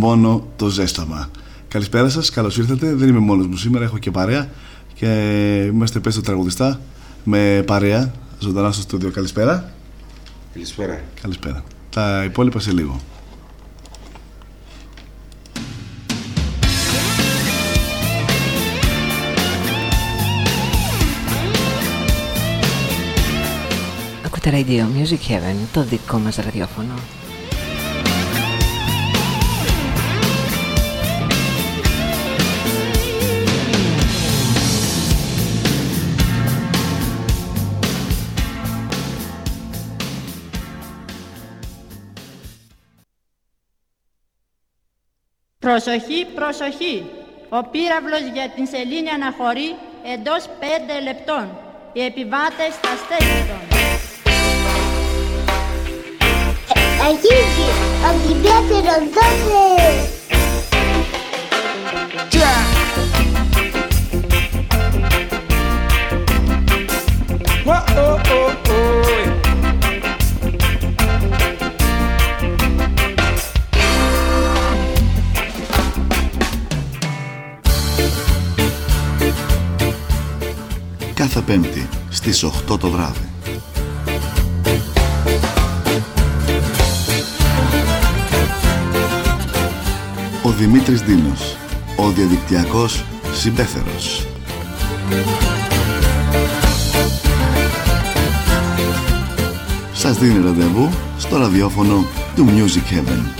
Αυτό ήταν μόνο το ζέσταμα. Καλησπέρα σας, καλώς ήρθατε. Δεν είμαι μόνος μου σήμερα, έχω και παρέα και είμαστε πέσει στο τραγουδιστά με παρέα ζωντανά στο στούντιο. Καλησπέρα. Καλησπέρα. Καλησπέρα. Τα υπόλοιπα σε λίγο. Ακούτε Radio Music Heaven, το δικό μας ραδιόφωνο. Προσοχή, προσοχή. Ο πύραυλος για την σελήνη αναχωρεί εντός πέντε λεπτών. Οι επιβάτες στα στέξτον. Αρχίζει από την πέτερο δόσε. Oh, oh, oh. Κάθε Πέμπτη στις 8 το βράδυ. Ο Δημήτρης Δίνος, ο διαδικτυακός συμπέθερος. Σας δίνει ραντεβού στο ραδιόφωνο του Music Heaven.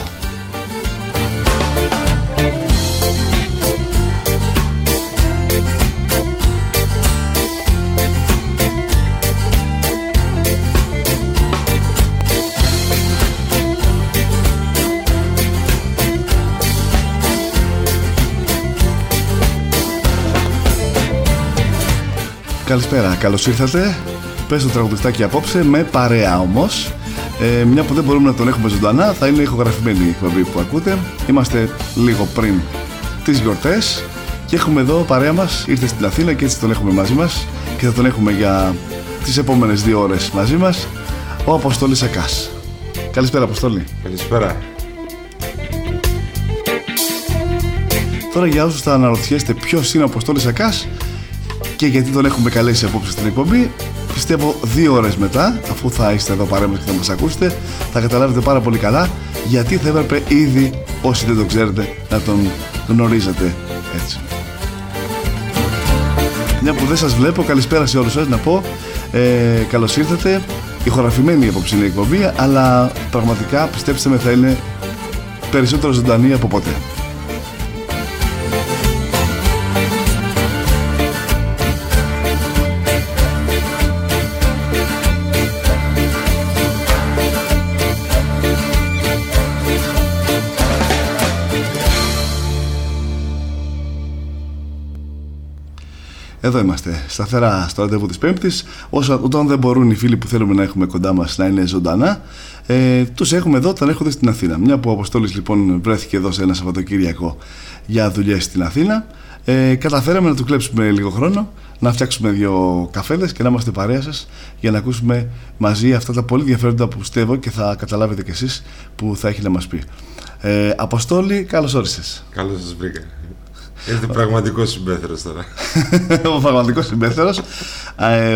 Καλησπέρα, καλώς ήρθατε. Πες το τραγουδιστάκι απόψε με παρέα όμως. Ε, μια που δεν μπορούμε να τον έχουμε ζωντανά, θα είναι ηχογραφημένη η εκπομπή που ακούτε. Είμαστε λίγο πριν τις γιορτές και έχουμε εδώ παρέα μας. Ήρθε στην Αθήνα και έτσι τον έχουμε μαζί μας και θα τον έχουμε για τις επόμενες δύο ώρες μαζί μας. Ο Αποστόλης Ακά. Καλησπέρα, Αποστόλη. Καλησπέρα. Τώρα για όσους θα αναρωτιέστε ποιος είναι ο Αποστόλης Ακά και γιατί τον έχουμε καλέσει απόψε στην εκπομπή, πιστεύω δύο ώρες μετά, αφού θα είστε εδώ παρέμβαση και θα μας ακούσετε, θα καταλάβετε πάρα πολύ καλά γιατί θα έπρεπε ήδη όσοι δεν το ξέρετε να τον γνωρίζετε έτσι. Μια που δεν σας βλέπω, καλησπέρα σε όλους σας να πω, ε, καλώς ήρθατε, ηχογραφημένη η απόψινή εκπομπή, αλλά πραγματικά πιστέψτε με θα είναι περισσότερο ζωντανή από ποτέ. Εδώ είμαστε, σταθερά στο ραντεβού της Πέμπτης. Όταν δεν μπορούν οι φίλοι που θέλουμε να έχουμε κοντά μας να είναι ζωντανά, ε, τους έχουμε εδώ όταν έρχονται στην Αθήνα. Μια που ο Αποστόλης λοιπόν βρέθηκε εδώ σε ένα Σαββατοκύριακο για δουλειές στην Αθήνα, ε, καταφέραμε να του κλέψουμε λίγο χρόνο, να φτιάξουμε δύο καφέδες και να είμαστε παρέα σας για να ακούσουμε μαζί αυτά τα πολύ ενδιαφέροντα που πιστεύω και θα καταλάβετε κι εσείς που θα έχει να μας πει. Ε, Αποστόλη, καλώς όρισες. Καλώς σας βρήκα. Είστε πραγματικό συμπέθερο τώρα. ο πραγματικός συμπέθερο,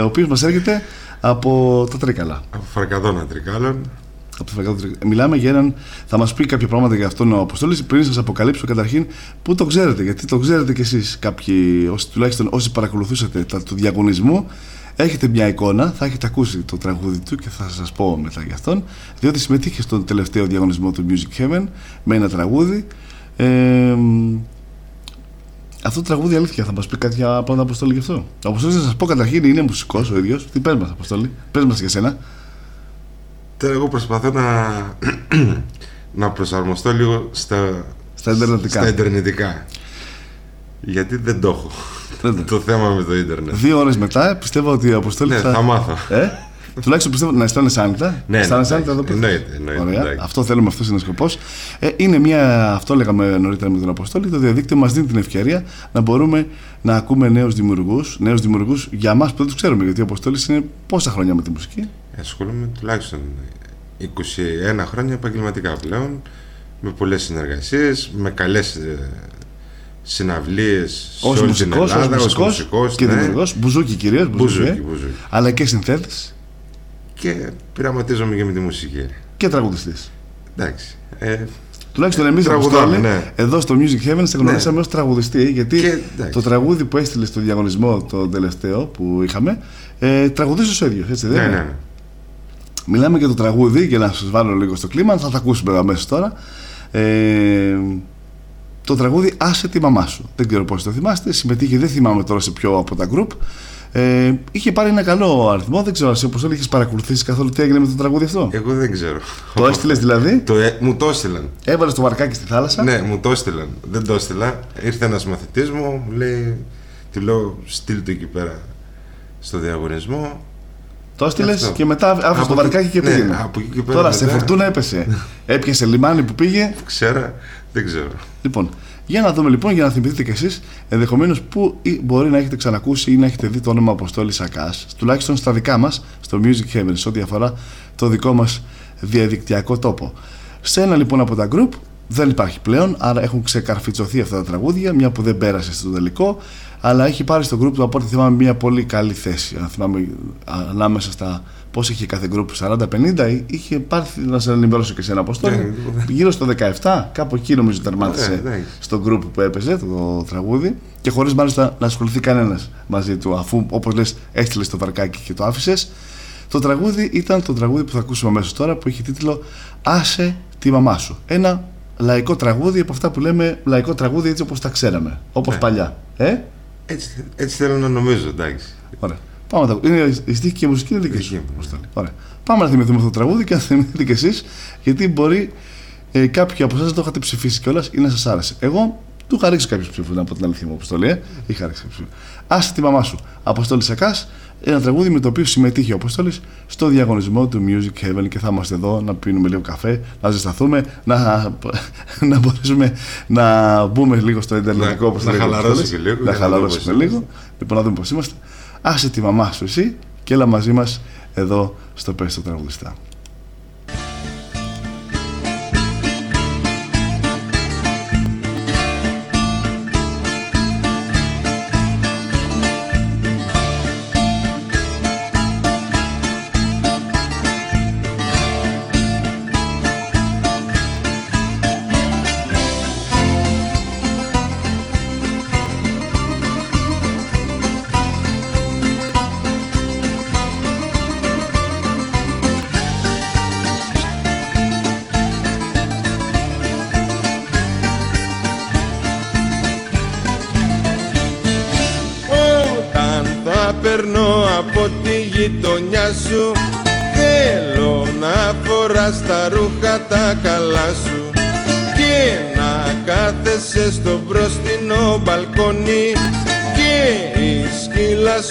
ο οποίος μας έρχεται από τα Τρίκαλα. Από Φαρκαδόνα Τρικάλων. Από το Φαρκαδόνα Τρικάλων. Μιλάμε για έναν. Θα μας πει κάποια πράγματα για αυτόν ο Αποστόλης. Πριν σας αποκαλύψω καταρχήν πού το ξέρετε. Γιατί το ξέρετε κι εσείς κάποιοι, όσοι, τουλάχιστον όσοι παρακολουθούσατε τα του διαγωνισμού, έχετε μια εικόνα, θα έχετε ακούσει το τραγούδι του και θα σας πω μετά για αυτόν, διότι συμμετείχε στον τελευταίο διαγωνισμό του Music Heaven με ένα τραγούδι. Ε, Αυτό το τραγούδι αλήθεια θα μας πει κάτι για πρώτα Αποστόλη γι' αυτό. Ο Αποστόλη, να σας πω καταρχήν, είναι μουσικός ο ίδιος. Τι πες μας, Αποστόλη, πες μας για σένα. Τώρα εγώ προσπαθώ να, να προσαρμοστώ λίγο στα, Στα ιντερνετικά. στα ιντερνετικά. Γιατί δεν το έχω. Δεν το- το θέμα με το ίντερνετ. Δύο ώρες μετά πιστεύω ότι ο Αποστόλη Ναι, θα μάθω. Ε; Τουλάχιστον πιστεύω να αισθάνεσαι άνετα. Ναι, Αισθάνεσαι ναι, άνετα εδώ πέρα. εννοείται, εννοείται, Ωραία. εντάξει. Αυτό θέλουμε, αυτό είναι ο σκοπός. Ε, είναι μια, αυτό λέγαμε νωρίτερα με τον Αποστόλη, το διαδίκτυο μας δίνει την ευκαιρία να μπορούμε να ακούμε νέους δημιουργούς. Νέους δημιουργούς για εμά που δεν τους ξέρουμε, γιατί ο Αποστόλης είναι πόσα χρόνια με τη μουσική; Ασχολούμαι τουλάχιστον 21 χρόνια επαγγελματικά πλέον με πολλές συνεργασίες, με καλές ε, συναυλίες σε Ω όλη την μουσικός, ως Ελλάδα, ως μουσικός μουσικός, και ναι. δημιουργός. Μπουζούκι κυρίως. Μπουζούκι, μπουζούκι. Αλλά και συνθέτης Και πειραματίζομαι και με τη μουσική. και τραγουδιστής. Εντάξει. Ε, Τουλάχιστον εμείς Τραγουδάμε, ναι. εδώ στο Music Heaven σε γνωρίσαμε ως τραγουδιστή γιατί Και, εντάξει. το τραγούδι που έστειλε στο διαγωνισμό το τελευταίο που είχαμε ε, τραγουδίσει ο ίδιος, έτσι δεν ναι, είναι; ναι, ναι. Μιλάμε για το τραγούδι για να σας βάλω λίγο στο κλίμα, θα τα ακούσουμε αμέσως τώρα. Ε, το τραγούδι Άσε τη μαμά σου. Δεν ξέρω πώς το θυμάστε. Συμμετείχε, δεν θυμάμαι τώρα σε ποιο από τα group. Ε, είχε πάρει ένα καλό αριθμό. Δεν ξέρω εσύ όπως είχες παρακολουθήσει καθόλου τι έγινε με το τραγούδι αυτό; Εγώ δεν ξέρω. το έστειλες δηλαδή; Το, ε, μου το έστειλαν. Έβαλες το βαρκάκι στη θάλασσα; Ναι, μου το έστειλαν. Δεν το έστειλα. Ήρθε ένας μαθητής μου, μου λέει, τη λέω, στείλ το εκεί πέρα στο διαγωνισμό. Το έστειλες Αυτό. και μετά άφησες Από το εκεί- βαρκάκι και ναι, πήγαινε. από εκεί και πέρα Τώρα σε μετά- φορτούνα έπεσε. Έπιασε λιμάνι που πήγε. Ξέρα, δεν ξέρω. Λοιπόν, για να δούμε λοιπόν, για να θυμηθείτε κι εσείς, ενδεχομένως που ή- μπορεί να έχετε ξανακούσει ή να έχετε δει το όνομα Αποστόλης Ακάς, τουλάχιστον στα δικά μας, στο Music Heaven, σε ό,τι αφορά το δικό μας διαδικτυακό τόπο. Σε ένα λοιπόν από τα group δεν υπάρχει πλέον, άρα έχουν ξεκαρφιτσωθεί αυτά τα τραγούδια, μια που δεν πέρασε στο τελικό, αλλά έχει πάρει στο group του από ό,τι θυμάμαι μια πολύ καλή θέση. Αν θυμάμαι ανάμεσα στα πώς είχε κάθε group, 40-50, είχε πάρει, να σε ενημερώσω και σε ένα αποστόλη, Ναι, γύρω στο 17, κάπου εκεί νομίζω τερμάτισε Ναι, εντάξει. στο group που έπαιζε το τραγούδι και χωρίς μάλιστα να ασχοληθεί κανένας μαζί του, αφού όπως λες έστειλες το βαρκάκι και το άφησες. Το τραγούδι ήταν το τραγούδι που θα ακούσουμε αμέσως τώρα που έχει τίτλο Άσε τη μαμά σου. Ένα λαϊκό τραγούδι από αυτά που λέμε λαϊκό τραγούδι έτσι όπως τα ξέραμε. Όπως Ναι. παλιά. Ε, Έτσι, έτσι θέλω να νομίζω, εντάξει. ωραία. Πάμε να τα Είναι η στίχη και η μουσική είναι δική Δική σου. μου. Αποστόλη. Ωραία. Πάμε να θυμηθούμε αυτό το τραγούδι και να θυμηθείτε κι εσείς, γιατί μπορεί ε, κάποιοι από εσάς να το είχατε ψηφίσει κιόλας ή να σας άρεσε. Εγώ του είχα ρίξει κάποιους ψήφους, να πω την αλήθεια μου, Αποστολή. Ε. Είχα ρίξει κάποιους ψήφους. Άσε τη μαμά σου. Αποστόλη Σακάς, ένα τραγούδι με το οποίο συμμετείχε ο Αποστόλης στο διαγωνισμό του Music Heaven και θα είμαστε εδώ να πίνουμε λίγο καφέ, να ζεσταθούμε, να, να μπορέσουμε να μπούμε λίγο στο Ιντερνετικό Να- όπως να λέγει ο χαλαρώσει Αποστόλης. και λίγο, Να για να δούμε χαλαρώσουμε πώς λίγο. Λοιπόν, να δούμε πώς είμαστε. Άσε τη μαμά σου εσύ και έλα μαζί μας εδώ στο Πες το Τραγουδιστά.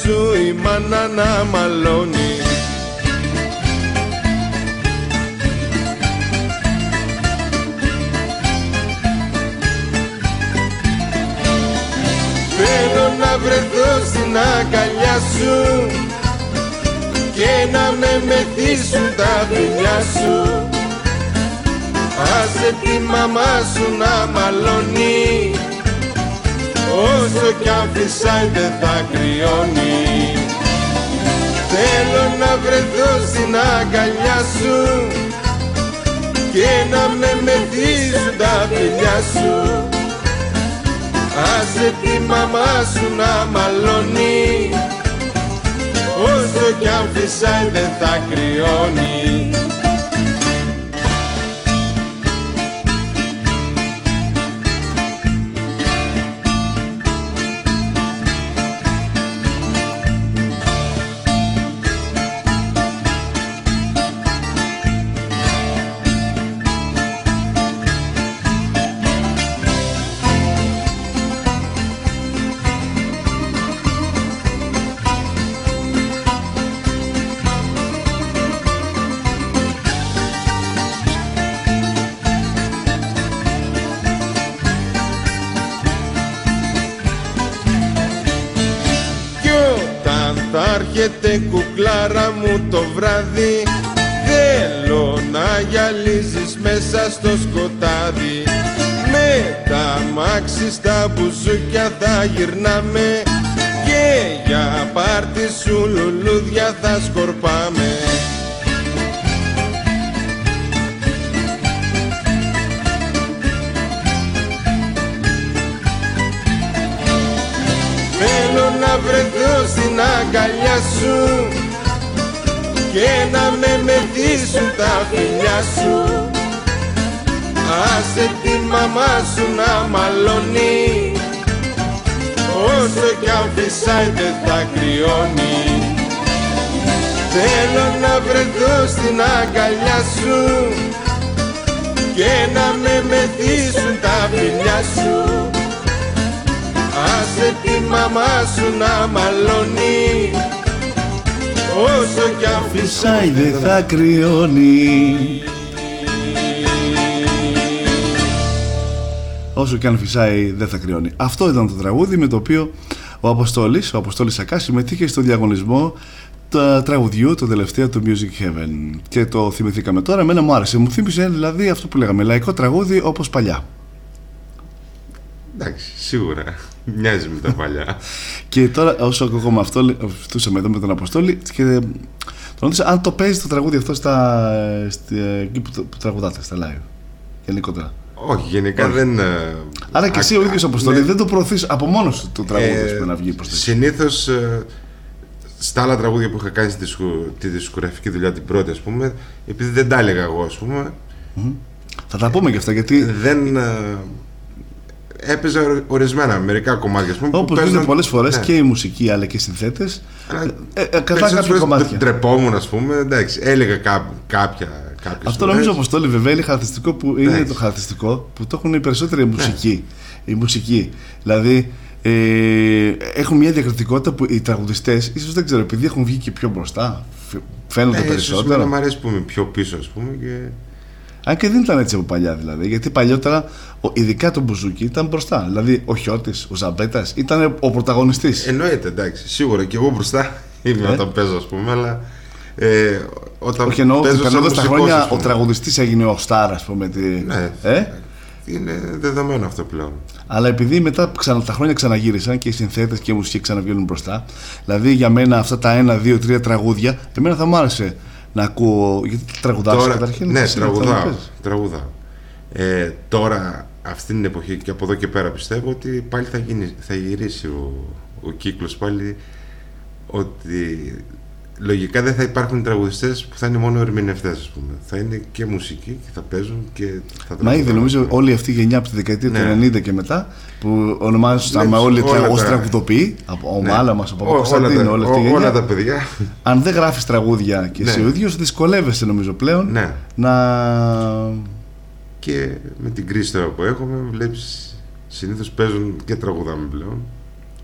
Σου η μάνα να μαλώνει. Θέλω να βρεθώ στην αγκαλιά σου και να με μεθύσουν τα φιλιά σου. Άσε τη μαμά σου να μαλώνει όσο κι αν φυσάει δεν θα κρυώνει. Θέλω να βρεθώ στην αγκαλιά σου και να με μεθύσουν τα φιλιά σου. Άσε τη μαμά σου να μαλώνει Όσο κι αν φυσάει δεν θα κρυώνει μου το βράδυ. Θέλω να γυαλίζεις μέσα στο σκοτάδι. Με τα μάξι στα μπουζούκια θα γυρνάμε. Και για πάρτι σου λουλούδια θα σκορπάμε μεθύσουν τα φιλιά σου. Άσε τη μαμά σου να μαλώνει. Όσο κι αν φυσάει δεν θα κρυώνει. Θέλω να βρεθώ στην αγκαλιά σου και να με μεθύσουν τα φιλιά σου. Άσε τη μαμά σου να μαλώνει Όσο κι αν Φυσάει δεν θα κρυώνει. Όσο και αν φυσάει δεν θα κρυώνει. Αυτό ήταν το τραγούδι με το οποίο ο Αποστόλης, ο Αποστόλης Σακάς συμμετείχε στο διαγωνισμό του τραγουδιού το τελευταίο του Music Heaven. Και το θυμηθήκαμε τώρα, εμένα μου άρεσε. Μου θύμισε δηλαδή αυτό που λέγαμε λαϊκό τραγούδι όπως παλιά. Εντάξει, σίγουρα. Μοιάζει με τα παλιά. Και τώρα, όσο εγώ με αυτό φτούσαμε εδώ με τον Αποστόλη, και τον ρώτησα αν το παίζει το τραγούδι αυτό στα, στη, εκεί που, που τραγουδάτε, στα live. Γενικότερα. Όχι, γενικά δεν. ε, Άρα και εσύ ο ίδιος Αποστόλη ναι. δεν το προωθείς από μόνος σου το τραγούδι Ε, που να βγει προς τα έξω. Συνήθως στα άλλα τραγούδια που είχα κάνει στη δισκο- τη δισκογραφική δουλειά την πρώτη, ας πούμε, επειδή δεν τα έλεγα εγώ, ας πούμε, Θα τα πούμε και αυτά γιατί δεν. Ε, έπαιζα ορι- ορισμένα, μερικά κομμάτια, ας πούμε. που όπως παίζουν- γίνεται πολλές φορές ναι. και η μουσική αλλά και οι συνθέτες. Αλλά Ε, ε, κατά περισσότερες κάποια φορές κομμάτια. Ντρεπόμουν, ας πούμε, εντάξει, έλεγα κά, κάποια. κάποιες Αυτό φορές. νομίζω Αποστόλη βέβαια είναι χαρακτηριστικό που είναι Εντάξει. το χαρακτηριστικό που το έχουν οι περισσότεροι μουσικοί. Η μουσική. Δηλαδή ε, έχουν μια διακριτικότητα που οι τραγουδιστές, ίσως δεν ξέρω, επειδή έχουν βγει και πιο μπροστά, φ- φαίνονται Ε, ίσως περισσότερο. εμένα μου αρέσει που είμαι πιο πίσω, ας πούμε. Και... Αν και δεν ήταν έτσι από παλιά δηλαδή. Γιατί παλιότερα, ο- ειδικά το Μπουζούκι ήταν μπροστά. Δηλαδή ο Χιώτης, ο Ζαμπέτας ήταν ο πρωταγωνιστής. Εννοείται, εντάξει. Σίγουρα και εγώ μπροστά είμαι Ε. όταν παίζω, ας πούμε, αλλά. Ε, όταν Όχι εννοώ ότι παίζω σαν περνώντας τα μουσικός, χρόνια ας ο πούμε. τραγουδιστής έγινε ο Στάρ, ας πούμε. Τη... Ναι, Ε; είναι δεδομένο αυτό πλέον. Αλλά επειδή μετά ξανα, τα χρόνια ξαναγύρισαν και οι συνθέτες και οι μουσικοί ξαναβγαίνουν μπροστά, δηλαδή για μένα αυτά τα ένα, δύο, τρία τραγούδια, εμένα θα μου άρεσε να ακούω. Γιατί τραγουδάς καταρχήν. ναι, εσύ, θα μου τραγουδάω. πεις. τραγουδάω. Ε, τώρα, αυτή την εποχή και από εδώ και πέρα πιστεύω ότι πάλι θα, γίνει, θα γυρίσει ο, ο κύκλος πάλι ότι λογικά δεν θα υπάρχουν τραγουδιστές που θα είναι μόνο ερμηνευτές ας πούμε. Θα είναι και μουσικοί και θα παίζουν και θα Μα ήδη τραγουδάνε. νομίζω όλη αυτή η γενιά από τη δεκαετία Ναι. του 90 και μετά που ονομάζονταν Ναι, όλοι όλα ω τα- τραγουδοποιοί, από ο Ναι. Μάλα μας, από Ό- ο Κωνσταντίνο, όλα, όλη τα, αυτή η ό- όλα γενιά. τα παιδιά Αν δεν γράφεις τραγούδια και εσύ Ναι. ο ίδιος, δυσκολεύεσαι νομίζω πλέον ναι. να. και με την κρίση τώρα που έχουμε βλέπεις συνήθως παίζουν και τραγουδάμε πλέον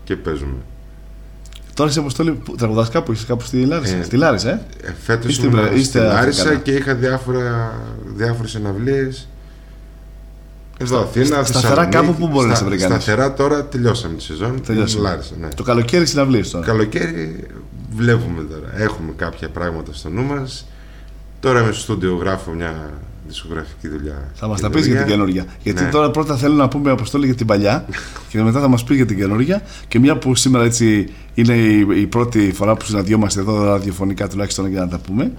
και παίζουμε. Τώρα σε αποστολή που τραγουδάς κάπου, είσαι κάπου στη Λάρισα. Ε, στη Λάρισα, ε; Ε, φέτος Είστε- ήμουν είστε στην Λάρισα Αφρικανά. και είχα διάφορα, διάφορες εναυλίες εδώ Αθήνα, σταθερά Θεσσαλονίκη. κάπου πού μπορεί να σε βρει κανείς; Σταθερά τώρα τελειώσαμε τη σεζόν. Τελειώσαμε. Λάρισα, ναι. Το καλοκαίρι συναυλίε τώρα. Καλοκαίρι βλέπουμε τώρα. Έχουμε κάποια πράγματα στο νου μας. Τώρα είμαι στο στούντιο, γράφω μια δισκογραφική δουλειά. Θα μας τα πεις για την καινούργια. Γιατί Ναι. τώρα πρώτα θέλω να πούμε αποστόλη για την παλιά και μετά θα μας πει για την καινούργια. Και μια που σήμερα έτσι είναι η, η πρώτη φορά που συναντιόμαστε εδώ ραδιοφωνικά τουλάχιστον για να τα πούμε.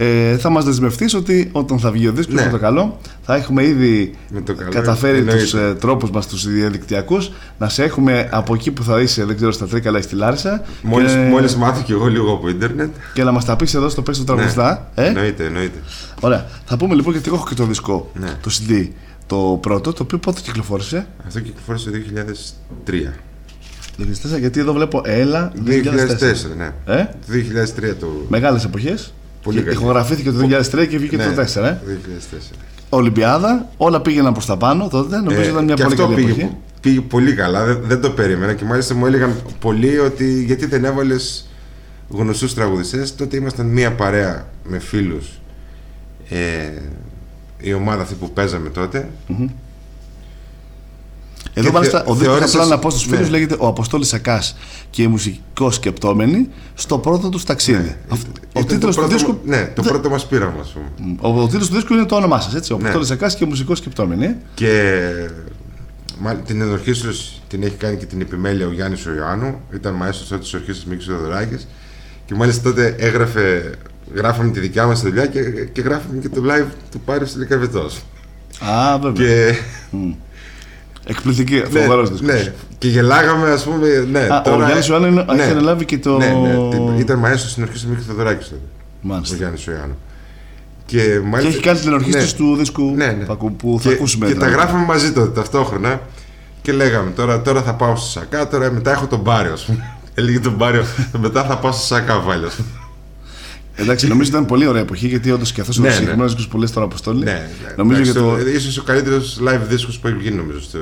Ε, θα μας δεσμευτείς ότι όταν θα βγει ο δίσκος Ναι. με το καλό θα έχουμε ήδη Με το καλό, καταφέρει εννοείται. του ε, τρόπους μας, τους διαδικτυακούς, να σε έχουμε από εκεί που θα είσαι, δεν ξέρω, στα Τρίκαλα ή στη Λάρισα. Μόλις, και, μόλις μάθω κι εγώ λίγο από ίντερνετ. και να μας τα πεις εδώ στο Πέσο Τραγουδιστά. Ε; Εννοείται, εννοείται. Ωραία. Θα πούμε λοιπόν γιατί εγώ έχω και το δισκό, Ναι. το CD, το πρώτο, το οποίο πότε κυκλοφόρησε; Αυτό κυκλοφόρησε το 2003. 2004, γιατί εδώ βλέπω Έλα 2004. 2004, ναι. Ε; Το 2003 το. Μεγάλες εποχές. Πολύ Και καλή. Ηχογραφήθηκε το 2003 και βγήκε ναι, το 2004. Ε; 2004. Ολυμπιάδα, όλα πήγαιναν προς τα πάνω τότε. Νομίζω Ε, ήταν μια και πολύ αυτό καλή πήγε, εποχή. πήγε πολύ καλά, δεν, δεν το περίμενα και μάλιστα μου έλεγαν πολλοί ότι γιατί δεν έβαλες γνωστούς τραγουδιστές τότε ήμασταν μια παρέα με φίλους ε, η ομάδα αυτή που παίζαμε τότε Μμμ. Εδώ Και μάλιστα θε- ο δίσκος θεώρησες- απλά να πω στους ναι. φίλους λέγεται Ο Αποστόλης Σακάς και οι μουσικός σκεπτόμενοι στο πρώτο τους ταξίδι. Ναι. Αυτό- ο Ήταν τίτλος το του πρώτο, δίσκου Ναι, το δεν- πρώτο μας πείραμα, ας πούμε. ο, ο τίτλος του δίσκου είναι το όνομά σας, έτσι. Ο Ναι. Αποστόλης Σακάς και οι μουσικός σκεπτόμενοι. ε. Και μάλλον την ενορχήστρωση την έχει κάνει και την επιμέλεια ο Γιάννης ο Ιωάννου. Ήταν μαέστρος τότε της ορχήστρας Μίκης Θεοδωράκης. Και μάλιστα τότε έγραφε, γράφαμε τη δικιά μας δουλειά και, και γράφαμε και το live του Πάριου στη Λικαβετός. Α, βέβαια. Και Εκπληκτική, ναι, φοβερός δίσκος. ναι, και γελάγαμε ας πούμε, ναι, Α, ο Γιάννης Ιωάννου είναι- έχει αναλάβει και το- Ναι, ναι, την- ήταν μαέστρος στην ορχήστρα Μίκης Θεοδωράκης τότε, ο Μάλιστα. Γιάννης ο Ιωάννου. Και, Και μάλιστα, έχει κάνει την ενορχήστρωση ναι. του δίσκου Ναι, ναι. που ακού- που θα και, ακούσουμε. Και τα δηλαδή. γράφαμε μαζί τότε ταυτόχρονα και λέγαμε τώρα, τώρα θα πάω στο Σακά, τώρα μετά έχω τον Πάριο. ας πούμε. Έλεγε τον Πάριο, μετά θα πάω στο Σακά πάλι. Ας πούμε. Εντάξει, νομίζω ήταν πολύ ωραία εποχή γιατί όντως και αυτός Ναι, ο ναι. συγκεκριμένο δίσκο που λε τώρα Αποστόλη. ναι, ναι. Νομίζω Εντάξει, και το, το- ίσως ο καλύτερος live δίσκος που έχει γίνει νομίζω. Στο...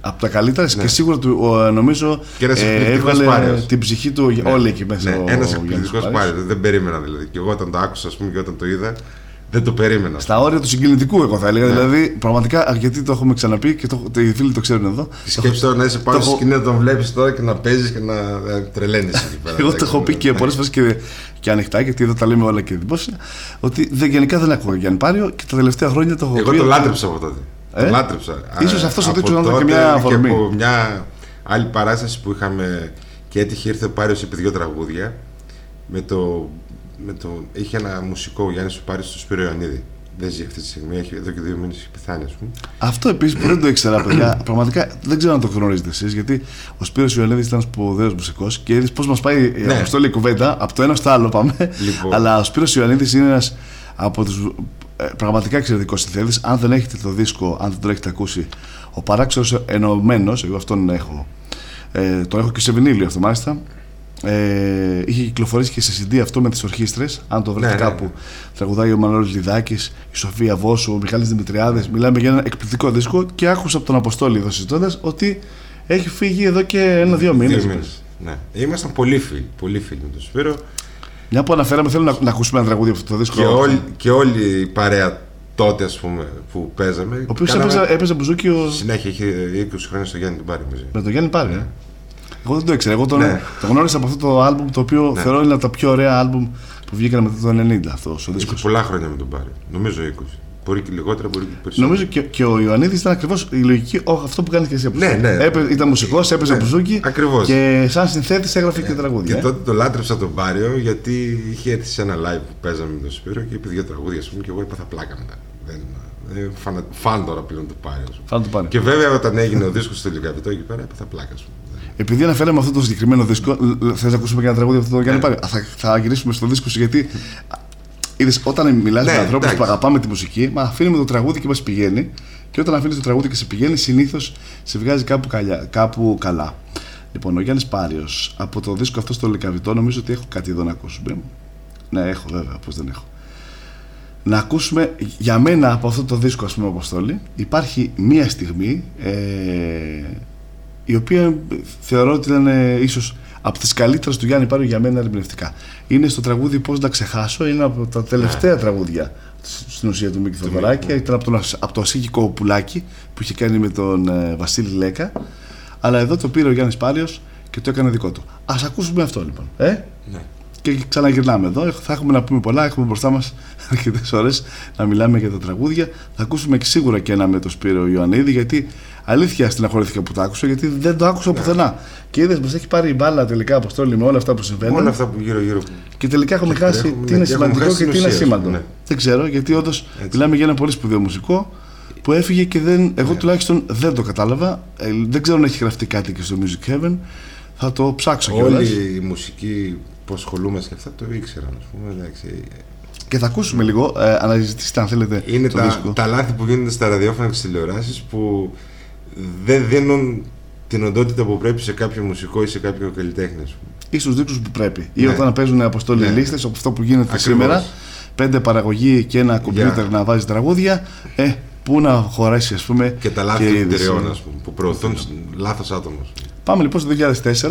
από τα καλύτερα Ναι. και σίγουρα του, ο, νομίζω Και ένας ε, εκπληκτικός έβαλε Πάριος. την ψυχή του όλη εκεί μέσα. Ναι, ο ένας Γιάννης εκπληκτικός Πάριος. Πάριο. Δεν περίμενα δηλαδή. Και εγώ όταν το άκουσα ας πούμε, και όταν το είδα, δεν το περίμενα. Στα όρια του συγκινητικού, εγώ θα Ναι. έλεγα. Δηλαδή, πραγματικά, α, γιατί το έχουμε ξαναπεί και το, το, οι φίλοι το ξέρουν εδώ. Σκέψει τώρα να είσαι πάνω το στη έχω- σκηνή να τον βλέπεις τώρα και να παίζεις και να ε, τρελαίνεις εκεί πέρα. Εγώ το έχω πει και πολλές φορές και, και ανοιχτά, γιατί εδώ τα λέμε όλα και δημόσια, ότι δεν, γενικά δεν ακούω Γιάννη Πάριο και τα τελευταία χρόνια το έχω Εγώ πει. το ότι- λάτρεψα από τότε. Ε; Το λάτρεψα. Ίσως Α, αυτός ο από τίτλος να ήταν και τότε μια αφορμή. από μια άλλη παράσταση που είχαμε και έτυχε ήρθε ο Πάριος επί δύο τραγούδια. Με το, με το, είχε ένα μουσικό ο Γιάννης ο Πάριος στο Σπύρο Ιωαννίδη. Δεν ζει αυτή τη στιγμή, έχει, εδώ και δύο μήνες έχει πεθάνει, ας πούμε. Αυτό επίσης που δεν το ήξερα, παιδιά, πραγματικά δεν ξέρω αν το γνωρίζετε εσείς, γιατί ο Σπύρος Ιωαννίδης ήταν σπουδαίος μουσικός και είδες πώς μας πάει η Ναι. αποστόλη η κουβέντα, από το ένα στο άλλο πάμε. Λοιπόν. Αλλά ο Σπύρος Ιωαννίδης είναι ένας από τους πραγματικά εξαιρετικού συνθέτε. Αν δεν έχετε το δίσκο, αν δεν το έχετε ακούσει, ο παράξενος ενωμένος, εγώ αυτόν έχω. Ε, τον έχω και σε βινίλιο αυτό μάλιστα. Ε, είχε κυκλοφορήσει και σε CD αυτό με τις ορχήστρες Αν το βρείτε Ναι, ναι, κάπου, ναι. τραγουδάει ο Μανώλης Λιδάκης, η Σοφία Βόσου, ο Μιχάλης Δημητριάδης. Μιλάμε για ένα εκπληκτικό δίσκο και άκουσα από τον Αποστόλη εδώ συζητώντας ότι έχει φύγει εδώ και ένα-δύο μήνες. Δύο μήνες. Ναι. Ήμασταν πολύ φίλοι, πολύ φίλοι με τον Σπύρο. Μια που αναφέραμε, θέλω να, να ακούσουμε ένα τραγούδι από αυτό το δίσκο. Και, όλη, και όλη η παρέα τότε, ας πούμε, που παίζαμε. Ο οποίος κάναμε- έπαιζε, έπαιζε μπουζούκι ο... Συνέχεια είχε 20 χρόνια στο Γιάννη τον Πάρη μαζί. με τον Γιάννη Πάρη. ε. Εγώ δεν το ήξερα. Εγώ τον, Ναι. το γνώρισα από αυτό το άλμπουμ το οποίο Ναι. θεωρώ είναι από τα πιο ωραία άλμπουμ που βγήκαν μετά το 90 αυτό ο Είχε δίσκος. πολλά χρόνια με τον Πάρη. Νομίζω 20. Μπορεί και λιγότερα, μπορεί και περισσότερο. Νομίζω και, και ο Ιωαννίδης ήταν ακριβώς η λογική, ό, αυτό που κάνεις και εσύ. Ναι, ναι. Έπαι- ήταν μουσικός, έπαιζε Ναι, μπουζούκι. ακριβώς. Και σαν συνθέτης έγραφε και τραγούδια. Και ε. τότε το λάτρεψα τον Πάριο γιατί είχε έρθει σε ένα live που παίζαμε με τον Σπύρο και είπε δύο τραγούδια ας πούμε, και εγώ είπα θα πλάκα μετά. Δεν, δεν, φανα, φαν τώρα πλέον του Πάριο. ας πούμε. Φαν του Πάρη. Και βέβαια όταν έγινε ο δίσκος στο Λικαβιτό εκεί πέρα είπα θα πλάκα. ας πούμε. Επειδή αναφέραμε αυτό το συγκεκριμένο δίσκο, θες να ακούσουμε και ένα τραγούδι από αυτό το Γιάννη Ναι. Πάρη. Θα, θα γυρίσουμε στο δίσκο σου γιατί. Είδες, όταν μιλάς Ναι, με ανθρώπους εντάξει. που αγαπάμε τη μουσική, μα αφήνουμε το τραγούδι και μας πηγαίνει. Και όταν αφήνεις το τραγούδι και σε πηγαίνει, συνήθως σε βγάζει κάπου, καλιά, κάπου καλά. Λοιπόν, ο Γιάννης Πάριος από το δίσκο αυτό στο Λικαβιτό, νομίζω ότι έχω κάτι εδώ να ακούσουμε. Ναι, έχω βέβαια, πώς δεν έχω. Να ακούσουμε για μένα από αυτό το δίσκο, ας πούμε, Αποστόλη, υπάρχει μία στιγμή ε, η οποία θεωρώ ότι ήταν ε, ίσως από τις καλύτερες του Γιάννη Πάριο για μένα ερμηνευτικά. Είναι στο τραγούδι Πώς να ξεχάσω, είναι από τα τελευταία τραγούδια σ- στην ουσία του Μίκη Θοδωράκη. Ήταν από, τον, Ασ- από το Ασίκικο Πουλάκι που είχε κάνει με τον ε, Βασίλη Λέκα. Αλλά εδώ το πήρε ο Γιάννης Πάριος και το έκανε δικό του. Ας ακούσουμε αυτό λοιπόν. Ε; Ναι. Και ξαναγυρνάμε εδώ. Θα έχουμε να πούμε πολλά. Έχουμε μπροστά μας αρκετέ ώρε να μιλάμε για τα τραγούδια. Θα ακούσουμε και σίγουρα και ένα με τον Σπύρο Ιωαννίδη. Γιατί αλήθεια στεναχωρήθηκα που το άκουσα, γιατί δεν το άκουσα πουθενά. Και είδες, μας έχει πάρει η μπάλα τελικά αποστόλη με όλα αυτά που συμβαίνουν. Όλα αυτά που γύρω-γύρω. Και τελικά έχουμε Και χάσει έχουμε- τι είναι ναι, και έχουμε σημαντικό χάσει και την τι είναι ουσία, ασήμαντο. ναι. Δεν ξέρω, γιατί όντως μιλάμε για ένα πολύ σπουδαίο μουσικό που έφυγε και δεν, εγώ Ναι. τουλάχιστον δεν το κατάλαβα. Ε, δεν ξέρω αν έχει γραφτεί κάτι και στο Music Heaven. Θα το ψάξω κιόλας. Όλη η μουσική που ασχολούμαστε και αυτά το ήξεραν. Ας πούμε, εντάξει. Και θα ακούσουμε λίγο. Ε, αναζητήστε αν θέλετε Είναι το τα, δίσκο. τα λάθη που γίνονται στα ραδιόφωνα και στις τηλεοράσεις που δεν δίνουν την οντότητα που πρέπει σε κάποιο μουσικό ή σε κάποιο καλλιτέχνη. ας πούμε. ή στους δίσκους που πρέπει. Ή Ναι. όταν παίζουν αποστόλοι Ναι. λίστες, από αυτό που γίνεται Ακριβώς. σήμερα. Πέντε παραγωγή και ένα κομπιούτερ να βάζει τραγούδια. Ε, πού να χωρέσει, ας πούμε. Και τα λάθη η των είδηση. εταιρεών ας πούμε, που προωθούν λάθος άτομο. Ας πούμε. Πάμε λοιπόν στο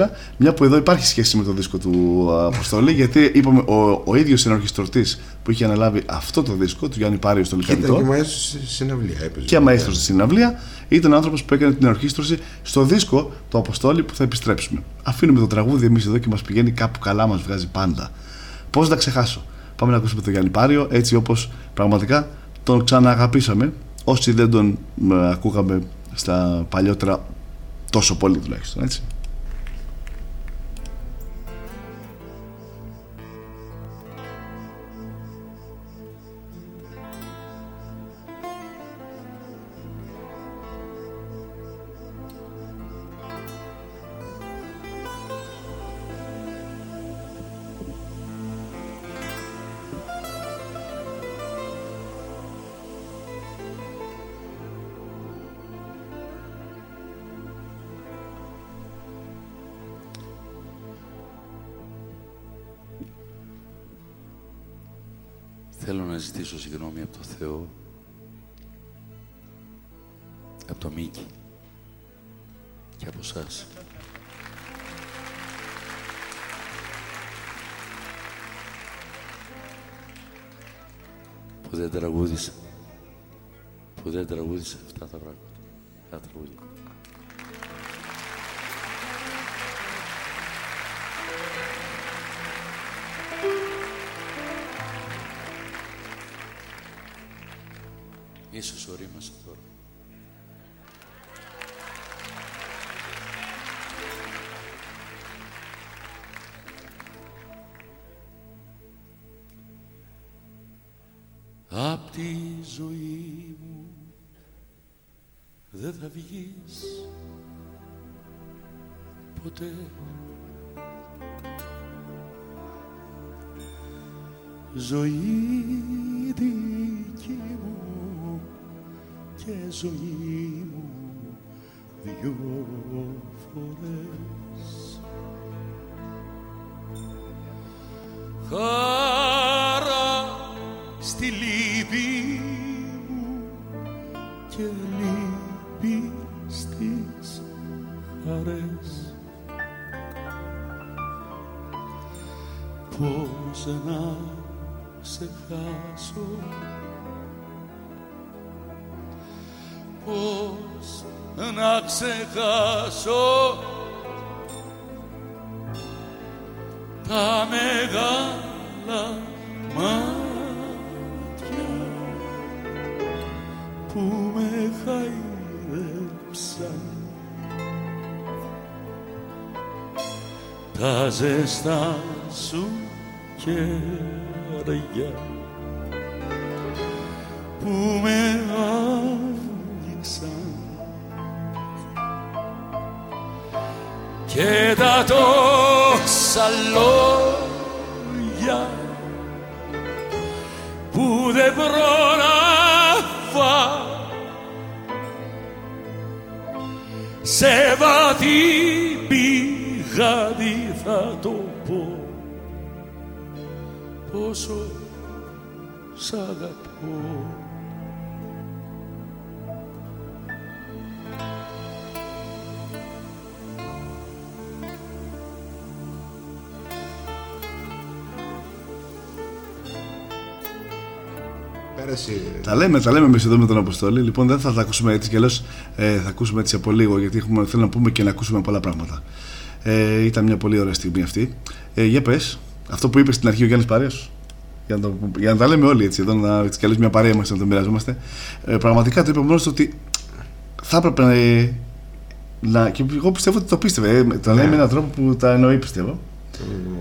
2004, μια που εδώ υπάρχει σχέση με το δίσκο του Αποστόλη, γιατί είπαμε ο, ο ίδιος συνορχιστρωτή που είχε αναλάβει αυτό το δίσκο, του Γιάννη Πάριο στο Και ήταν Λικαβιτό, και μαέστρος στη συναυλία. έπαιζε. και μαέστρος στη συναυλία, ήταν ο άνθρωπος που έκανε την ορχήστρωση στο δίσκο του Αποστόλη που θα επιστρέψουμε. Αφήνουμε το τραγούδι εμείς εδώ και μας πηγαίνει κάπου καλά, μας βγάζει πάντα. Πώς να ξεχάσω. Πάμε να ακούσουμε τον Γιάννη Πάριο έτσι όπως πραγματικά τον ξανααγαπήσαμε. Όσοι δεν τον μ, ακούγαμε στα παλιότερα τόσο πολύ τουλάχιστον, έτσι. Να ζητήσω συγγνώμη από το Θεό, από το Μίκη και από εσάς. Που δεν τραγούδισα. Που δεν τραγούδισα αυτά τα πράγματα. Τα τραγούδια. Ίσως ορίμασα τώρα. Απ' τη ζωή μου δεν θα βγεις ποτέ Ζωή δική μου και ζωή μου δυο φορές. Χαρά στη λύπη μου και λύπη στις χαρές. Πώς να ξεχάσω Πώς να ξεχάσω τα μεγάλα μάτια που με χαϊδέψαν. Τα ζεστά σου χέρια που με και τα τόσα λόγια που δεν πρόλαβα σε βαθύ πηγάδι θα το πω. Πόσο σ' αγαπώ Πέρασε. Τα λέμε, τα λέμε εμείς εδώ με τον Αποστόλη. Λοιπόν, δεν θα τα ακούσουμε έτσι κι αλλιώς, ε, θα ακούσουμε έτσι από λίγο, γιατί έχουμε, θέλω να πούμε και να ακούσουμε πολλά πράγματα. Ε, ήταν μια πολύ ωραία στιγμή αυτή. Ε, για πες, αυτό που είπες στην αρχή ο Γιάννης Πάριος, για να, το, για να τα λέμε όλοι έτσι, εδώ, να, έτσι κι αλλιώς μια παρέα είμαστε να το μοιραζόμαστε. Ε, πραγματικά το είπε μόνος του ότι θα έπρεπε ε, να. και εγώ πιστεύω ότι το πίστευε. Ε, το λέει με έναν τρόπο που τα εννοεί, πιστεύω.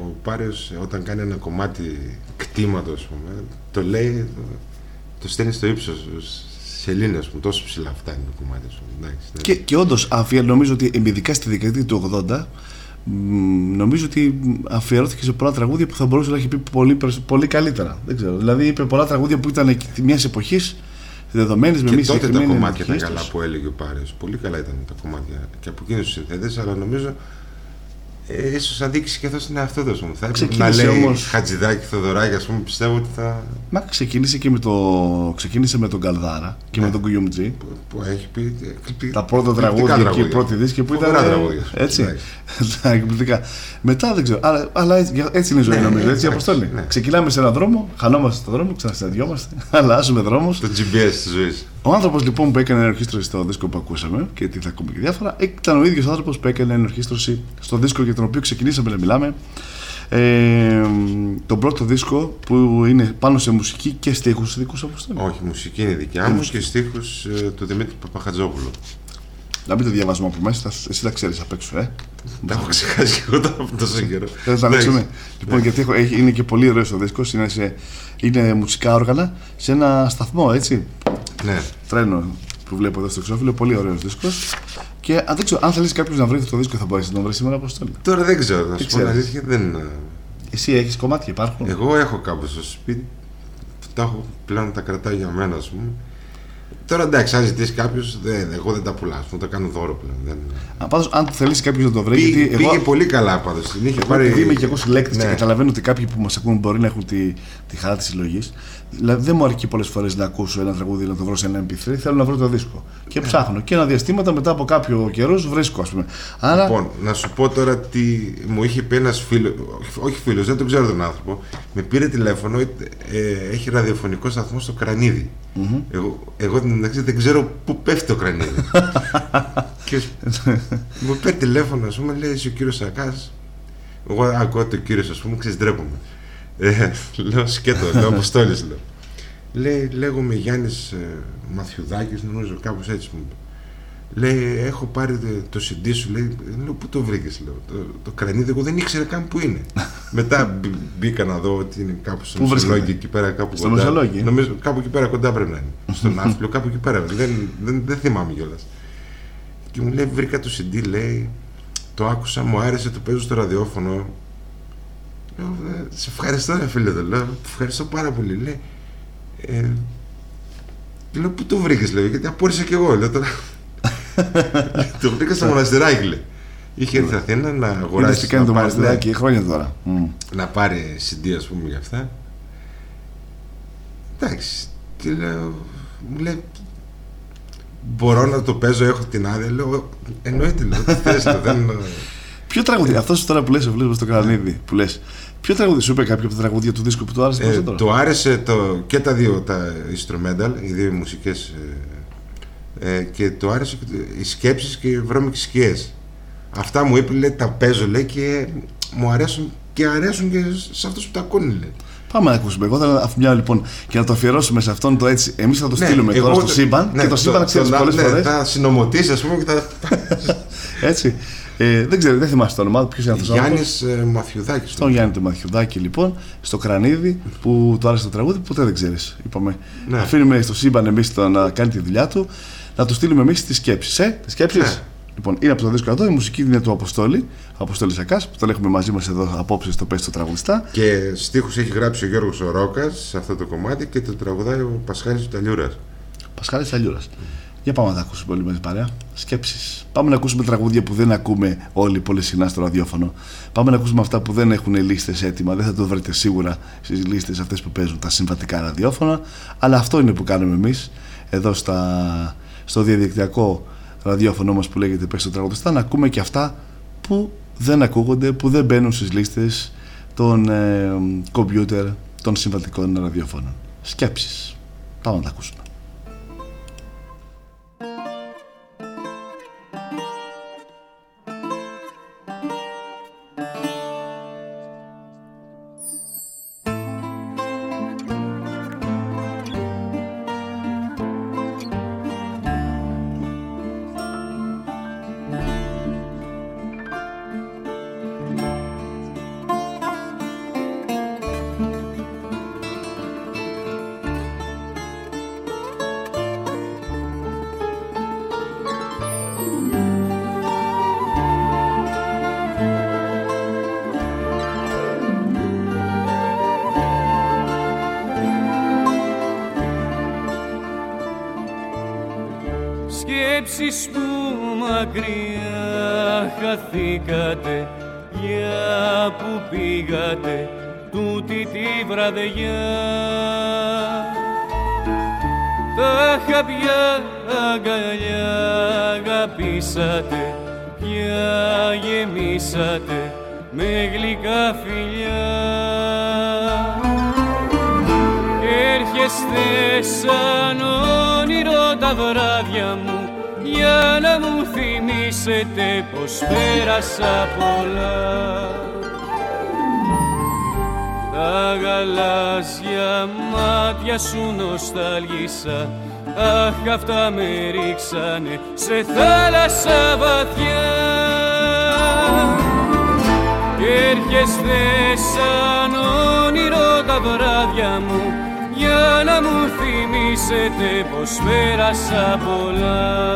Ο Πάριος όταν κάνει ένα κομμάτι κτήματος, ας πούμε, το λέει, το στέλνεις στο ύψος σελήνη, ας πούμε, τόσο ψηλά φτάνει το κομμάτι σου. Εντάξει, ναι. Και, και όντως, νομίζω ότι ειδικά στη δεκαετία του 80, μ, νομίζω ότι αφιερώθηκε σε πολλά τραγούδια που θα μπορούσε να έχει πει πολύ, περισ- πολύ καλύτερα. Δεν ξέρω. Δηλαδή, είπε πολλά τραγούδια που ήταν μιας εποχής δεδομένης με Και μια τότε τα συγκεκριμένη κομμάτια ήταν ενορχήστρωση. καλά που έλεγε ο Πάριος. Πολύ καλά ήταν τα κομμάτια και από εκείνους τους συνθέτες, αλλά νομίζω Ε, ίσως αδείξει και αυτός στην εαυτό του. ας πούμε. Θα έπρεπε να Ξεκίνησε λέει όμως- Χατζηδάκι, Θοδωράκη, ας πούμε, πιστεύω ότι θα. Μα ξεκίνησε και με, το... ξεκίνησε με τον Καλδάρα και με τον Κουγιουμτζή. που, που έχει πει. εκπλη- Τα πρώτα εκπληκτικά τραγούδια και οι πρώτοι δίσκοι που ήταν. Φοβερά ε, τραγούδια. Έτσι. Εντάξει. Τα εκπληκτικά. Μετά δεν ξέρω. Αλλά, αλλά έτσι, έτσι είναι η ζωή Ναι, νομίζω. Έτσι η εντάξει, αποστολή. ναι. Ξεκινάμε σε έναν δρόμο, χανόμαστε στον δρόμο, ξανασυναντιόμαστε, αλλάζουμε δρόμους. Το GPS της ζωής. Ο άνθρωπος λοιπόν που έκανε ενορχήστρωση στο δίσκο που ακούσαμε και τι θα ακούμε και διάφορα, ήταν ο ίδιος άνθρωπος που έκανε ενορχήστρωση στο δίσκο για τον οποίο ξεκινήσαμε να μιλάμε. Ε, τον πρώτο δίσκο που είναι πάνω σε μουσική και στίχους δικούς αποστολή. Όχι, μουσική είναι δικιά μου και στίχους του Δημήτρη Παπαχατζόπουλου. Να μην το διαβάζουμε από μέσα, θα- εσύ τα ξέρεις απ' έξω, ε. Τα έχω ξεχάσει και εγώ τώρα από τόσο καιρό. Θέλω να τα Εντάξει. ανοίξουμε. Λοιπόν, γιατί έχω, έχει, είναι και πολύ ωραίο ο δίσκο. Είναι, σε- είναι μουσικά όργανα σε ένα σταθμό, έτσι. Ναι. Τρένο που βλέπω εδώ στο εξώφυλλο. Πολύ ωραίος δίσκος. Και αν, δεν ξέρω, αν θέλεις κάποιος να βρει αυτό το δίσκο, θα μπορέσει να τον βρεις σήμερα αποστολή. Τώρα δεν ξέρω, να σου πω την ξέρεις. αλήθεια. Δεν... Εσύ έχεις κομμάτια, υπάρχουν; Εγώ έχω κάπου στο σπίτι. Τα έχω πλέον τα κρατάω για μένα, ας πούμε. Τώρα εντάξει, αν ζητήσεις κάποιος, εγώ δεν τα πουλάω. ας πούμε, τα κάνω δώρο πλέον. Δεν... Α, πάντως, αν θέλεις κάποιος να το βρει, Πήγε, γιατί πήγε εγώ, πολύ καλά πάντως. Την είχε εγώ πάρει. επειδή είμαι και εγώ συλλέκτης Ναι. και καταλαβαίνω ότι κάποιοι που μας ακούν μπορεί να έχουν τη, τη χαρά της συλλογής. Δηλαδή, δεν μου αρκεί πολλές φορές να ακούσω ένα τραγούδι να το βρω σε ένα MP3. Θέλω να βρω το δίσκο. Και Ναι. ψάχνω. Και ένα διαστήματα μετά από κάποιο καιρός βρίσκω, ας πούμε. Άρα, Λοιπόν, να σου πω τώρα τι μου είχε πει ένας φίλο, όχι φίλος, δεν τον ξέρω τον άνθρωπο. Με πήρε τηλέφωνο, ε, έχει ραδιοφωνικό σταθμό στο κρανιδι Εγώ, εγώ την μεταξύ δεν ξέρω πού πέφτει το κρανίδι. και μου πήρε τηλέφωνο, ας πούμε, λέει είσαι ο κύριος Σακάς. Εγώ ακούω το κύριος, ας πούμε, ξέρεις, ντρέπομαι. Ε, λέω σκέτο, λέω αποστόλης, λέω. Λέει, λέγομαι Γιάννης ε, Μαθιουδάκης, νομίζω κάπως έτσι μου είπε. Λέει, έχω πάρει το, το CD σου, λέει, λέω, πού το βρήκες, λέω, το, το κρανίδι, εγώ δεν ήξερα καν που είναι. Μετά μπή- μπήκα να δω ότι είναι κάπου στο Πού βρίσκεται; Μεσολόγγι, εκεί πέρα κάπου Στο κοντά. Μεσολόγγι; Νομίζω κάπου εκεί πέρα κοντά πρέπει να είναι. Στον Ναύπλιο, κάπου εκεί πέρα, δεν, δεν, δεν θυμάμαι κιόλας. Και μου λέει, βρήκα το CD, λέει, το άκουσα, μου άρεσε, το παίζω στο ραδιόφωνο. Λέω, «Ε, σε ευχαριστώ ρε φίλε, το λέω, ευχαριστώ πάρα πολύ. Λέει, ε, λέω, πού το βρήκες, λέω, γιατί απόρρισα κι εγώ, λέω τώρα. το βρήκα στο μοναστεράκι, λέει. Είχε έρθει Αθήνα να είδες τι αγοράσει. κάνει το να πάρει- μοναστηράκι χρόνια τώρα. Μμ. ναι, να πάρει CD, ας πούμε, για αυτά. Εντάξει, τι λέω, μου λέει, μπορώ να το παίζω, έχω την άδεια, λέω, εννοείται, λέω, τι θες, λέω, δεν... Ποιο τραγούδι, αυτός τώρα που λες, ο Βλέπει στο κρανίδι, που λες; Ποιο τραγούδι σου είπε κάποιο από τα τραγούδια του δίσκου που του άρεσε Ε, περισσότερο. το άρεσε το, και τα δύο τα instrumental, οι δύο μουσικές ε, ε, και το άρεσε και το- οι σκέψεις και οι βρώμικες σκιές. Αυτά μου είπε, λέει, τα παίζω, λέει, και μου αρέσουν και αρέσουν και σε αυτούς που τα ακούνε, λέει. Πάμε να ακούσουμε. Εγώ θα αφημιά λοιπόν και να το αφιερώσουμε σε αυτόν το έτσι. Εμείς θα το στείλουμε Ναι, τώρα εγώ στο το- σύμπαν ναι, και το σύμπαν ξέρεις το- πολλές ναι, φορές. Θα συνομωτήσει, ας πούμε, και θα. Έτσι. Ε, δεν ξέρω, δεν θυμάσαι το όνομά του. Ποιος είναι αυτός ο Γιάννης άνθρωπος; ε, Μαθιουδάκης. Τον Γιάννη του Μαθιουδάκη λοιπόν, στο κρανίδι που του άρεσε το τραγούδι, ποτέ δεν ξέρεις. Είπαμε. Ναι. Αφήνουμε στο σύμπαν εμείς να κάνει τη δουλειά του, να του στείλουμε εμείς τις σκέψεις. Ε, τις σκέψεις. Ναι. Λοιπόν, είναι από το δίσκο εδώ, η μουσική είναι του Αποστόλη, Αποστόλης Σακά, που τον έχουμε μαζί μας εδώ απόψε στο Πέστη το Τραγουδιστά. Και στίχους έχει γράψει ο Γιώργος ο Ρόκας σε αυτό το κομμάτι και το τραγουδάει ο Πασχάλης Ταλιούρας. Πασχάλης Αλιούρα. Για πάμε να τα ακούσουμε όλοι μαζί παρέα. Σκέψεις. Πάμε να ακούσουμε τραγούδια που δεν ακούμε όλοι πολύ συχνά στο ραδιόφωνο. Πάμε να ακούσουμε αυτά που δεν έχουν λίστες έτοιμα. Δεν θα το βρείτε σίγουρα στις λίστες αυτές που παίζουν τα συμβατικά ραδιόφωνα. Αλλά αυτό είναι που κάνουμε εμείς εδώ στα, στο διαδικτυακό ραδιόφωνο μας που λέγεται Πες στο τραγουδιστά. Να ακούμε και αυτά που δεν ακούγονται, που δεν μπαίνουν στις λίστες των ε, κομπιούτερ των συμβατικών ραδιόφωνων. Σκέψεις. Πάμε να τα ακούσουμε. Τα γαλάζια μάτια σου νοσταλγίσα Αχ αυτά με ρίξανε σε θάλασσα βαθιά. Κι έρχεστε σαν όνειρο τα βράδια μου Για να μου θυμίσετε πως πέρασα πολλά.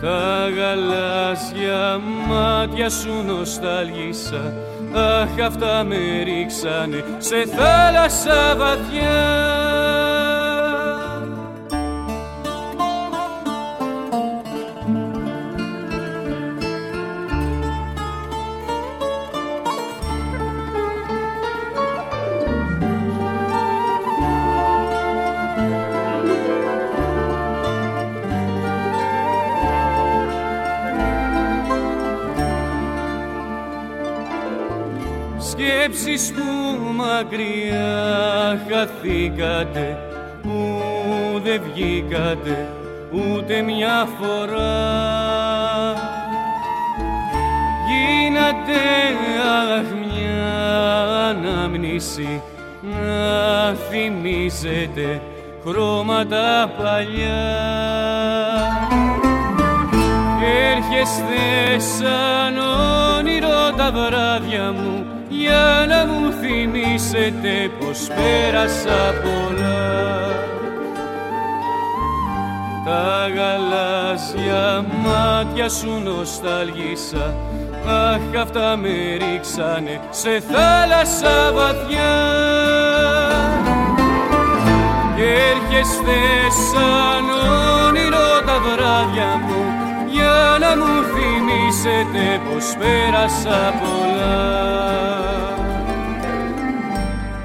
Τα γαλάζια μάτια σου νοσταλγίσα Αχ αυτά με ρίξανε σε θάλασσα βαθιά σκέψεις που μακριά χαθήκατε που δεν βγήκατε ούτε μια φορά. Γίνατε αχ μια αναμνήση να θυμίζετε χρώματα παλιά. Έρχεστε σαν όνειρο τα βράδια μου για να μου θυμίσετε πως πέρασα πολλά. Τα γαλάζια μάτια σου νοσταλγίσα Αχ αυτά με ρίξανε σε θάλασσα βαθιά. Και έρχεστε σαν όνειρο τα βράδια μου Για να μου θυμίσετε πως πέρασα πολλά.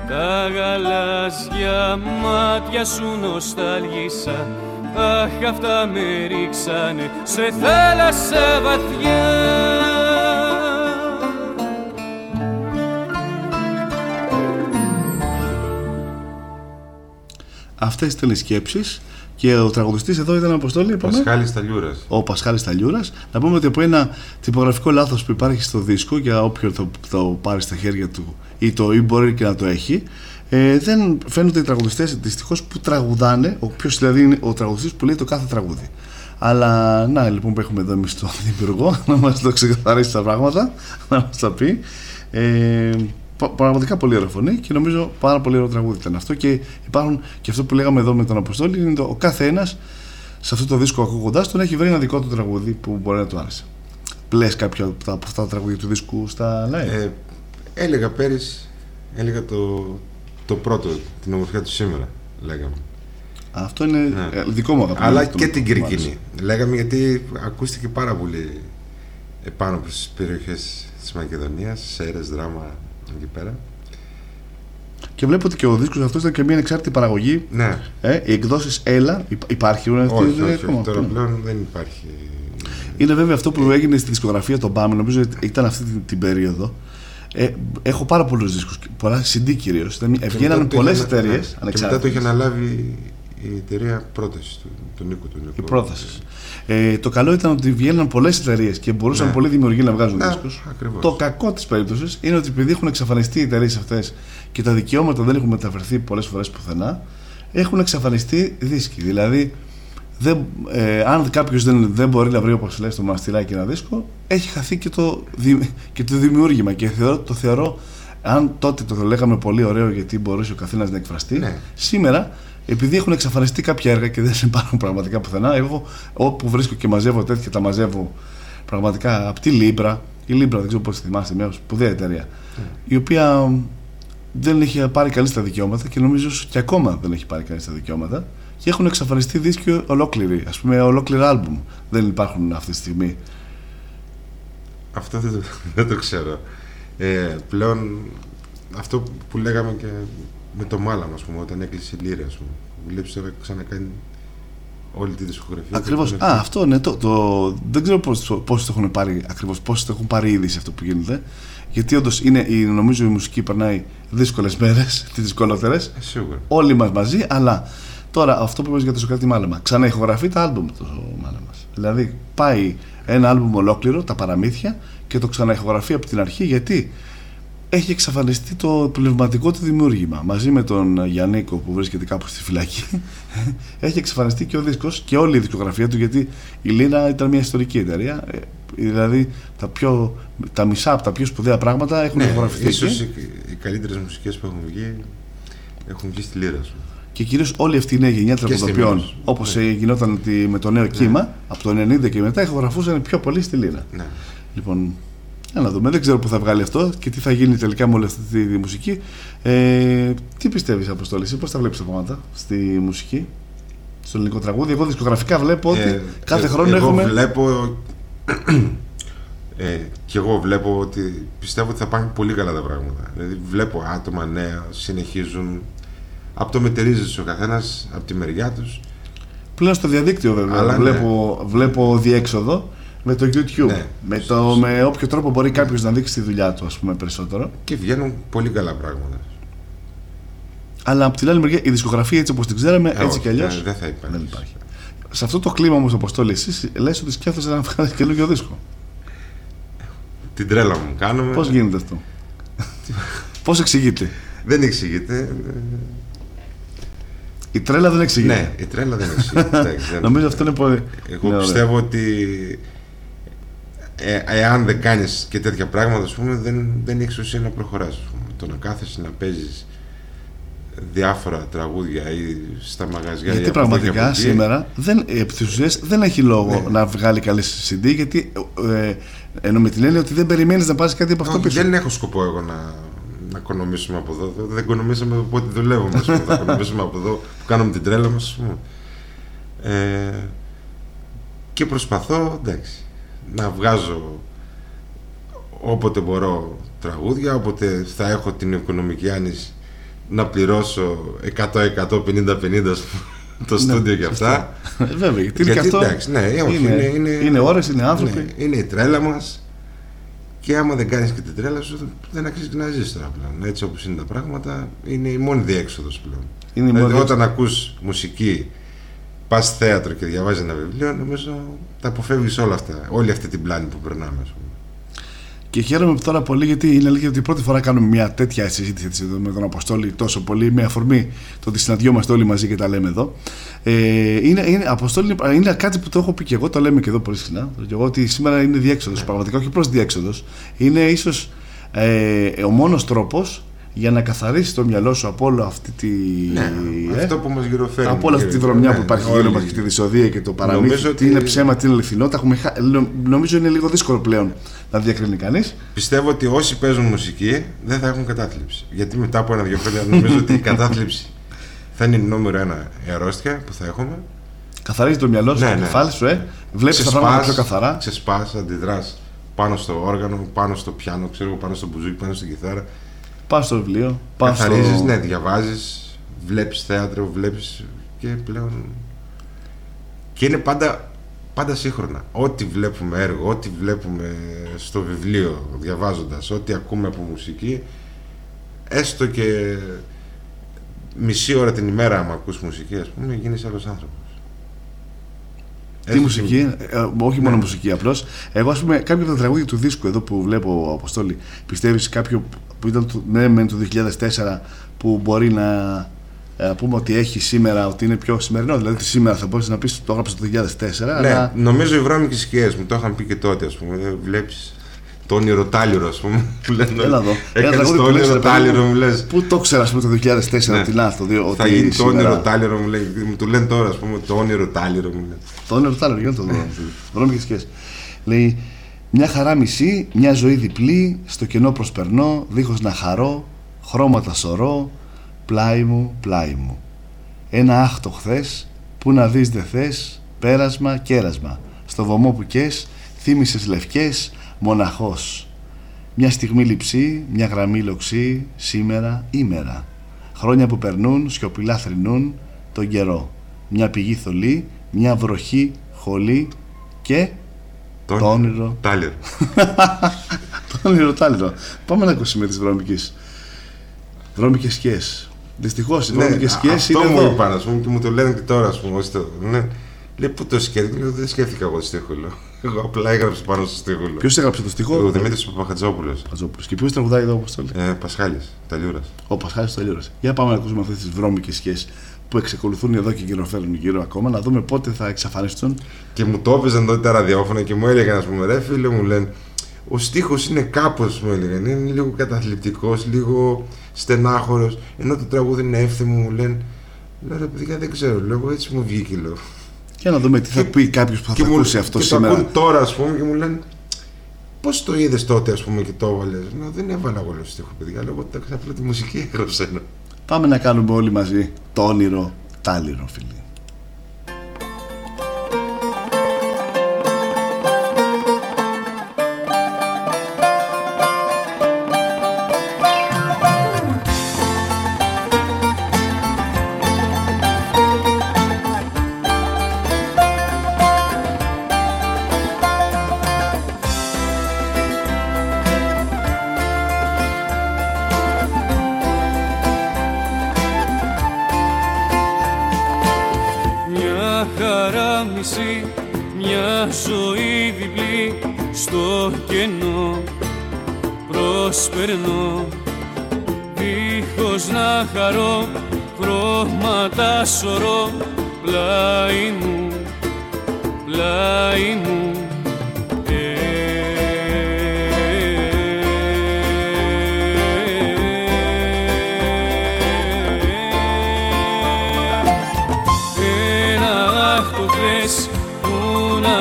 Τα γαλάζια μάτια σου νοσταλγίσα Αχ αυτά με ρίξανε σε θάλασσα βαθιά. Αυτές ήταν οι σκέψεις και ο τραγουδιστής εδώ ήταν Αποστόλη. είπαμε. Πασχάλης Ταλιούρας. Ο Πασχάλης Ταλιούρας. Να πούμε ότι από ένα τυπογραφικό λάθος που υπάρχει στο δίσκο, για όποιον το, το πάρει στα χέρια του ή το ή μπορεί και να το έχει, ε, δεν φαίνονται οι τραγουδιστές δυστυχώς που τραγουδάνε. Ο ποιο δηλαδή είναι ο τραγουδιστής που λέει το κάθε τραγούδι. Αλλά να λοιπόν που έχουμε εδώ εμείς τον Δημιουργό να μας το ξεκαθαρίσει τα πράγματα, να μας τα πει. Ε, πραγματικά πολύ ωραία φωνή και νομίζω πάρα πολύ ωραίο τραγούδι ήταν αυτό. Και υπάρχουν και αυτό που λέγαμε εδώ με τον Αποστόλη είναι το ο κάθε ένας σε αυτό το δίσκο ακούγοντάς τον έχει βρει ένα δικό του τραγούδι που μπορεί να του άρεσε. Πλε κάποια από αυτά τα τραγούδια του δίσκου στα live; Ε, έλεγα πέρυσι, έλεγα το, το πρώτο, την ομορφιά του σήμερα, λέγαμε. Αυτό είναι Ναι. ε, δικό μου αγαπημένο. Αλλά το- και την το μου άρεσε. Κυρκίνη. Λέγαμε γιατί ακούστηκε πάρα πολύ επάνω από τις περιοχές της Μακεδονίας, Σέρες, Δράμα, εκεί πέρα. Και βλέπω ότι και ο δίσκος αυτός ήταν και μια ανεξάρτητη παραγωγή. Ναι, Ε, οι εκδόσεις Έλα υπ- υπάρχουν αυτή όχι, δεν όχι, ακόμα. όχι, τώρα Ναι. πλέον δεν υπάρχει. Είναι βέβαια αυτό που έγινε στη δισκογραφία των Μπάμ, νομίζω ότι ήταν αυτή την, την περίοδο. Ε, έχω πάρα πολλούς δίσκους, πολλά CD κυρίως. Και Βγαίνανε μετά το πολλές είχε- εταιρείες ναι, Και μετά το είχε ανεξάρτητε. αναλάβει η εταιρεία πρόταση του, του Νίκου του Νίκου. Η πρόταση. Ε, το καλό ήταν ότι βγαίναν πολλές εταιρείες και μπορούσαν Ναι. πολλοί δημιουργοί να βγάζουν Ναι, δίσκους. ακριβώς. Το κακό της περίπτωσης είναι ότι επειδή έχουν εξαφανιστεί οι εταιρείες αυτές και τα δικαιώματα δεν έχουν μεταφερθεί πολλές φορές πουθενά, έχουν εξαφανιστεί δίσκοι. Δηλαδή, δεν, ε, αν κάποιος δεν, δεν μπορεί να βρει, όπως λέει, στο μαστιλάκι ένα δίσκο, έχει χαθεί και το, δη- και το δημιούργημα. Και θεωρώ, το θεωρώ, αν τότε το λέγαμε πολύ ωραίο γιατί μπορούσε ο καθένας να εκφραστεί, Ναι. σήμερα επειδή έχουν εξαφανιστεί κάποια έργα και δεν υπάρχουν πραγματικά πουθενά, εγώ όπου βρίσκω και μαζεύω τέτοια τα μαζεύω πραγματικά από τη Libra. Η Libra δεν ξέρω πώς θυμάστε, μια σπουδαία εταιρεία, η οποία δεν έχει πάρει κανείς τα δικαιώματα και νομίζω και ακόμα δεν έχει πάρει κανείς τα δικαιώματα και έχουν εξαφανιστεί δίσκοι ολόκληροι, ας πούμε ολόκληρα άλμπουμ δεν υπάρχουν αυτή τη στιγμή. Αυτό δεν το, δεν το ξέρω. Ε, πλέον αυτό που λέγαμε και με το Μάλαμα, ας πούμε, όταν έκλεισε η Λύρα, ας πούμε. Βλέπεις τώρα ξανακάνει όλη τη δισκογραφία. Ακριβώς. Και- Α, αυτό ναι. Το, το, δεν ξέρω πόσοι το έχουν πάρει ακριβώς, πόσοι το έχουν πάρει ήδη σε αυτό που γίνεται. Γιατί όντως είναι, η- νομίζω η μουσική περνάει δύσκολες μέρες, τις δυσκολότερες. Ε, Σίγουρα. Όλοι μας μαζί, αλλά τώρα αυτό που είπες για το Σοκράτη Μάλεμα. Ξαναηχογραφεί τα άλμπουμ το Μάλεμα. Δηλαδή πάει ένα άλμπουμ ολόκληρο, τα παραμύθια, και το ξαναηχογραφεί από την αρχή γιατί; Έχει εξαφανιστεί το πνευματικό του δημιούργημα. Μαζί με τον Γιάννικο που βρίσκεται κάπου στη φυλακή, έχει εξαφανιστεί και ο δίσκος και όλη η δισκογραφία του γιατί η Λίνα ήταν μια ιστορική εταιρεία. ε, Δηλαδή τα, πιο, τα μισά από τα πιο σπουδαία πράγματα έχουν Ναι, ηχογραφηθεί. ίσως εκεί. οι, οι καλύτερες μουσικές που έχουν βγει έχουν βγει στη Λύρα, ας πούμε. Και κυρίως όλη αυτή η νέα γενιά στη τραγουδοποιών, Μύκονος. όπως Ναι. γινόταν τη- με το νέο κύμα, από το 90 και μετά, ηχογραφούσαν πιο πολύ στη Λίνα. Ναι. Λοιπόν, για να δούμε. Δεν ξέρω πού θα βγάλει αυτό και τι θα γίνει τελικά με όλη αυτή τη, τη μουσική. Ε, τι πιστεύεις, Αποστόλη, εσύ πώς τα βλέπεις τα πράγματα στη μουσική, στο ελληνικό τραγούδι; Εγώ δισκογραφικά βλέπω ότι Ε, κάθε ε, χρόνο εγώ έχουμε. βλέπω ε, και εγώ βλέπω ότι πιστεύω ότι θα πάνε πολύ καλά τα πράγματα. Δηλαδή βλέπω άτομα νέα, συνεχίζουν. Από το μετερίζεις ο καθένας από τη μεριά τους. Πλέον στο διαδίκτυο βέβαια. Αλλά ναι. βλέπω, βλέπω διέξοδο με το YouTube. Ναι. Με, το, με όποιο τρόπο μπορεί κάποιος να δείξει τη δουλειά του, ας πούμε, περισσότερο. και βγαίνουν πολύ καλά πράγματα. Αλλά από την άλλη μεριά η δισκογραφία έτσι όπως την ξέραμε, Ε, έτσι όχι, κι αλλιώς. δεν- δεν θα υπάρχει. Δεν υπάρχει. Σε αυτό το κλίμα όμως, Αποστόλη, εσύ λες ότι σκέφτεσαι να βγάλεις καινούργιο δίσκο. Την τρέλα μου κάνουμε. Πώς γίνεται αυτό; Πώς εξηγείται; Δεν εξηγείται. Η τρέλα δεν εξηγείται. Ναι, η τρέλα δεν εξηγείται. εντάξει, δεν- Νομίζω αυτό είναι πολύ. Εγώ Ναι, ωραία. πιστεύω ότι ε, εάν δεν κάνεις και τέτοια πράγματα, ας πούμε, δεν, δεν έχεις ουσία να προχωράς. ας πούμε. Το να κάθεσαι να παίζεις διάφορα τραγούδια ή στα μαγαζιά ή Γιατί από εδώ και από πραγματικά εκεί, σήμερα δεν, επί της ουσίας, δεν έχει λόγο Ναι. να βγάλει καλή CD γιατί ε, ενώ με την έννοια ότι δεν περιμένεις να πάρεις κάτι από αυτό Όχι, πίσω. δεν έχω σκοπό εγώ να, να οικονομήσουμε από εδώ. Δεν οικονομήσαμε από ό,τι δουλεύουμε. ας πούμε. θα οικονομήσουμε από εδώ που κάνουμε την τρέλα μας. ας πούμε. Ε, και προσπαθώ, εντάξει, να βγάζω όποτε μπορώ τραγούδια, όποτε θα έχω την οικονομική άνηση να πληρώσω 100-100, 50-50 ας πούμε, το στούντιο και αυτά. Ε, Βέβαια, γιατί, είναι Γιατί, και αυτό. εντάξει, ναι, όχι, είναι, είναι- είναι- είναι ώρες, είναι άνθρωποι. Ναι, είναι η τρέλα μας και άμα δεν κάνεις και την τρέλα σου δεν αξίζει και να ζεις τώρα πλέον. Έτσι όπως είναι τα πράγματα είναι η μόνη διέξοδος πλέον. Είναι η Δηλαδή, μόνη όταν ακούς μουσική, πας θέατρο και διαβάζεις ένα βιβλίο, νομίζω τα αποφεύγεις όλα αυτά. Όλη αυτή την πλάνη που περνάμε. Ας πούμε. Και χαίρομαι τώρα πολύ γιατί είναι αλήθεια ότι πρώτη φορά κάνουμε μια τέτοια συζήτηση έτσι, εδώ με τον Αποστόλη τόσο πολύ με αφορμή το ότι συναντιόμαστε όλοι μαζί και τα λέμε εδώ. Ε, είναι, είναι, Αποστόλη, είναι- είναι κάτι που το έχω πει και εγώ, το λέμε και εδώ πολύ συχνά. Και εγώ ότι σήμερα είναι διέξοδος, πραγματικά όχι προς διέξοδος. Είναι ίσως ε, ο μόνος τρόπος για να καθαρίσει το μυαλό σου από όλο αυτή τη. Ναι, ε, αυτό που μας γυροφέρνει. από όλη αυτή τη βρωμιά που υπάρχει γύρω μας και τη δυσοδεία και το παραμύθι. Νομίζω Τι ότι- είναι ψέμα, τι είναι αληθινό. Τα έχουμε χα- νο- Νομίζω είναι λίγο δύσκολο πλέον να διακρίνει κανείς. Πιστεύω ότι όσοι παίζουν μουσική δεν θα έχουν κατάθλιψη. Γιατί μετά από ένα-δύο χρόνια νομίζω ότι η κατάθλιψη θα είναι η νούμερο ένα η αρρώστια που θα έχουμε. Καθαρίζει το μυαλό σου, Ναι, το ναι. κεφάλι σου, ε. Βλέπεις τα πράγματα πιο καθαρά. Ξεσπάς, αντιδράς πάνω στο όργανο, πάνω στο πιάνο, ξέρω εγώ, πάνω στο μπουζούκι, πάνω στην κιθάρα. Πας στο βιβλίο, πας στο. Καθαρίζεις, ναι, διαβάζεις, βλέπεις θέατρο, βλέπεις και πλέον... Και είναι πάντα, πάντα σύγχρονα. Ό,τι βλέπουμε έργο, ό,τι βλέπουμε στο βιβλίο διαβάζοντας, ό,τι ακούμε από μουσική, έστω και μισή ώρα την ημέρα άμα ακούς μουσική, ας πούμε, γίνεις άλλος άνθρωπος. Τι Έστω μουσική, και- ε, όχι μόνο Ναι. μουσική απλώς. Εγώ, ας πούμε, κάποια από τα τραγούδια του δίσκου εδώ που βλέπω, Αποστόλη, πιστεύεις κάποιο που ήταν του, ναι, μεν του 2004 που μπορεί να ε, πούμε ότι έχει σήμερα, ότι είναι πιο σημερινό. Δηλαδή, σήμερα θα μπορούσε να πεις το έγραψες το 2004, Ναι, αλλά νομίζω οι βρώμικες σκιές μου το είχαν πει και τότε, ας πούμε. Βλέπεις το όνειρο τάλιρο, ας πούμε. που λένε, Έλα εδώ. Ένα Έκανες τραγούδι το που λες, όνειρο ρε παιδί τάλιρο, μου, μου λες. Πού το ξέρα, ας πούμε, το 2004 Ναι. ότι να αυτό, ότι Θα γίνει το σήμερα- όνειρο τάλιρο, μου λέει. Μου το λένε τώρα, ας πούμε, το όνειρο τάλιρο, μου λένε. Το όνειρο του άλλου, για να το δω. Βρώμικες σκιές. Λέει, μια χαρά μισή, μια ζωή διπλή, στο κενό προσπερνώ, δίχως να χαρώ, χρώματα σωρώ, πλάι μου, πλάι μου. Ένα άχτο χθες, που να δεις δε θες, πέρασμα, κέρασμα. Στο βωμό που κες, θύμισες λευκές, Μοναχός. Μια στιγμή λειψή, μια γραμμή λοξή, σήμερα, ήμερα. Χρόνια που περνούν, σιωπηλά θρυνούν τον καιρό. Μια πηγή θολή, μια βροχή χολή και Το το όνειρο. Τάλιρο. το όνειρο τάλιρο. Πάμε να ακούσουμε τις βρώμικες. Βρώμικες σκιές. Δυστυχώς οι βρώμικες σκιές Ναι, αυτό είναι μου εδώ. είπαν, ας πούμε, και μου το λένε και τώρα, ας πούμε, όσοι το- ναι. Λέει, πού το σκέφτηκα, λέω, δεν σκέφτηκα εγώ το στίχο, λέω. Εγώ απλά έγραψα πάνω στο στίχο, λέω. Ποιος έγραψε το στίχο; Ο Δημήτρης Παπαχατζόπουλος. Χατζόπουλος. Και ποιος τραγουδάει εδώ όπως το λέει. Ε, Πασχάλης, Ταλιούρας. Ο Πασχάλης Τελείωρας. Για πάμε να ακούσουμε αυτές τις βρώμικες σκιές που εξακολουθούν εδώ και γυροφέρουν γύρω ακόμα, να δούμε πότε θα εξαφανιστούν. Και μου το έπαιζαν τότε τα ραδιόφωνα και μου έλεγαν, ας πούμε, ρε φίλε μου λένε, ο στίχος είναι κάπως, μου έλεγαν, είναι λίγο καταθλιπτικός, λίγο στενάχωρος, ενώ το τραγούδι είναι εύθυμο, μου λένε. Λέω ρε παιδιά δεν ξέρω, λέω εγώ έτσι μου βγήκε λέω. Για να δούμε τι θα πει κάποιος που θα και το μου- ακούσει αυτό και σήμερα. το ακούν τώρα ας πούμε και μου λένε Πώς το είδες τότε ας πούμε και το έβαλες; Λέω δεν έβαλα εγώ λέω στίχο παιδιά Λέω εγώ τα- απλά τη μουσική έγραψα Πάμε να κάνουμε όλοι μαζί το όνειρο τάλιρο, φίλοι.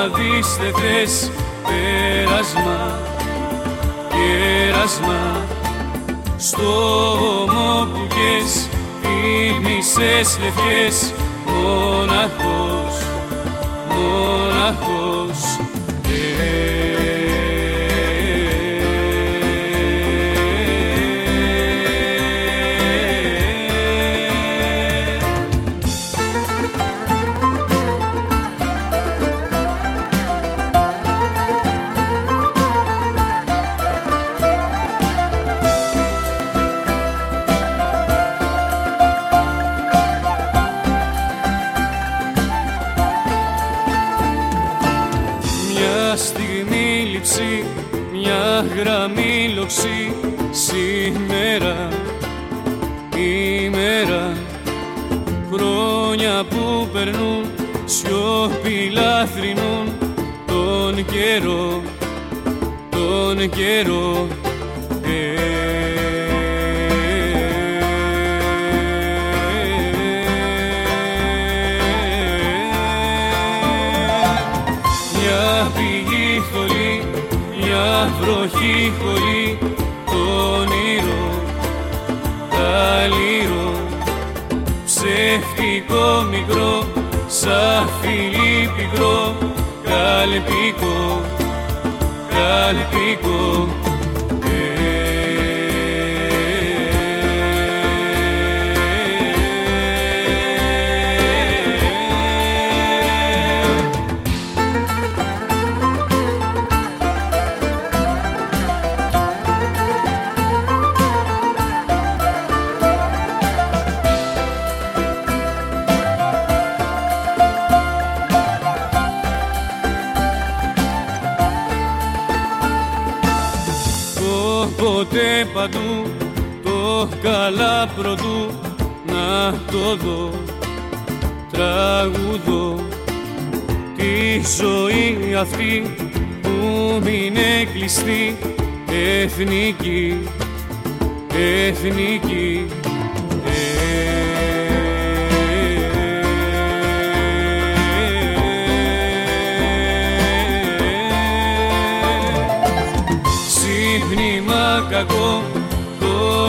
Να δεις δεν θες πέρασμα, κέρασμα. Στο ώμο που κες θύμισες λευκές μοναχός, καιρό, τον καιρό Μια πηγή θολή, μια βροχή χωρί το όνειρο, τα λύρο ψεύτικο μικρό, σαν φιλί πικρό, καλπικό, καλπικό. Το το καλά πρωτού να το δω τραγουδώ. Τη ζωή αυτή που μου είναι κλειστή εθνική, εθνική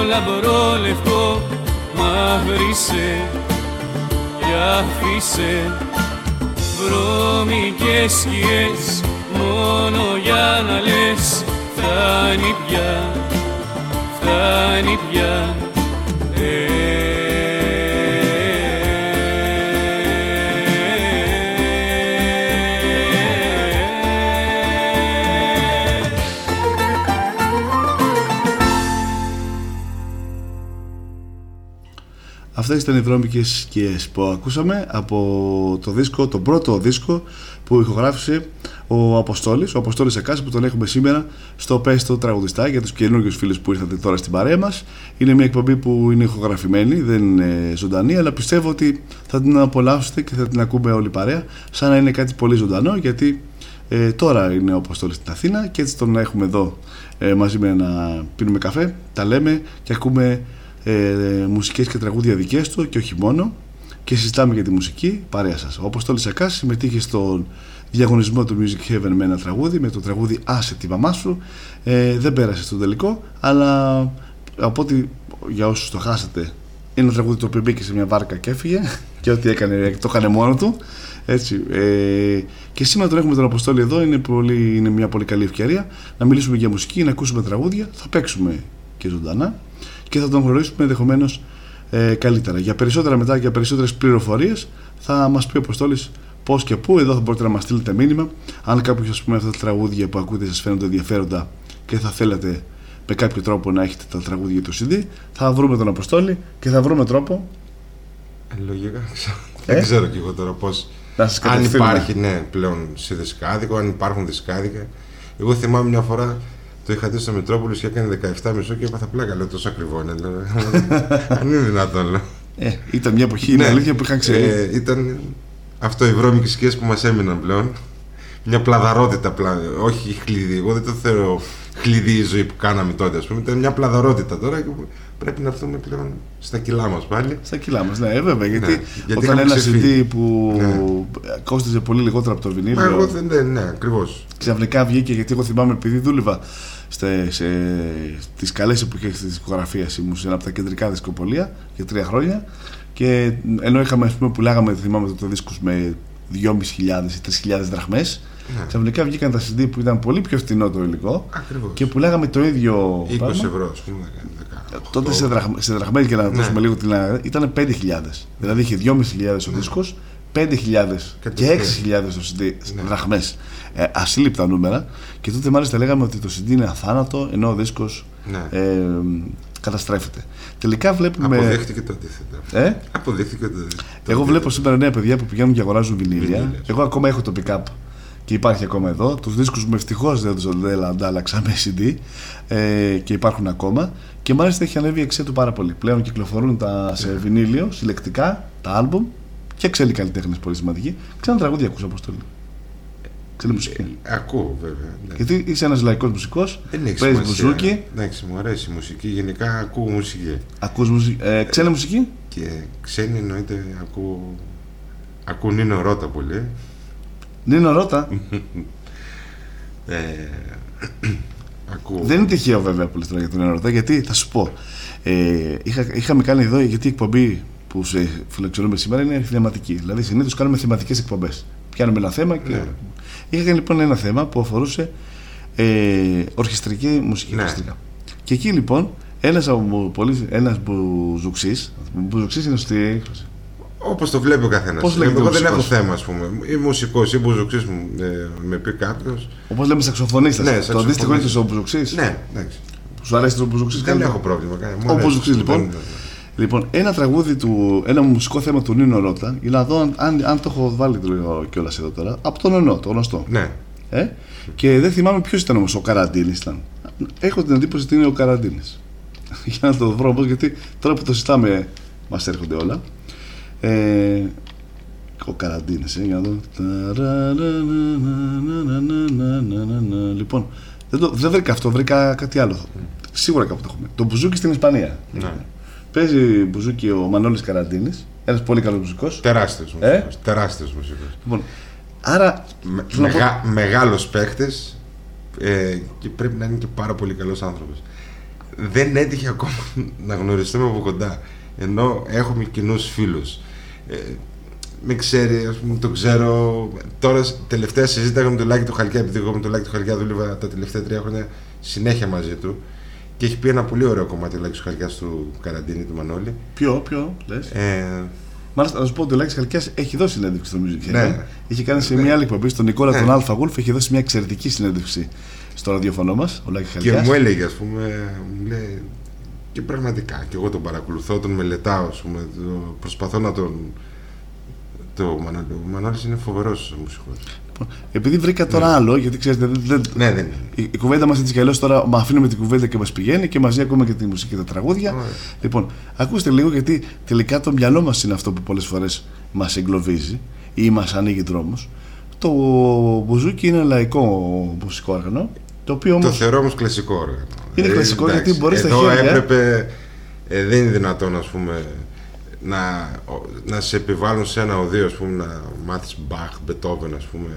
λαμπρό λευκό μαύρισε και άφησε βρώμικες σκιές μόνο για να λες φτάνει πια, φτάνει πια Αυτές ήταν οι βρώμικες σκιές που ακούσαμε από το δίσκο, τον πρώτο δίσκο που ηχογράφησε ο Αποστόλης, ο Αποστόλης Ακάς που τον έχουμε σήμερα στο Πες το τραγουδιστά για τους καινούριου φίλους που ήρθατε τώρα στην παρέα μας. Είναι μια εκπομπή που είναι ηχογραφημένη, δεν είναι ζωντανή, αλλά πιστεύω ότι θα την απολαύσετε και θα την ακούμε όλη παρέα σαν να είναι κάτι πολύ ζωντανό γιατί ε, τώρα είναι ο Αποστόλης στην Αθήνα και έτσι τον έχουμε εδώ ε, μαζί με να πίνουμε καφέ, τα λέμε και ακούμε ε, μουσικές και τραγούδια δικές του και όχι μόνο και συζητάμε για τη μουσική παρέα σας. Όπως το Λισακάς συμμετείχε στον διαγωνισμό του Music Heaven με ένα τραγούδι, με το τραγούδι «Άσε τη μαμά σου». Ε, δεν πέρασε στο τελικό, αλλά από ό,τι για όσους το χάσατε, είναι ένα τραγούδι το οποίο μπήκε σε μια βάρκα και έφυγε και ό,τι έκανε, το έκανε μόνο του. Έτσι, ε, και σήμερα τον έχουμε τον Αποστόλη εδώ, είναι, πολύ, είναι μια πολύ καλή ευκαιρία να μιλήσουμε για μουσική, να ακούσουμε τραγούδια, θα παίξουμε και ζωντανά και θα τον γνωρίσουμε ενδεχομένως ε, καλύτερα. Για περισσότερα μετά, για περισσότερες πληροφορίες, θα μας πει ο Αποστόλης πώς και πού. Εδώ θα μπορείτε να μας στείλετε μήνυμα. Αν κάποιος, ας πούμε, αυτά τα τραγούδια που ακούτε σας φαίνονται ενδιαφέροντα και θα θέλετε με κάποιο τρόπο να έχετε τα τραγούδια του CD, θα βρούμε τον Αποστόλη και θα βρούμε τρόπο. Ε, λογικά. Ε; Δεν ξέρω κι εγώ τώρα πώς. Αν υπάρχει ναι, πλέον σε δισκάδικο, αν υπάρχουν δισκάδικα. Εγώ θυμάμαι μια φορά το είχα δει στο Μητρόπολο και έκανε 17 μισό και έπαθα πλάκα. Λέω τόσο ακριβό είναι. Αν είναι δυνατόν, λέω. Ε, ήταν μια εποχή, είναι ναι, αλήθεια που είχαν ξέρει. Ε, ήταν αυτό οι βρώμικες σκιέ που μας έμειναν πλέον. Μια πλαδαρότητα πλέον. Όχι χλειδί. Εγώ δεν το θεωρώ χλειδί η ζωή που κάναμε τότε, ας πούμε. Ήταν μια πλαδαρότητα τώρα και πρέπει να έρθουμε πλέον στα κιλά μας πάλι. Στα κιλά μας, ναι, βέβαια. Γιατί, ναι, γιατί όταν ένα CD που ναι. κόστιζε πολύ λιγότερο από το βινίλιο. Μα εγώ δεν, ναι, ναι ακριβώς. Ξαφνικά βγήκε γιατί εγώ θυμάμαι επειδή δούλευα σε, σε, τις καλές εποχές της δισκογραφίας ήμουν σε ένα από τα κεντρικά δισκοπολία για τρία χρόνια και ενώ είχαμε, ας πούμε, πουλάγαμε, θυμάμαι το δίσκους με 2.500 ή 3.000 δραχμές ναι. Ξαφνικά βγήκαν τα CD που ήταν πολύ πιο φθηνό το υλικό Ακριβώς. και πουλάγαμε το ίδιο. 20 πράγμα. ευρώ, ας πούμε. Τότε σε, δραχ, σε δραχμές για να ναι. δώσουμε λίγο την ήταν 5.000. Δηλαδή είχε 2.500 ο ναι. δίσκος, 5.000 και 6.000 το CD ναι. δραχμές. Ε, ασύλληπτα νούμερα. Και τότε μάλιστα λέγαμε ότι το CD είναι αθάνατο ενώ ο δίσκος ναι. ε, καταστρέφεται. Τελικά βλέπουμε. Αποδέχτηκε το αντίθετο. Ε; Αποδέχτηκε το αντίθετο. Εγώ βλέπω σήμερα νέα παιδιά που πηγαίνουν και αγοράζουν βινίλια. Εγώ ακόμα έχω το pick-up και υπάρχει ακόμα εδώ. Τους δίσκους μου ευτυχώς δεν τους αντάλλαξα με CD ε, και υπάρχουν ακόμα. Και μάλιστα έχει ανέβει η αξία του πάρα πολύ. Πλέον κυκλοφορούν τα σε βινίλιο, συλλεκτικά, τα άλμπουμ και ξένοι καλλιτέχνες πολύ σημαντικοί. Ξένα τραγούδια ακούσα αποστολή. Ξένη μουσική. Ε, ακούω βέβαια. Ναι. Γιατί είσαι ένας λαϊκός μουσικός. Παίζεις μπουζούκι. Εντάξει, μου αρέσει η μουσική. Γενικά ακούω μουσική. Ακούς μουσική. Ε, ξένη μουσική; Και ξένη εννοείται ακούω. Ακούω Νίνο Ρώτα πολύ. Νίνο Ρώτα. ε, ακούω. Δεν είναι τυχαίο βέβαια που λες τώρα για τον Νίνο Ρώτα γιατί θα σου πω. Ε, είχα, είχαμε κάνει εδώ γιατί η εκπομπή που σε φιλοξενούμε σήμερα είναι θεματική. Δηλαδή συνήθως κάνουμε θεματικές εκπομπές. Πιάνουμε ένα θέμα και. Ναι. Είχα λοιπόν ένα θέμα που αφορούσε ε, ορχιστρική μουσική. Ναι. Και εκεί λοιπόν ένας ένας μπουζουξής. Μπουζουξής είναι σωστή έκφραση. Όπως το βλέπει ο καθένας. Εγώ δεν έχω θέμα, ας πούμε. Ή μουσικός ή μπουζουξής μου ε, με πει κάποιος. Όπως λέμε σαξοφωνίστας. Ναι, το αντίστοιχο είναι και ο μπουζουξής; Ναι, εντάξει. Σου αρέσει το μπουζουξής. Δεν έχω πρόβλημα. Ο μπουζουξής λοιπόν. Λοιπόν, ένα τραγούδι του, ένα μουσικό θέμα του Νίνο Ρώτα, για να δω αν, αν, αν το έχω βάλει κιόλας εδώ τώρα, από τον Ονό, το γνωστό. Ναι. Ε; Και δεν θυμάμαι ποιος ήταν όμως, ο Καραντίνης ήταν. Έχω την εντύπωση ότι είναι ο Καραντίνης. για να το βρω όμως, γιατί τώρα που το συζητάμε, μας έρχονται όλα. Ε, ο Καραντίνης, ε, για να δω. Λοιπόν, δεν, το, δεν βρήκα αυτό, βρήκα κάτι άλλο. Σίγουρα κάπου το έχουμε. Το μπουζούκι στην Ισπανία. Ναι. Παίζει μπουζούκι ο Μανώλης Καραντίνης, ένας πολύ καλός μουσικός. Τεράστιος ε; μουσικός. Ε; Τεράστιος μουσικός. Λοιπόν, άρα... Με, μεγα, πω... Μεγάλος παίχτης ε, και πρέπει να είναι και πάρα πολύ καλός άνθρωπος. Δεν έτυχε ακόμα να γνωριστούμε από κοντά, ενώ έχουμε κοινούς φίλους. Ε, με ξέρει, ας πούμε, το ξέρω. Τώρα τελευταία συζήτησα με τον Λάκη του Χαλκιά, επειδή εγώ με τον Λάκη του Χαλκιά δούλευα τα τελευταία τρία χρόνια συνέχεια μαζί του. Και έχει πει ένα πολύ ωραίο κομμάτι ο Λάκης του Χαλκιάς του Καραντίνη του Μανώλη. Ποιο, ποιο, λες; Ε, Μάλιστα, να σου πω ότι ο Λάκης Χαλκιάς έχει δώσει συνέντευξη στο Music Heaven. Ναι. Είχε κάνει σε μια άλλη εκπομπή στον Νικόλα Ναι. τον Αλφα Γούλφ, έχει δώσει μια εξαιρετική συνέντευξη στο ραδιοφωνό μας, ο Λάκης και Χαλκιάς. μου έλεγε, ας πούμε, μου λέει. Και πραγματικά, και εγώ τον παρακολουθώ, τον μελετάω, ας πούμε, το, προσπαθώ να τον. Το Μανώλη, ο Μανώλης είναι φοβερός μουσικός. Επειδή βρήκα τώρα άλλο, γιατί ξέρετε, δεν, δεν, Ναι, δεν είναι. η, η κουβέντα μας έτσι κι αλλιώς τώρα μα αφήνουμε την κουβέντα και μας πηγαίνει και μαζί ακούμε και τη μουσική και τα τραγούδια. Ωραία. Λοιπόν, ακούστε λίγο γιατί τελικά το μυαλό μας είναι αυτό που πολλές φορές μας εγκλωβίζει ή μας ανοίγει δρόμους. Το μπουζούκι είναι λαϊκό μουσικό όργανο, το οποίο όμω. Το θεωρώ όμως κλασικό όργανο. Είναι κλασικό εντάξει, γιατί μπορείς στα εδώ χέρια- έπρεπε. ε, δεν είναι δυνατόν, ας πούμε, να, ο- να σε επιβάλλουν σε ένα οδείο, ας πούμε, να μάθεις Μπαχ, Μπετόβεν, ας πούμε,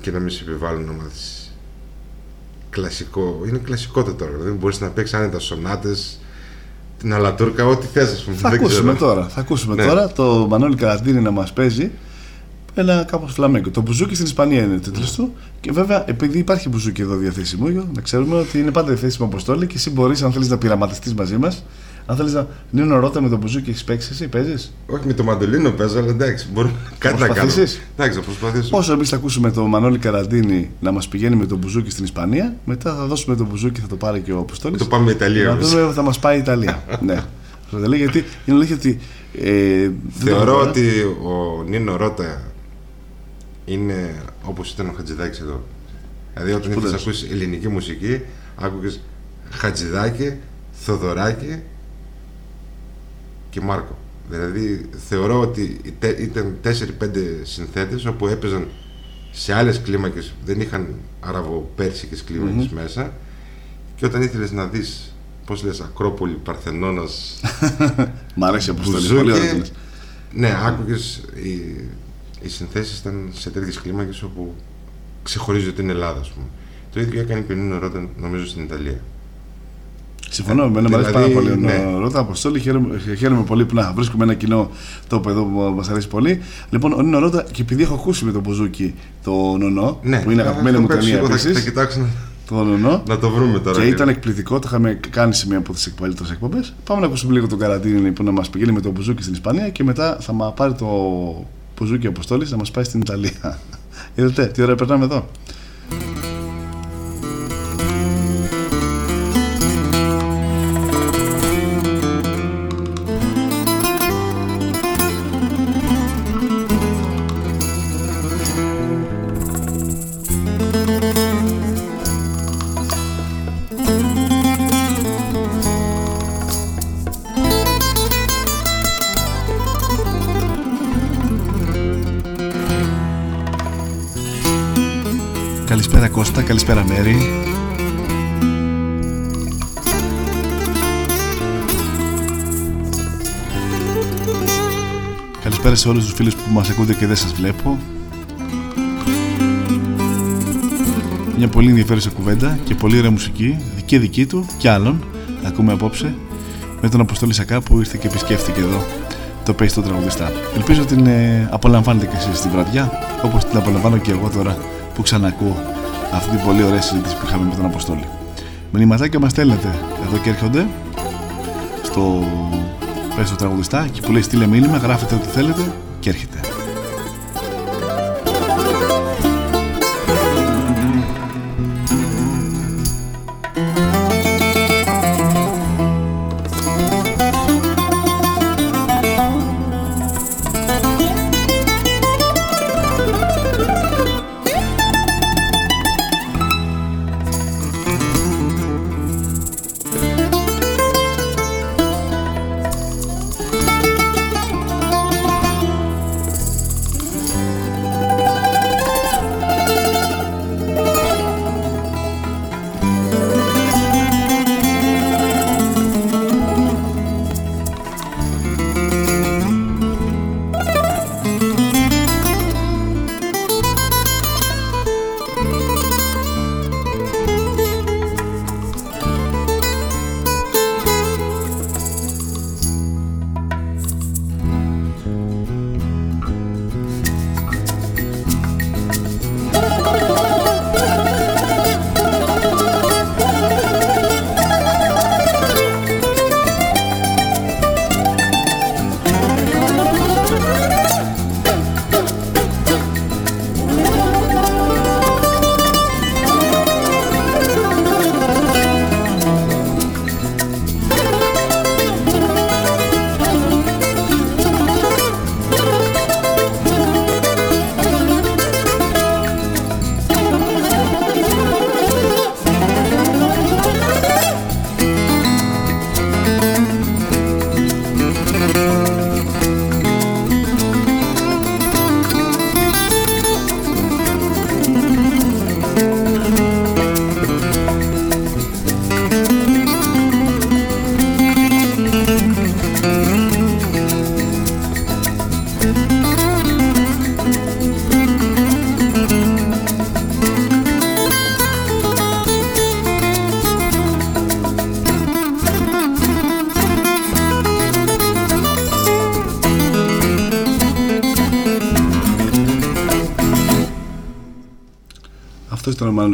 και να μην σε επιβάλλουν να μάθεις κλασικό. Είναι κλασικό το τώρα. Δεν μπορείς να παίξεις άνετα σονάτες, την αλατούρκα, ό,τι θες, ας πούμε. Θα δεν ακούσουμε ξέρω. τώρα. Θα ακούσουμε Ναι. τώρα το Μανώλη Καραντίνη να μας παίζει ένα κάπως φλαμέγκο. Το μπουζούκι στην Ισπανία είναι ο τίτλος του. Και βέβαια, επειδή υπάρχει μπουζούκι εδώ διαθέσιμο, να ξέρουμε ότι είναι πάντα διαθέσιμο αποστόλη και εσύ μπορείς, αν θέλεις να πειραματιστείς μαζί μας, αν θέλεις να. Νίνο ρώτα με το μπουζούκι, έχεις παίξει εσύ, παίζεις; Όχι με το μαντολίνο παίζω, αλλά εντάξει, μπορούμε κάτι να κάνουμε. προσπαθήσεις; Εντάξει, θα προσπαθήσω. Όσο εμείς θα ακούσουμε το Μανώλη Καραντίνη να μας πηγαίνει με το μπουζούκι στην Ισπανία, μετά θα δώσουμε το μπουζούκι, θα το πάρει και ο Αποστόλης. Το πάμε Ιταλία Να όμως. δούμε, θα μας πάει η Ιταλία. ναι. Στο Ιταλία, γιατί είναι αλήθεια ότι. Ε, δεν το Θεωρώ γνωρίζω. ότι ο Νίνο Ρώτα είναι όπως ήταν ο Χατζηδάκης εδώ. Δηλαδή όταν ήθελες να Σπουδαίος. ακούσεις ελληνική μουσική, άκουγες Χατζηδάκη, Θοδωράκη και Μάρκο. Δηλαδή θεωρώ ότι τε- ήταν 4-5 συνθέτες όπου έπαιζαν σε άλλες κλίμακες, δεν είχαν αραβοπέρσικες κλίμακες μέσα και όταν ήθελες να δεις πώς λες Ακρόπολη, Παρθενώνας, Μ' αρέσει η αποστολή. Μπουζούκι. Πολύ ωραία το λες. Ναι, άκουγες. Οι, οι συνθέσεις ήταν σε τέτοιες κλίμακες όπου ξεχωρίζει την Ελλάδα, ας πούμε. Το ίδιο έκανε και ο Νίνο Ρώτα, νομίζω, στην Ιταλία. Συμφωνώ, εμένα μου αρέσει πάρα Δηλαδή, πολύ. ναι. Ναι. Ρώτα Αποστόλη, χαίρομαι, χαίρομαι πολύ που να βρίσκουμε ένα κοινό τόπο εδώ που μας αρέσει πολύ. Λοιπόν, ο Νίνο Ρώτα, και επειδή έχω ακούσει με τον Μπουζούκι το Νονό, Ναι, που είναι θα- αγαπημένη θα μου παίξω ταινία εγώ, θα- Θα επίση, κοιτάξω να, το Νονό. να το βρούμε τώρα. Και ήταν εκπληκτικό, το είχαμε κάνει σε μία από τις εκπαλύτερε εκπομπές. Πάμε να ακούσουμε λίγο τον Καραντίνη που να μας πηγαίνει με το Μπουζούκι στην Ισπανία και μετά θα μα πάρει το Μπουζούκι Αποστόλης να μας πάει στην Ιταλία. Είδατε, τι ώρα περνάμε εδώ; Σε όλους τους φίλους που μας ακούτε και δεν σας βλέπω. Μια πολύ ενδιαφέρουσα κουβέντα και πολύ ωραία μουσική, δική δική του και άλλων, ακούμε απόψε, με τον Αποστόλη Σακά που ήρθε και επισκέφθηκε εδώ το Pace του τραγουδιστά. Ελπίζω την ε, απολαμβάνετε και εσείς τη βραδιά, όπως την απολαμβάνω και εγώ τώρα που ξανακούω αυτή την πολύ ωραία συζήτηση που είχαμε με τον Αποστόλη. Μηνυματάκια μας στέλνετε εδώ και έρχονται στο Pace του τραγουδιστά και που λέει στείλε μήνυμα, γράφετε ό,τι θέλετε και έρχεται.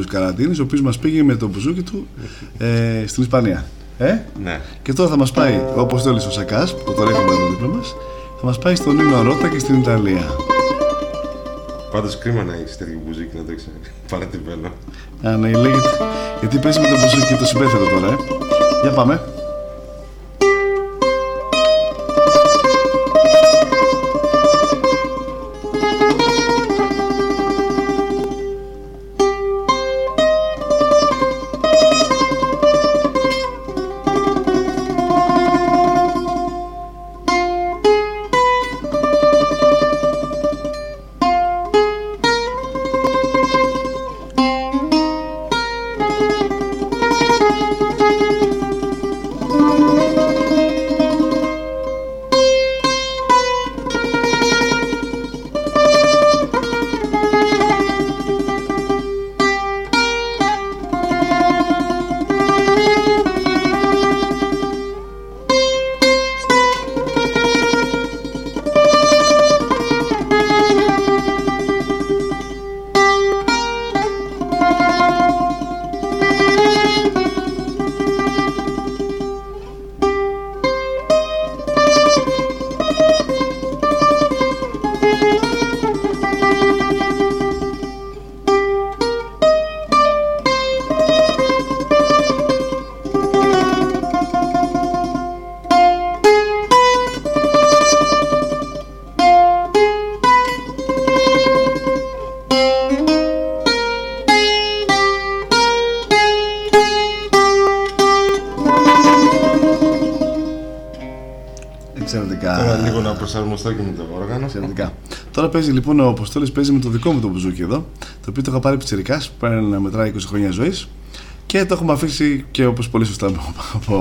Ήταν ο Μάνος Καραντίνης, ο οποίος μας πήγε με το μπουζούκι του ε, στην Ισπανία. Ε; Ναι. Και τώρα θα μας πάει ο Αποστόλης ο Σακάς, που τώρα έχουμε εδώ δίπλα μας, θα μας πάει στον Νίνο Ρότα και στην Ιταλία. Πάντως κρίμα να έχεις τέτοιο μπουζίκι να το έχεις παρατημένο. Α, ναι, λέγεται. Γιατί παίζει με το μπουζούκι και το συμπέθερο τώρα, ε. Για πάμε. Λίγο να προσαρμοστώ και με το όργανο. Εξαιρετικά. Τώρα παίζει λοιπόν ο Αποστόλης παίζει με το δικό μου το μπουζούκι εδώ, το οποίο το είχα πάρει πιτσερικά, πρέπει να μετράει 20 χρόνια ζωής. Και το έχουμε αφήσει και όπως πολύ σωστά από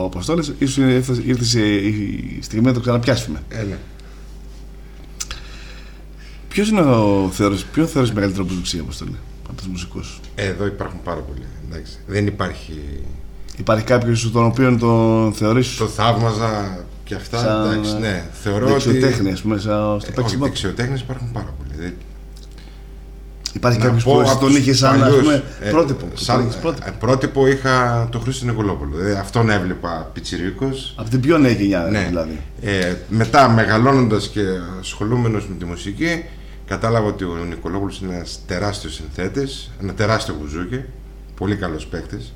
ο Αποστόλης, ίσως ήρθε η στιγμή να το ξαναπιάσουμε. Ε, ναι. Ποιος είναι ο θεωρείς, ποιον θεωρείς μεγαλύτερο μπουζουξί, Αποστόλη, από τους μουσικούς; Ε, Εδώ υπάρχουν πάρα πολλοί. Εντάξει. Δεν υπάρχει. Υπάρχει κάποιος τον οποίο τον θεωρεί Το θαύμαζα και αυτά. Σαν, εντάξει, ναι. Θεωρώ δεξιοτέχνη, ότι. ας πούμε, σαν- στο Ε, όχι, παίξιμο. δεξιοτέχνες υπάρχουν πάρα πολλοί. Δεν- Υπάρχει Να κάποιος πω που εσύ από τον τους είχε σαν ας παλιούς, πούμε, ε, πρότυπο. Σαν, Τον είχες πρότυπο. ε, πρότυπο είχα το Χρήστο Νικολόπουλο. Δηλαδή, αυτόν έβλεπα πιτσιρίκος. Από την πιο νέα γενιά Ναι. δηλαδή. Ε, μετά μεγαλώνοντας και ασχολούμενος με τη μουσική κατάλαβα ότι ο Νικολόπουλος είναι ένας τεράστιος συνθέτης, ένα τεράστιο μπουζούκι, πολύ καλός παίκτης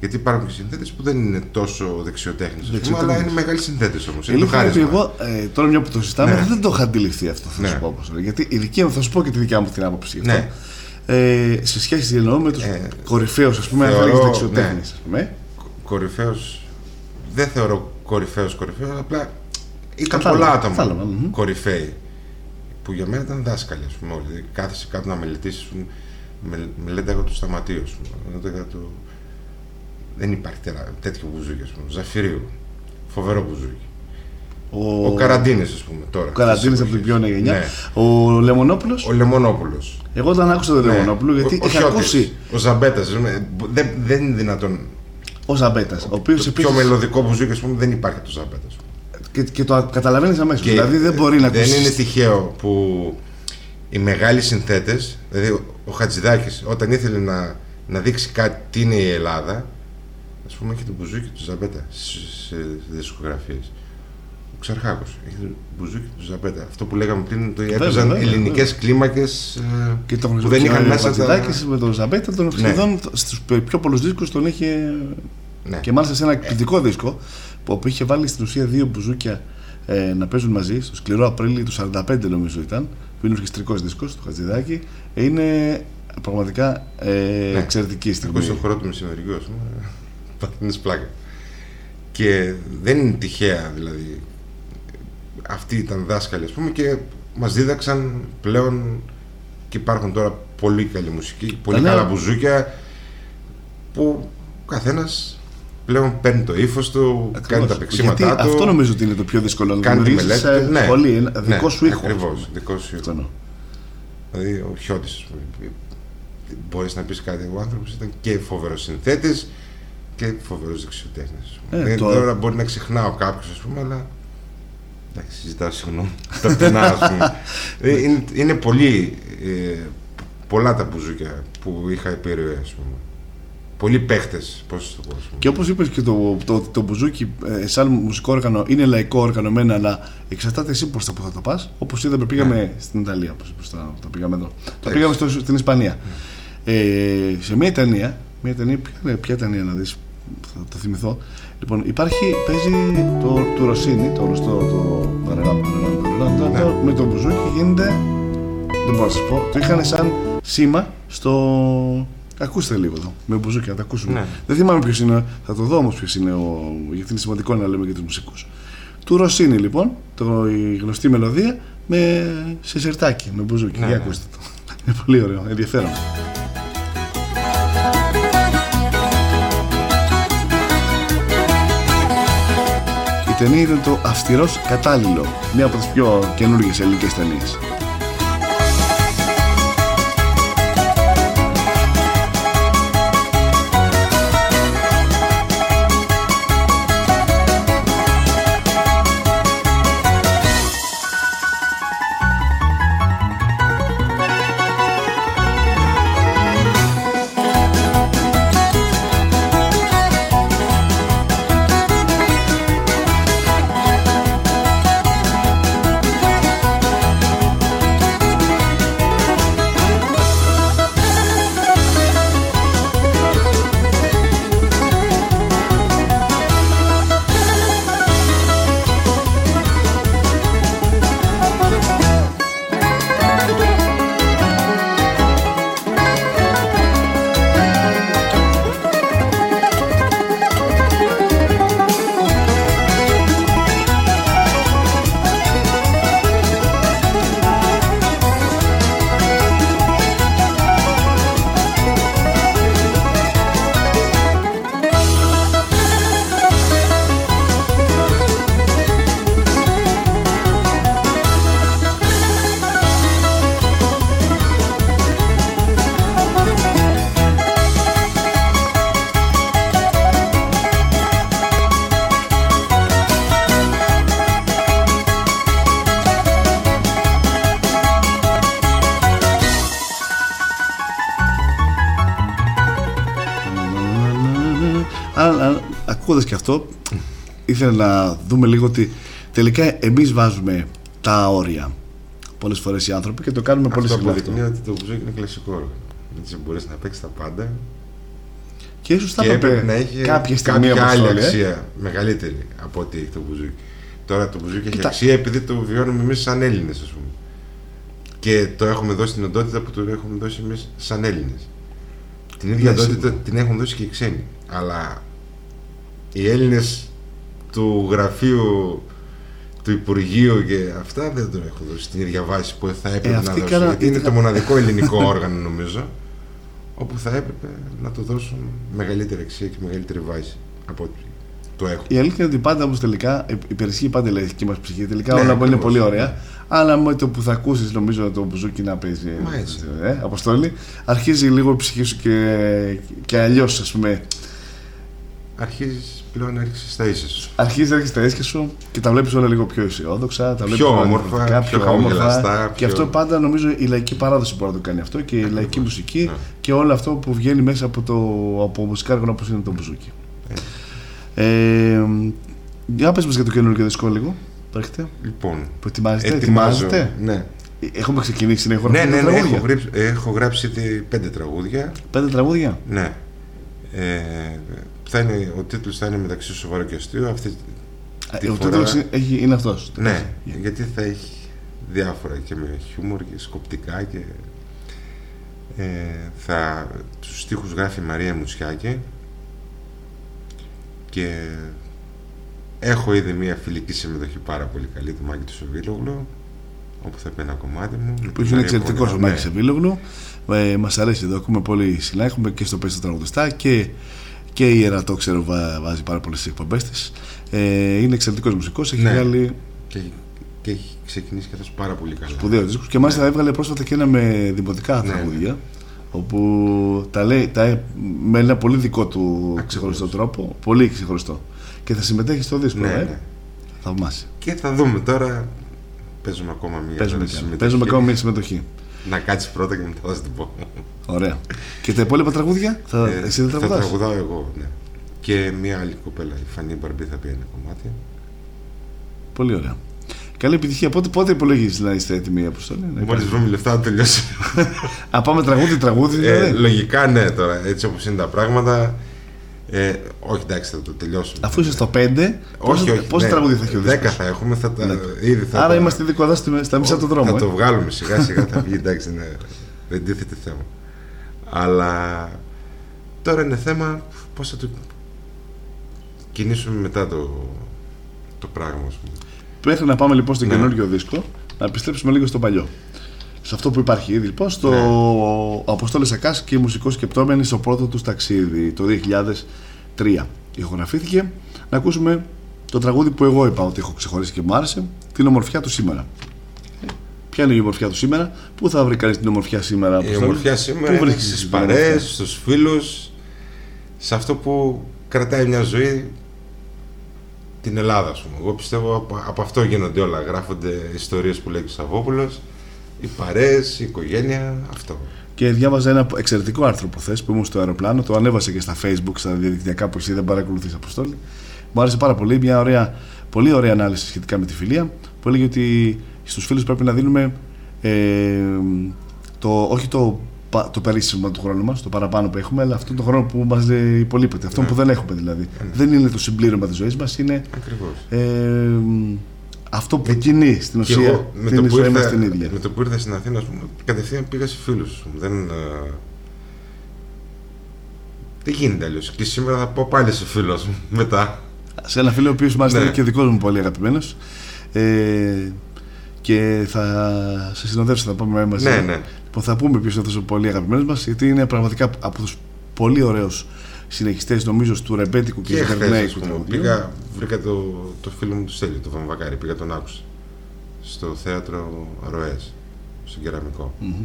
γιατί υπάρχουν και συνθέτες που δεν είναι τόσο δεξιοτέχνες, ας πούμε, Δεξιοτέχνες. αλλά είναι μεγάλοι συνθέτες όμως. Η Είναι το αλήθεια είναι ότι χάρισμα. εγώ ε, τώρα μια που το συζητάμε Ναι. δεν το είχα αντιληφθεί αυτό θα Ναι. σου πω όπως λέω. Γιατί η δική μου, θα σου πω και τη δικιά μου την άποψη γι' αυτό. Ναι. Ε, σε σχέση εννοώ με τους ε, Ε, κορυφαίους, ας πούμε, αν θεωρώ, θέλει δεξιοτέχνη. ναι. ας πούμε. Κορυφαίος, δεν θεωρώ κορυφαίος κορυφαίος, απλά ήταν Κατάλαβα, πολλά άτομα κατάλαβα, μμμ. κορυφαίοι που για μένα ήταν δάσκαλοι, ας πούμε, όλοι. Δηλαδή, Κάθεσαι κάτω να μελετήσεις, ας πούμε, με, μελέταγα του Σταματίου, ας πούμε, μελέταγα του... Δεν υπάρχει τερα- τέτοιο μπουζούκι, ας πούμε, Ζαφυρίου, φοβερό μπουζούκι. Ο, Ο, Καραντίνης, ας πούμε, τώρα. ο Καραντίνης της από την πιο νέα εποχής. γενιά. Ναι. Ο Λεμονόπουλος. Ο Λεμονόπουλος. Εγώ όταν άκουσα τον Ναι. Λεμονόπουλο, γιατί Ο- ο είχα Χιώτης, ακούσει Ο Ζαμπέτας, ας πούμε, δεν, δεν είναι δυνατόν. ο Ζαμπέτας. Ο οποίος Το πιο μελωδικό μπουζούκι, ας πούμε, δεν υπάρχει από το Ζαμπέτας. ας πούμε. Και, και το καταλαβαίνεις αμέσως. Και Δηλαδή δεν μπορεί να Δεν ακούσει. είναι τυχαίο που οι μεγάλοι συνθέτες, δηλαδή ο Χατζηδάκης όταν ήθελε να, να δείξει κάτι τι είναι η Ελλάδα, ας πούμε έχει το μπουζούκι του Ζαμπέτα σε, σε δισκογραφίες. Ο Ξαρχάκος έχει το μπουζούκι του Ζαμπέτα. Αυτό που λέγαμε πριν, το έπαιζαν βέβαια, ελληνικές κλίμακες ε, Και το που δεν είχαν μέσα τα... Χατζηδάκης με τον Ζαμπέτα, τον σχεδόν στους πιο πολλούς δίσκους τον είχε. Ναι. Και μάλιστα σε ένα εκπληκτικό δίσκο που είχε βάλει στην ουσία δύο μπουζούκια ε, να παίζουν μαζί στο σκληρό Απρίλιο του 45 νομίζω ήταν που είναι ορχιστρικό δίσκος του Χατζηδάκη ε, είναι πραγματικά ε, Ναι. εξαιρετική στιγμή Εγώ στον χώρο του μεσημεριού, α πούμε, παθαίνεις πλάκα. Και δεν είναι τυχαία, δηλαδή. Αυτοί ήταν δάσκαλοι, ας πούμε, και μας δίδαξαν πλέον και υπάρχουν τώρα πολύ καλή μουσική, πολύ Τα καλά νέα- μπουζούκια που ο καθένας πλέον παίρνει το ύφος του, κάνει Ακριβώς. τα παίξήματά Γιατί του. αυτό νομίζω ότι είναι το πιο δύσκολο να κάνει τη δημιουργήσεις μελέτη ε, του. Ναι. πολύ, ένα Ναι, δικό σου ήχο Ακριβώς, δικό σου Αυτό ήχο. εννοώ. Δηλαδή ο Χιώτης, ας πούμε, μπορείς να πεις κάτι, ο άνθρωπος ήταν και φοβερός συνθέτης και φοβερός δεξιοτέχνης. ας πούμε. Ε, Δηλαδή, τώρα- Τώρα μπορεί να ξεχνάω κάποιος, ας πούμε, αλλά εντάξει, ζητάω συγγνώμη. Τα πεινά, ας πούμε. Ε, είναι, είναι πολύ, ε, πολλά τα μπουζούκια που είχα επιρροή, ας πούμε. Πολλοί παίχτες, πώς το πω. ας πούμε. Και όπως είπες και το, το, το μπουζούκι, ε, σαν μουσικό όργανο, είναι λαϊκό οργανωμένο, αλλά εξαρτάται εσύ προς τα που θα το πας. Όπως είδαμε, πήγαμε στην Ιταλία, όπως είπες, τα, τα πήγαμε εδώ. Τα πήγαμε στο, στην Ισπανία. Ε, σε μια ταινία, μια ταινία ποια, είναι- ποια ταινία να δεις, θα το θυμηθώ. Λοιπόν, υπάρχει, παίζει το, του Ρωσίνη, το γνωστό το. παραράμ, παραράμ, παραράμ, το- το- Με το μπουζούκι γίνεται. Δεν μπορώ να σας πω. Το είχαν σαν σήμα στο. Ακούστε λίγο εδώ, με μπουζούκι, να τα ακούσουμε. Ναι. Δεν θυμάμαι ποιος είναι, θα το δω όμως ποιος είναι, ο, γιατί είναι σημαντικό να λέμε για τους μουσικούς. Του Ρωσίνη λοιπόν, το, η γνωστή μελωδία με σε σερτάκι, με μπουζούκι. Ναι, Για ναι. ακούστε το. Είναι πολύ ωραίο, ενδιαφέρον. Ταινία ήταν το Αυστηρός Κατάλληλο, μία από τις πιο καινούργιες ελληνικές ταινίες. Ήθελα να δούμε λίγο ότι τελικά εμείς βάζουμε τα όρια. Πολλές φορές οι άνθρωποι και το κάνουμε πολύ Αυτό συχνά. αυτό. αποδεικνύει ότι το μπουζούκι είναι κλασικό όργανο. Έτσι μπορείς να παίξεις τα πάντα Και ίσως θα και έπρεπε έπρεπε να έχει κάποια στιγμή κάποια άλλη αποστολή, ε. αξία μεγαλύτερη από ό,τι έχει το μπουζούκι. Τώρα το μπουζούκι έχει Κοίτα. αξία επειδή το βιώνουμε εμείς σαν Έλληνες, ας πούμε. Και το έχουμε δώσει την οντότητα που το έχουμε δώσει εμείς σαν Έλληνες. Την ίδια Ναι, οντότητα σίγουρα. την έχουν δώσει και οι ξένοι. Αλλά οι Έλληνες του γραφείου του Υπουργείου και αυτά δεν το έχουν δώσει την ίδια βάση που θα έπρεπε Ε, να αυτοί δώσουν. κάναν- Γιατί είναι ήταν- το μοναδικό ελληνικό όργανο, νομίζω, όπου θα έπρεπε να το δώσουν μεγαλύτερη αξία και μεγαλύτερη βάση από ό,τι το έχουν. Η αλήθεια είναι ότι πάντα όμως τελικά ε, υπερισχύει πάντα η λαϊκή μας ψυχή. Τελικά Ναι, όλα είναι ακριβώς. πολύ ωραία. Αλλά με το που θα ακούσεις, νομίζω, το μπουζούκι να παίζει. Μα έτσι. Ε, αποστόλη, αρχίζει λίγο η ψυχή σου και, και αλλιώς, ας πούμε. Αρχίζεις πλέον να έρχεσαι στα ίσα σου. Αρχίζει να έχει τα ίσια σου και τα βλέπεις όλα λίγο πιο αισιόδοξα. Τα βλέπεις Πιο όλα όμορφα, διαφορετικά, πιο χαμογελαστά, Και πιο- αυτό πάντα νομίζω η λαϊκή παράδοση μπορεί να το κάνει αυτό και η λαϊκή μουσική Ναι. και όλο αυτό που βγαίνει μέσα από, το, από μουσικά έργα όπως είναι το μπουζούκι. Ε, για πες μας για το καινούργιο δίσκο λίγο. Έχετε; Λοιπόν, Προετοιμάζετε, ετοιμάζω. ετοιμάζετε; Ναι, Έχουμε ξεκινήσει να έχω ναι, γράψει ναι, πέντε ναι, έχω, τραγούδια. γράψει, έχω γράψει ήδη πέντε τραγούδια. Πέντε τραγούδια; Ναι. Ε, θα είναι, ο τίτλος θα είναι μεταξύ σοβαρό και αστείο. Αυτή Α, τη Ο φορά- τίτλος είναι- έχει- είναι αυτός. Ναι, γιατί θα έχει διάφορα και με χιούμορ και σκοπτικά και ε, θα τους στίχους γράφει η Μαρία Μουτσιάκη και έχω ήδη μια φιλική συμμετοχή πάρα πολύ καλή του Μάκη του Σεβίλογλου όπου θα πει ένα κομμάτι μου με Που τη είναι Μαρία εξαιρετικό ο Πογιανό. Μάκη Σεβίλογλου. Ε, Μας αρέσει εδώ, ακούμε πολύ συχνά. Έχουμε και στο πέστο τραγουδιστά και, και η Ερατό, ξέρω, βά- βάζει πάρα πολλές εκπομπές της. Ε, είναι εξαιρετικός μουσικός. Έχει Ναι. βγάλει και, και έχει ξεκινήσει και αυτός πάρα πολύ καλά σπουδαίο δίσκο και μάλιστα έβγαλε πρόσφατα και ένα με δημοτικά Ναι. τραγούδια. Όπου τα λέει τα, με ένα πολύ δικό του ξεχωριστό τρόπο. Πολύ ξεχωριστό. Και θα συμμετέχει στο δίσκο. Ναι, ε. ναι. Θαυμάσια. και θα δούμε τώρα παίζουμε ακόμα μια Παίζουμε, άλλη και- συμμετοχή. παίζουμε ακόμα μια συμμετοχή. Να κάτσεις πρώτα και μετά θα σου την πω. Ωραία. Και τα υπόλοιπα τραγούδια, θα, Ε, εσύ δεν θα τραγουδάς; τραγουδάω εγώ, ναι. Και μια άλλη κοπέλα, η Φανή Μπαρμπή θα πει ένα κομμάτι. Πολύ ωραία. Καλή επιτυχία. Πότε, πότε υπολογίζεις να είστε έτοιμοι, Αποστολή. να Μόλις υπάρχει- βρούμε λεφτά θα τελειώσει. Α, πάμε τραγούδι, τραγούδι. Ε, δηλαδή; λογικά ναι τώρα, έτσι όπως είναι τα πράγματα. Ε, όχι εντάξει, θα το τελειώσουμε. Αφού είσαι στο 5, όχι, όχι, πόσα ναι, τραγούδια θα έχει ο Δέκα δίσκος; θα έχουμε, θα τα, Ναι. ήδη θα Άρα τα- είμαστε ήδη κοντά στη- στα μισά του δρόμου. Θα ε. το βγάλουμε σιγά σιγά, θα βγει εντάξει, ναι, δεν τίθεται θέμα. Αλλά τώρα είναι θέμα πώς θα το κινήσουμε μετά το, το πράγμα, ας πούμε. Μέχρι να πάμε λοιπόν στον Ναι. καινούριο δίσκο, να επιστρέψουμε λίγο στο παλιό. Σε αυτό που υπάρχει ήδη λοιπόν, στο Ναι. Αποστόλης Ακάς και οι μουσικοί σκεπτόμενοι στο πρώτο του ταξίδι το 2003. Ηχογραφήθηκε. Να ακούσουμε το τραγούδι που εγώ είπα ότι έχω ξεχωρίσει και μου άρεσε, την ομορφιά του σήμερα. Ε, Ποια είναι η ομορφιά του σήμερα, πού θα βρει κανείς την ομορφιά σήμερα, Η Αποστόλη; ομορφιά σήμερα Πού είναι βρίσκεις στις την παρέες, ομορφιά; στους φίλους, σε αυτό που κρατάει μια ζωή την Ελλάδα, ας πούμε. Εγώ πιστεύω από, από αυτό γίνονται όλα. Γράφονται ιστορίες που λέει ο Σαββόπουλος, οι παρέες, η οικογένεια, αυτό. Και διάβαζα ένα εξαιρετικό άρθρο που θες που ήμουν στο αεροπλάνο, το ανέβασε και στα facebook, στα διαδικτυακά που εσύ δεν παρακολουθείς αποστόλη. Μου άρεσε πάρα πολύ, μια ωραία, πολύ ωραία ανάλυση σχετικά με τη φιλία που έλεγε ότι στους φίλους πρέπει να δίνουμε ε, το, όχι το, πα- το περίσσευμα του χρόνου μας, το παραπάνω που έχουμε, αλλά αυτόν τον χρόνο που μας λέει υπολείπεται, αυτόν Ναι. που δεν έχουμε δηλαδή. Δεν είναι το συμπλήρωμα της ζωής μας, είναι Ακριβώς. ε, αυτό που κινεί στην Και ουσία εγώ με την το, που ζωή μας ήρθα, την ίδια. με το που ήρθα στην Αθήνα, ας πούμε, κατευθείαν πήγα σε φίλους. Δεν, ε, δεν γίνεται αλλιώς. Και σήμερα θα πω πάλι σε φίλο ας πούμε, μετά. σε ένα φίλο ο οποίος μάλιστα Ναι. είναι και δικός μου πολύ αγαπημένος ε, και θα σε συνοδεύσω θα πάμε μαζί Ναι, ναι. που θα πούμε ποιος είναι αυτός ο πολύ αγαπημένος μας γιατί είναι πραγματικά από τους πολύ ωραίους συνεχιστές νομίζω του ρεμπέτικου και, Και του χθες, ας γερμανικού πούμε, τραγουδιού. πήγα, βρήκα το, το φίλο μου του Στέλιο, το Βαμβακάρη, πήγα τον άκουσα. Στο θέατρο Ροές, στον κεραμικό. Μμμ.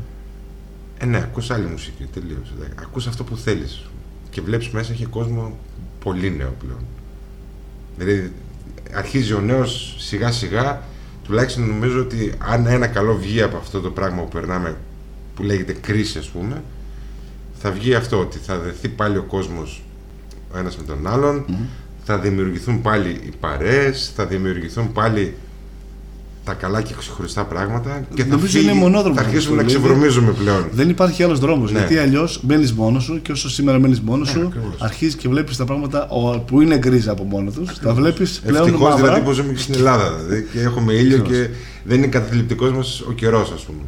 Ε, ναι, ακούς άλλη μουσική, τελείως. εντάξει. Ακούς αυτό που θέλεις. Και βλέπεις μέσα έχει κόσμο πολύ νέο πλέον. Δηλαδή, αρχίζει ο νέος σιγά σιγά, τουλάχιστον νομίζω ότι αν ένα καλό βγει από αυτό το πράγμα που περνάμε, που λέγεται κρίση ας πούμε, θα βγει αυτό, ότι θα δεθεί πάλι ο κόσμος ο ένας με τον άλλον, θα δημιουργηθούν πάλι οι παρέες, θα δημιουργηθούν πάλι τα καλά και ξεχωριστά πράγματα και θα, Νομίζω είναι μονόδρομος θα αρχίσουμε να αυτό, δηλαδή. ξεβρωμίζουμε πλέον. Δεν υπάρχει άλλος δρόμος Ναι. γιατί αλλιώς μένεις μόνος σου και όσο σήμερα μένεις μόνος Ναι, σου ακριβώς. αρχίζεις και βλέπεις τα πράγματα ο- που είναι γκρίζα από μόνος τους τα βλέπεις πλέον Ευτυχώς μαύρα δηλαδή που ζούμε και στην Ελλάδα δηλαδή, και έχουμε ήλιο και δεν είναι καθλιπτικό μας ο καιρός, ας πούμε.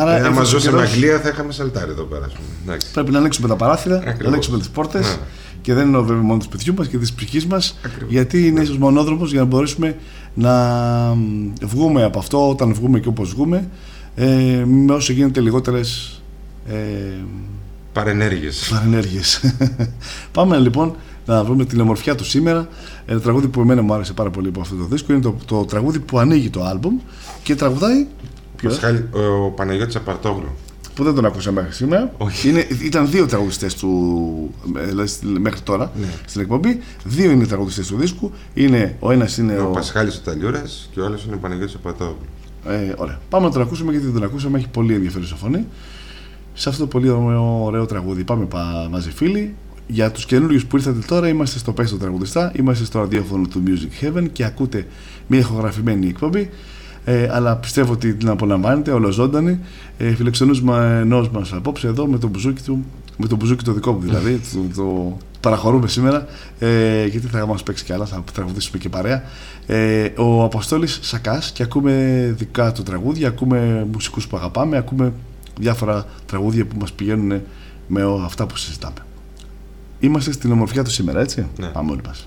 Άρα ε, έφτασε άμα ο ζούσαμε καιρός. Αγγλία θα είχαμε σαλτάρι εδώ πέρα. Ας πούμε. Εντάξει. Πρέπει να ανοίξουμε τα παράθυρα, να Ακριβώς. ανοίξουμε τις πόρτες Ναι. και δεν εννοώ βέβαια μόνο του σπιτιού μας και της ψυχής μας, Ακριβώς. γιατί είναι ίσως μονόδρομος για να μπορέσουμε να μ, βγούμε από αυτό όταν βγούμε και όπως βγούμε, ε, με όσο γίνεται λιγότερες ε, Παρενέργειες. παρενέργειες. Πάμε λοιπόν να βρούμε την ομορφιά του σήμερα. Ένα τραγούδι που εμένα μου άρεσε πάρα πολύ από αυτό το δίσκο είναι το, το τραγούδι που ανοίγει το άλμπουμ και τραγουδάει. Ποιος; Ο Παναγιώτης Απαρτόγλου. που δεν τον ακούσαμε μέχρι σήμερα. Όχι. Είναι, ήταν δύο τραγουδιστές του ε, δηλαδή, στη- μέχρι τώρα Ναι. στην εκπομπή. Δύο είναι οι τραγουδιστές του δίσκου. Είναι, ο ένας είναι Ο ο. Πασχάλης ο Ταλιούρας και ο άλλος είναι ο Παναγιώτης Απαρτόγλου. Ε, ωραία. Πάμε να τον ακούσουμε γιατί δεν τον ακούσαμε. Έχει πολύ ενδιαφέρουσα φωνή. Σε αυτό το πολύ ωραίο, ωραίο τραγούδι. Πάμε πα, μαζί, φίλοι. Για τους καινούριους που ήρθατε τώρα, είμαστε στο Πέστο Τραγουδιστά. Είμαστε στο ραδιόφωνο του Music Heaven και ακούτε μια ηχογραφημένη εκπομπή. Ε, αλλά πιστεύω ότι την απολαμβάνετε, ολοζώντανη. Ε, Φιλεξενούμενο μα απόψε εδώ με το μπουζούκι του, με το μπουζούκι το δικό μου δηλαδή. το, το παραχωρούμε σήμερα, ε, γιατί θα μας παίξει κι άλλα, θα τραγουδήσουμε και παρέα. Ε, ο Αποστόλης Σακάς και ακούμε δικά του τραγούδια, ακούμε μουσικούς που αγαπάμε, ακούμε διάφορα τραγούδια που μας πηγαίνουν με ο- αυτά που συζητάμε. Είμαστε στην ομορφιά του σήμερα, έτσι; Ναι. Πάμε όλοι μας.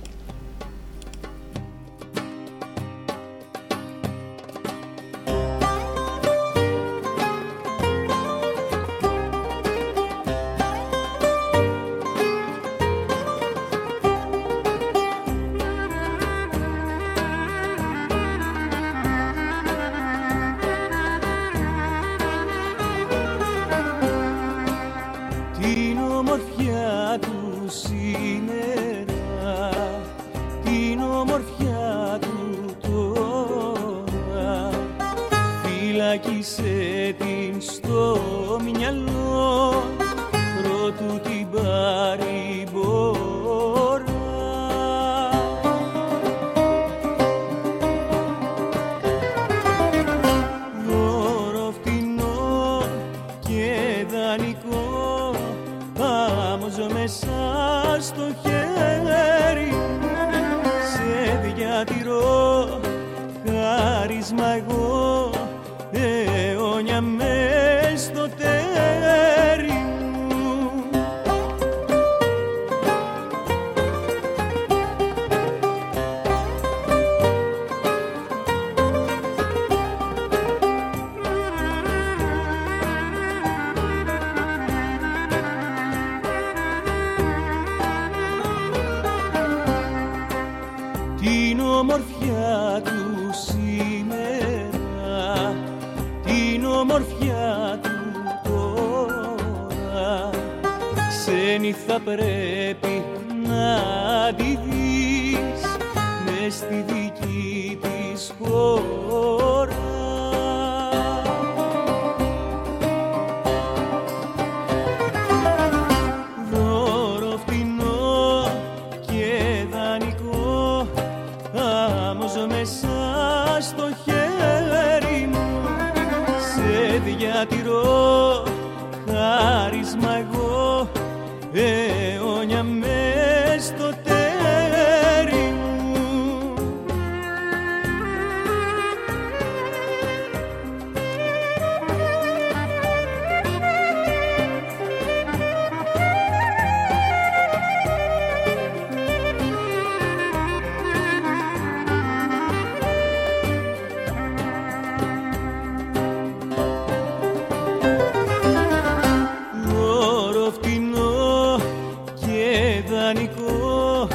Και δανεικό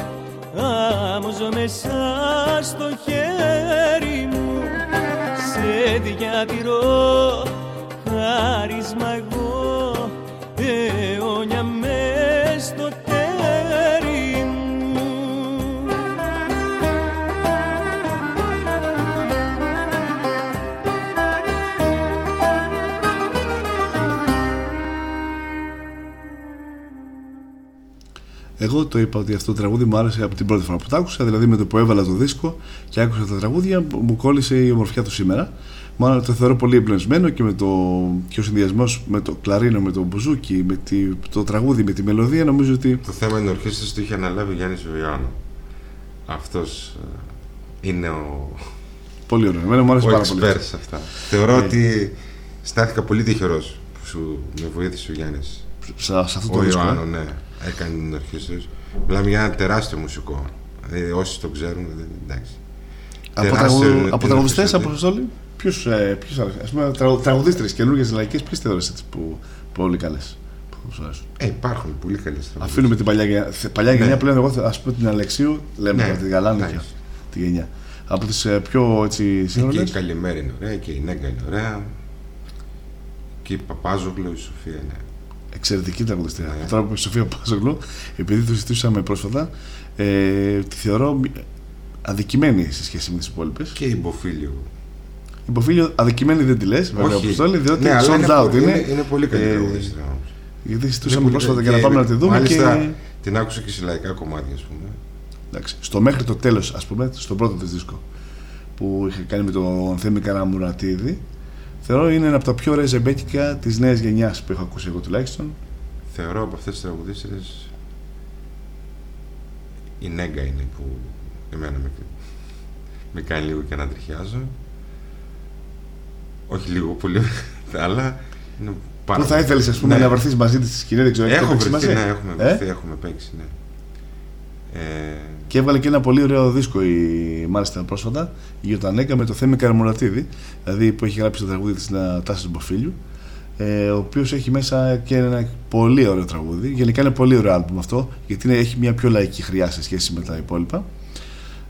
άμμος μέσα στο χέρι μου. Σε διατηρώ χάρισμα Εγώ το είπα ότι αυτό το τραγούδι μου άρεσε από την πρώτη φορά που το άκουσα, δηλαδή με το που έβαλα το δίσκο και άκουσα τα τραγούδια, μου κόλλησε η ομορφιά του σήμερα. Μάλλον το θεωρώ πολύ εμπνευσμένο και, με το, και ο συνδυασμός με το κλαρίνο, με το μπουζούκι, με τη, το τραγούδι, με τη μελωδία, νομίζω ότι. Το θέμα είναι ορχήστρας το είχε αναλάβει ο Γιάννης Βιωάννου. Αυτός ε, είναι ο, Πολύ ωραίο. Εμένα μου άρεσε ο πάρα πολύ. expert σε αυτά. Θεωρώ ότι στάθηκα πολύ τυχερός που σου με βοήθησε ο Γιάννης. Σε, σε αυτό το Ο δίσκο. Ιωάννου, ε; ναι. Έκανε την ορχήστρα. Μιλάμε για ένα τεράστιο μουσικό. Δηλαδή, όσοι το ξέρουν, δεν- εντάξει. Από, Τεράστιο τραγου, είναι από την τραγουδιστές, ορχήστρα. από όλοι, ποιου ε, ποιους άρεσε. Α πούμε, τραγου, τραγουδίστρες καινούργιες λαϊκές, ποιες θεωρείς έτσι που, που όλοι καλές. Που σου αρέσουν; Ε, υπάρχουν πολύ καλές τραγουδιστές. Αφήνουμε την παλιά γενιά. Θε- Παλιά Ναι. γενιά πλέον, εγώ ας πούμε την Αλεξίου, λέμε Ναι, για τη Γαλάνη και εντάξει. τη γενιά. Από τις πιο έτσι Και σύγχρονες; η Καλημέρα είναι ωραία, και η Νέγκα είναι ωραία. Και η Παπάζογλου, η Σοφία είναι. Εξαιρετική τραγουδιστρία. Ναι. Τώρα που η Σοφία Πάζογλου, επειδή το συζητήσαμε πρόσφατα, ε, τη θεωρώ αδικημένη σε σχέση με τις υπόλοιπες. Και η Μποφίλιο. Υποφίλιο αδικημένη δεν τη λες, βέβαια, Όχι. Αποστόλη, διότι Ναι, αλλά sold είναι out πολύ- είναι. είναι- είναι πολύ καλή Ε, τραγουδίστρια όμως. Γιατί Είναι συζητούσαμε πολύ πρόσφατα καλή. για να Και πάμε να τη δούμε μάλιστα, και. Την άκουσα και σε λαϊκά κομμάτια, ας πούμε. Εντάξει, στο μέχρι το τέλος, ας πούμε, στο πρώτο της δίσκο που είχε κάνει με τον Θέμη Καραμουρατίδη, θεωρώ είναι ένα από τα πιο ωραία ζεμπέκικα της νέας γενιάς που έχω ακούσει εγώ τουλάχιστον. Θεωρώ από αυτές τις τραγουδίστρες η Νέγκα είναι που εμένα με, με κάνει λίγο και να τριχιάζω. Όχι λίγο πολύ, αλλά είναι πάρα Πού θα πολύ- ήθελες, ας πούμε, Ναι. να βρεθείς μαζί της στη σκηνή, δεν ξέρω, έχετε Έχω παίξει βρεθεί, μαζί; ναι, έχουμε Ε; βρεθεί, έχουμε παίξει, ναι. Ε, Και έβγαλε και ένα πολύ ωραίο δίσκο, η, μάλιστα πρόσφατα, η Γιωτανέκα με το Θέμη Καραμουρατίδη, δηλαδή που έχει γράψει το τραγούδι της Τάση Μποφίλιου, ε, ο οποίος έχει μέσα και ένα πολύ ωραίο τραγούδι. Γενικά είναι πολύ ωραίο άλμπουμ αυτό, γιατί είναι, έχει μια πιο λαϊκή χρειά σε σχέση με τα υπόλοιπα.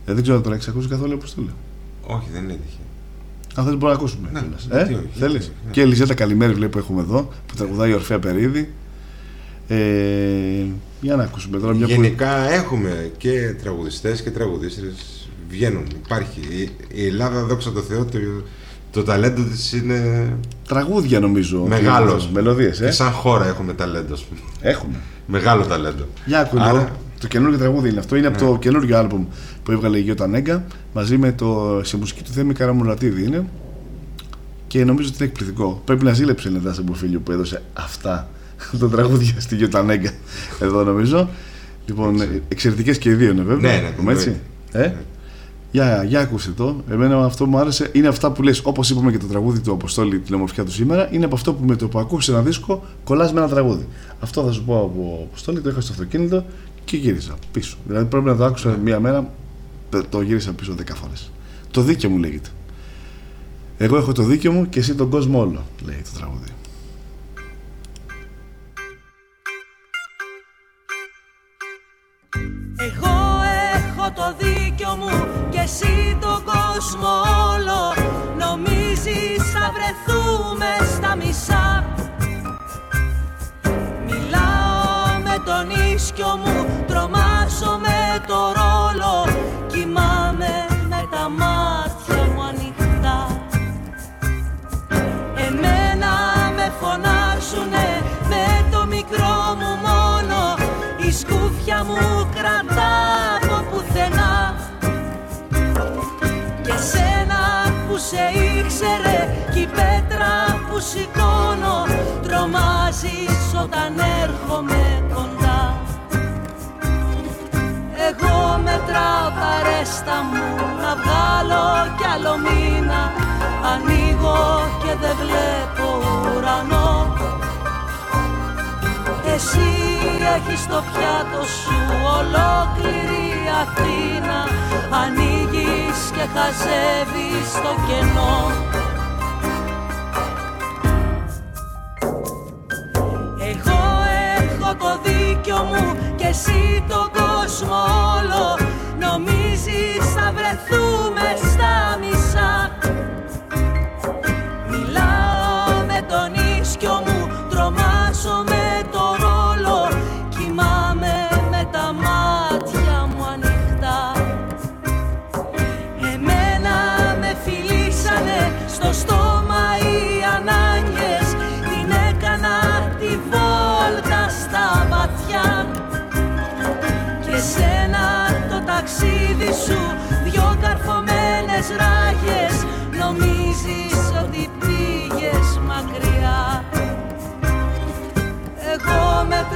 Ε, δεν ξέρω αν τον έχεις ακούσει καθόλου όπως το λέω. όχι, δεν είναι τυχαίο. Αν θέλει, μπορούμε να ακούσουμε. Ναι, κιόλας. γιατί ε, όχι, θέλεις; γιατί όχι, ναι. Και η Ελιζέτα Καλημέρη βλέπω έχουμε εδώ, που τραγουδάει η Ορφέα Περίδη. Ε, για να ακούσουμε τώρα μια που- Γενικά έχουμε και τραγουδιστές και τραγουδίστρες βγαίνουν. Υπάρχει. Η, η Ελλάδα, δόξα τω Θεώ, το, το ταλέντο της είναι Τραγούδια νομίζω. μεγάλος. Μελωδίες, Και ε. σαν χώρα έχουμε ταλέντο, ας πούμε. Έχουμε. Μεγάλο ταλέντο. Για άκου Άρα- εδώ. Το καινούργιο τραγούδι είναι αυτό. Είναι από το καινούργιο άλμπουμ που έβγαλε η Γιώτα Νέγκα μαζί με το, σε μουσική του Θέμη Καραμουρατίδη είναι. Και νομίζω ότι είναι εκπληκτικό. Πρέπει να ζήλεψε η Νετά Σεμποφίλιο που έδωσε αυτά τα τραγούδια στη Γιώτα Νέγκα. Εδώ νομίζω. Λοιπόν, εξαιρετικές και οι δύο είναι βέβαια. Ναι, ναι, να πούμε έτσι. Ε; Για, για ακούστε το. Εμένα αυτό που μου άρεσε είναι αυτά που λες, όπως είπαμε και το τραγούδι του Αποστόλη, την ομορφιά του σήμερα, είναι από αυτό που με το που ακούσει ένα δίσκο κολλάς με ένα τραγούδι. Αυτό θα σου πω από Αποστόλη, το είχα στο αυτοκίνητο και γύρισα πίσω. Δηλαδή πρέπει να το άκουσα μία μέρα, το γύρισα πίσω δέκα φορές. Το δίκαιο μου λέγεται. Εγώ έχω το δίκαιο μου και εσύ τον κόσμο όλο, λέει το τραγούδι. Μου και εσύ τον κόσμο σε ήξερε κι η πέτρα που σηκώνω Τρομάζεις όταν έρχομαι κοντά. Εγώ μετράω τα ρέστα μου να βγάλω κι άλλο μήνα Ανοίγω και δεν βλέπω ουρανό. Εσύ έχεις το πιάτο σου ολόκληρη Αθήνα Ανοίγεις και χαζεύεις το κενό. Εγώ έχω το δίκιο μου και εσύ τον κόσμο όλο. Νομίζεις θα βρεθούμε στα μισά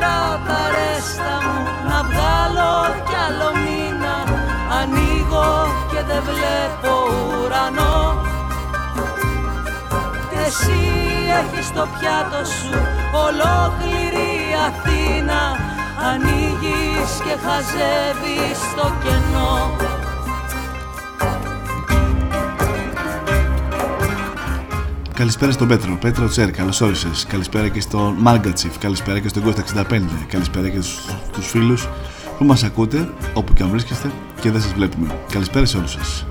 Εγώ μετράω τα ρέστα μου να βγάλω κι άλλο μήνα. Ανοίγω και δεν βλέπω ουρανό. Και εσύ έχεις το πιάτο σου ολόκληρη Αθήνα. Ανοίγεις και χαζεύεις το κενό Καλησπέρα στον Πέτρο, Πέτρο Τσέρ, καλώς όρισες. Καλησπέρα και στον Μάγκατσιφ, καλησπέρα και στον Κώστα 65, καλησπέρα και στους φίλους που μας ακούτε όπου και αν βρίσκεστε και δεν σας βλέπουμε. Καλησπέρα σε όλους σας.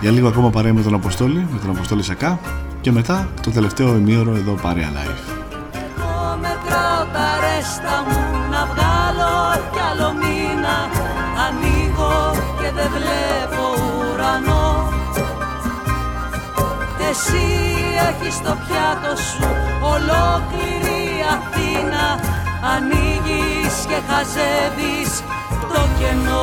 Για λίγο ακόμα παρέα με τον Αποστόλη, με τον Αποστόλη Σακά και μετά το τελευταίο ημίωρο εδώ παρέα live. Εγώ μετράω τα ρέστα μου να βγάλω κι άλλο μήνα Ανοίγω και δεν βλέπω Εσύ έχεις το πιάτο σου ολόκληρη Αθήνα Ανοίγεις και χαζεύεις το κενό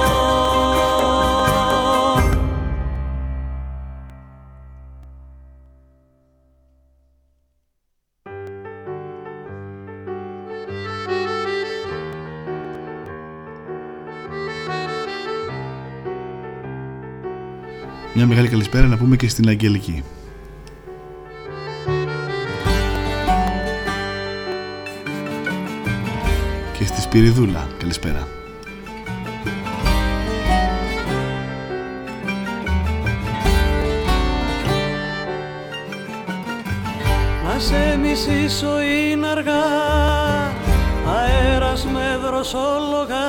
Μια μεγάλη καλησπέρα να πούμε και στην Αγγελική. Σπυριδούλα, καλησπέρα. Να σε μισήσω είναι αργά Αέρας με δροσόλογα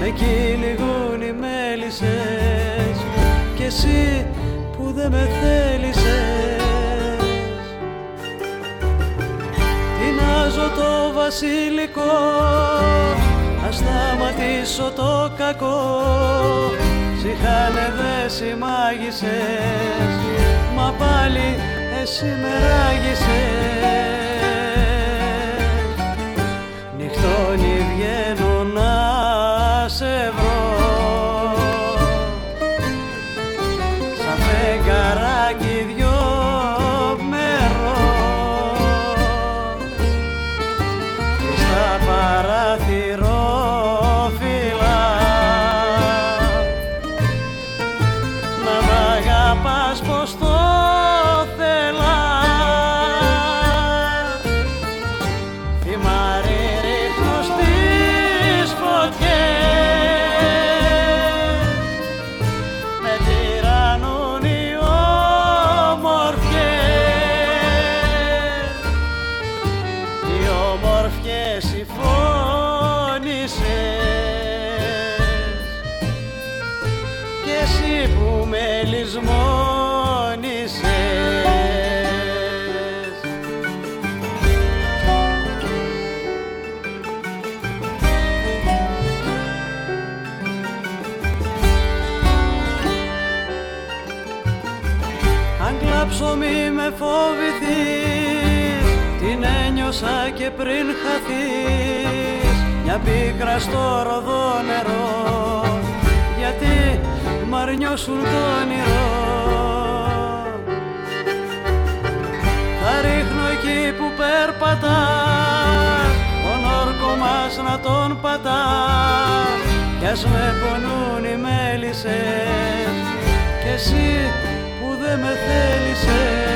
Με κυνηγούν οι μέλισσες Κι εσύ που δεν με θέλησες Τεινάζω το βασιλικό Να σταματήσω το κακό. Συχάνε δε συμμάγησες Μα πάλι εσύ με ράγισες πίκρα στο ροδό νερό. Γιατί μ' αρνιώσουν το όνειρο. Θα ρίχνω εκεί που περπατάς Τον όρκο μας να τον πατάς. Κι ας με πονούν οι μέλισσες Κι εσύ που δεν με θέλησες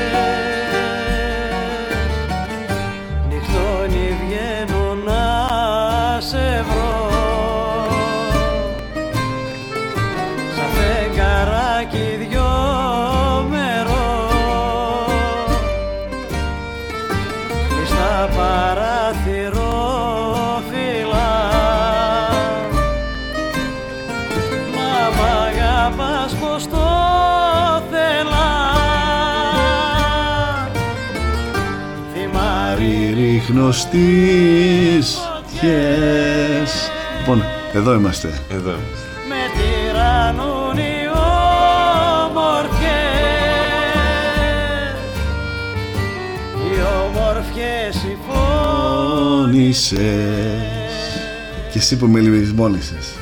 στις φωτιές Λοιπόν, εδώ είμαστε. Εδώ. με τυραννούν οι όμορφιες Οι όμορφιες οι Φώνησες Και εσύ που με λιμισμόνησες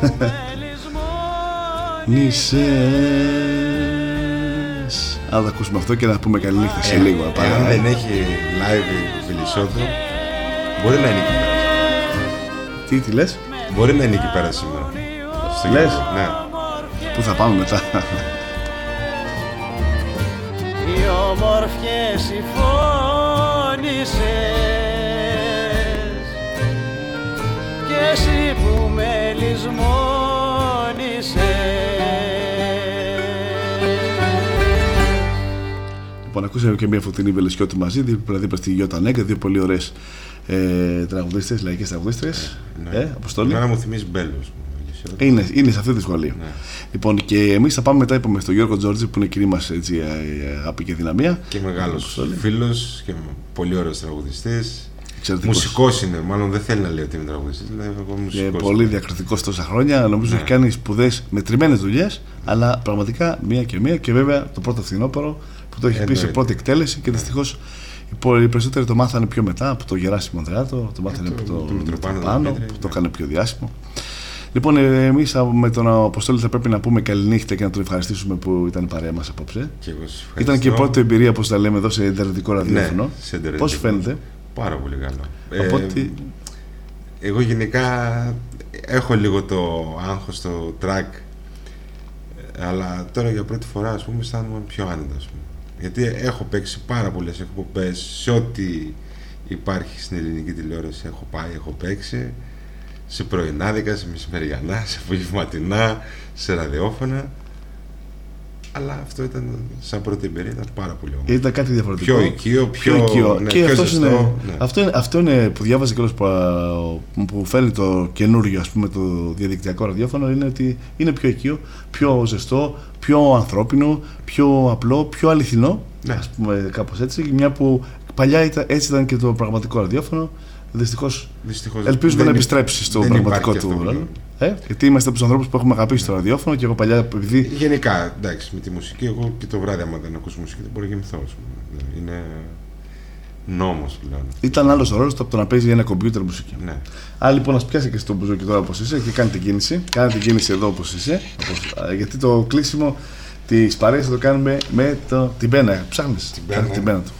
Νησές Αν θα ακούσουμε αυτό και να πούμε καλή νύχτα σε λίγο να πάμε. Εάν δεν έχει live Βιλισότρο, μπορεί να είναι εκεί πέρα. Τι, τι λες, Μπορεί να είναι εκεί πέρα σήμερα. Στο Λες; γήπεδο. Ναι. πού θα πάμε μετά; Οι όμορφιες οι φώνησες Και εσύ που με λησμόνησες Λοιπόν, ακούσαμε και μια φωτεινή βελεσιώτη μαζί, δίπλα δίπλα στη Γιώτα Νέγκα, δύο πολύ ωραίες ε, τραγουδίστρες, λαϊκές τραγουδίστρες. Ναι. Ε, Αποστόλη. Εμένα μου θυμίζει Μπέλος. Είναι, είναι σε αυτή τη σχολή. Λοιπόν, και εμείς θα πάμε μετά, είπαμε, στον Γιώργο Τζόρτζη, που είναι κοινή μας αγάπη και δυναμία. Και μεγάλος Αποστόλη. φίλος και πολύ ωραίος τραγουδιστής. Εξαιρετικός. Μουσικός είναι, μάλλον δεν θέλει να λέει ότι είναι τραγουδιστής, λέει εγώ Και μουσικός. πολύ διακριτικός τόσα χρόνια. Νομίζω Ναι. έχει κάνει σπουδές μετρημένες δουλειές, αλλά πραγματικά μία και μία. Και βέβαια το πρώτο φθινόπωρο που το έχει πει σε Εννοείται. πρώτη εκτέλεση και δυστυχώς οι περισσότεροι το μάθανε πιο μετά από το Γεράσιμο Ανδρεάτο, το μάθανε το- από το το Μητροπάνο, Μητροπάνο, Δημήτρη, που το ναι. έκανε πιο διάσημο. Λοιπόν, εμείς με τον Αποστόλη θα πρέπει να πούμε καληνύχτα και να τον ευχαριστήσουμε που ήταν παρέα μας απόψε. Και εγώ σας Ήταν και η ευχαριστώ. πρώτη εμπειρία, όπως τα λέμε εδώ, σε ιντερνετικό ραδιόφωνο. Ναι, σε Πώς εντερετικό. φαίνεται, Πάρα πολύ καλό. από Ε, ότι. Εγώ γενικά έχω λίγο το άγχος στο track αλλά τώρα για πρώτη φορά ας πούμε αισθάνομαι πιο άνετα ας πούμε. Γιατί έχω παίξει πάρα πολλές εκπομπές σε ό,τι υπάρχει στην ελληνική τηλεόραση έχω πάει, έχω παίξει σε πρωινάδικα, σε μεσημεριανά, σε απογευματινά, σε ραδιόφωνα αλλά αυτό ήταν σαν πρώτη εμπειρία ήταν πάρα πολύ όμορφο. Ήταν κάτι διαφορετικό. Πιο οικείο, πιο, οικείο. ναι, και πιο αυτός ζεστό, είναι, ναι. αυτό, είναι, αυτό είναι που διάβαζε κιόλας που, α, που φέρνει το καινούριο ας πούμε το διαδικτυακό ραδιόφωνο είναι ότι είναι πιο οικείο, πιο ζεστό, πιο ανθρώπινο, πιο απλό, πιο αληθινό Ναι. ας πούμε κάπως έτσι μια που παλιά ήταν, έτσι ήταν και το πραγματικό ραδιόφωνο δυστυχώς Δυστυχώς ελπίζουμε δεν να υπ- επιστρέψει στο δεν πραγματικό υπάρχει του αυτό ρόλο. Πλέον. Ε, γιατί είμαστε από τους ανθρώπους που έχουμε αγαπήσει το ραδιόφωνο και εγώ παλιά επειδή Γενικά, εντάξει, με τη μουσική, εγώ και το βράδυ, άμα δεν ακούσω μουσική, δεν μπορώ να γεμηθώ. ας πούμε. Είναι νόμος πλέον. ήταν άλλος ο ρόλος του από το να παίζει ένα κομπιούτερ μουσική. Ναι. Α, λοιπόν, να πιάσει και στο μπουζούκι τώρα όπως είσαι και κάνει την κίνηση. Κάνε την κίνηση εδώ όπως είσαι. Όπως, α, γιατί το κλείσιμο της παρέας θα το κάνουμε με το, την πένα. Ψάχνεις. πένα. την πένα του.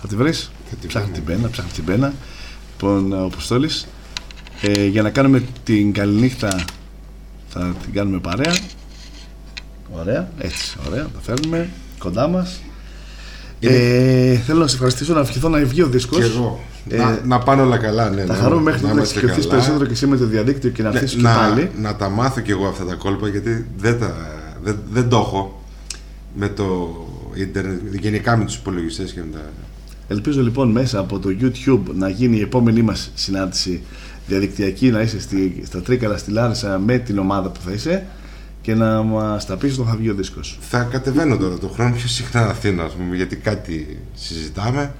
Θα τη βρεις. την Ψάχνει βρω, την πένα, ψάχνει την πένα. Λοιπόν, ο Αποστόλης. Ε, για να κάνουμε την καληνύχτα θα την κάνουμε παρέα. Ωραία, έτσι, ωραία, τα φέρνουμε κοντά μας. Ε, θέλω να σε ευχαριστήσω να ευχηθώ να βγει ο δίσκος. Και εγώ. Ε, να, να πάνε όλα καλά, ναι. Θα να- χαρούμε μέχρι να να είμαστε εξοικειωθεί καλά. περισσότερο και εσύ με το διαδίκτυο και να Ναι, έρθει και να, πάλι. να τα μάθω κι εγώ αυτά τα κόλπα γιατί δεν, τα, δεν, δεν το έχω με το ίντερνετ, γενικά με τους υπολογιστές και με τα... Ελπίζω λοιπόν μέσα από το YouTube να γίνει η επόμενή μας συνάντηση διαδικτυακή, να είσαι στη, στα Τρίκαλα, στη Λάρισα με την ομάδα που θα είσαι και να μας τα πεις όταν θα βγει ο δίσκος. Θα κατεβαίνω τώρα το χρόνο πιο συχνά Αθήνα, ας πούμε, γιατί κάτι συζητάμε.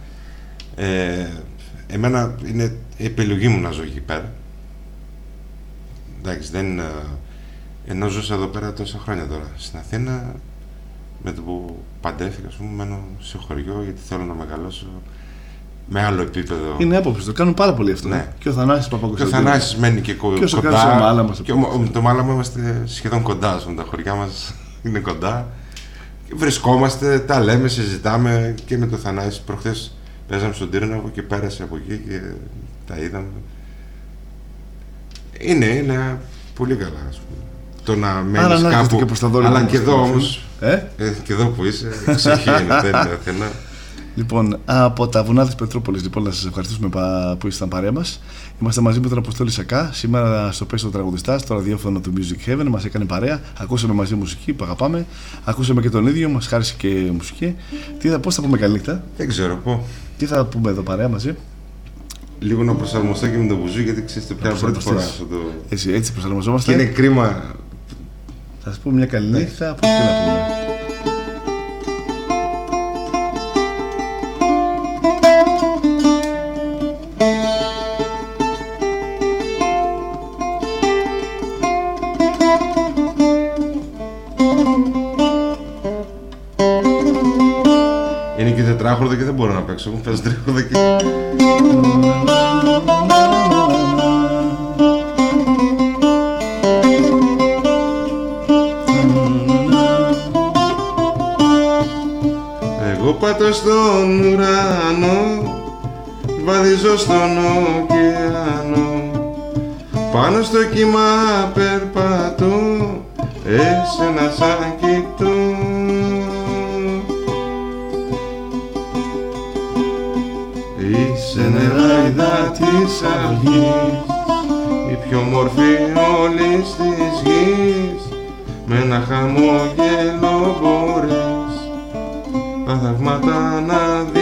Ε, εμένα είναι η επιλογή μου να ζω εκεί πέρα. Εντάξει, δεν... ε, Ενώ ζούσα εδώ πέρα τόσα χρόνια τώρα στην Αθήνα, με το που παντρεύτηκα, ας πούμε, μένω σε χωριό γιατί θέλω να μεγαλώσω με άλλο επίπεδο. Είναι έποψη, το κάνουν πάρα πολύ αυτό. Ναι. Και ο Θανάσης Και ο Παπακοσταντίνου. Θανάσης μένει και κο- Και όσο κοντά. κάνεις το Μάλαμα, στο Και ο- ο- το Μάλαμα είμαστε σχεδόν κοντά, ας πούμε, τα χωριά μας είναι κοντά. Και βρισκόμαστε, τα λέμε, συζητάμε και με το Θανάση. Προχθές παίζαμε στον Τύρναβο και πέρασε από εκεί και τα είδαμε. Είναι, είναι πολύ καλά, ας πούμε. Το να Άρα μένεις να έρχεστε κάπου, και προς τα δόλια αλλά που και μας εδώ γράφουν. όμως, Ε; ε, και εδώ που είσαι, ξεχή είναι, δεν είναι Αθήνα. Λοιπόν, από τα βουνά της Πετρούπολης, λοιπόν, να σας ευχαριστήσουμε πα- που ήσασταν παρέα μας. Είμαστε μαζί με τον Αποστόλη Σακά. Σήμερα στο Πέσο Τραγουδιστάς, στο ραδιόφωνο του Music Heaven. Μας έκανε παρέα. Ακούσαμε μαζί μουσική που αγαπάμε. Ακούσαμε και τον ίδιο, μας χάρισε και μουσική. Τι θα, πώς θα πούμε καλή νύχτα. Δεν ξέρω πω. Τι θα πούμε εδώ παρέα μαζί; Λίγο να προσαρμοστώ και με τον Μπουζού γιατί ξέρεις το πιάνω πρώτη φορά προσαρμοστείς. αυτό το... Έτσι, έτσι Και προσαρμοζόμαστε. είναι κρίμα Θα σας πούμε μια καλή νύχτα. Πώ και να πούμε. Και τετράχορδο και δεν μπορώ να παίξω. Μου πες τρέχοδο και... Εγώ πατώ στον ουρανό Βαδίζω στον ωκεανό. Πάνω στο κύμα περπατώ Εσένα σαν κοιτώ Είσαι νεράιδα της αυγής Η πιο μορφή όλης της γης Με ένα χαμόγελο μπορείς Τα θαυμάτα να δεις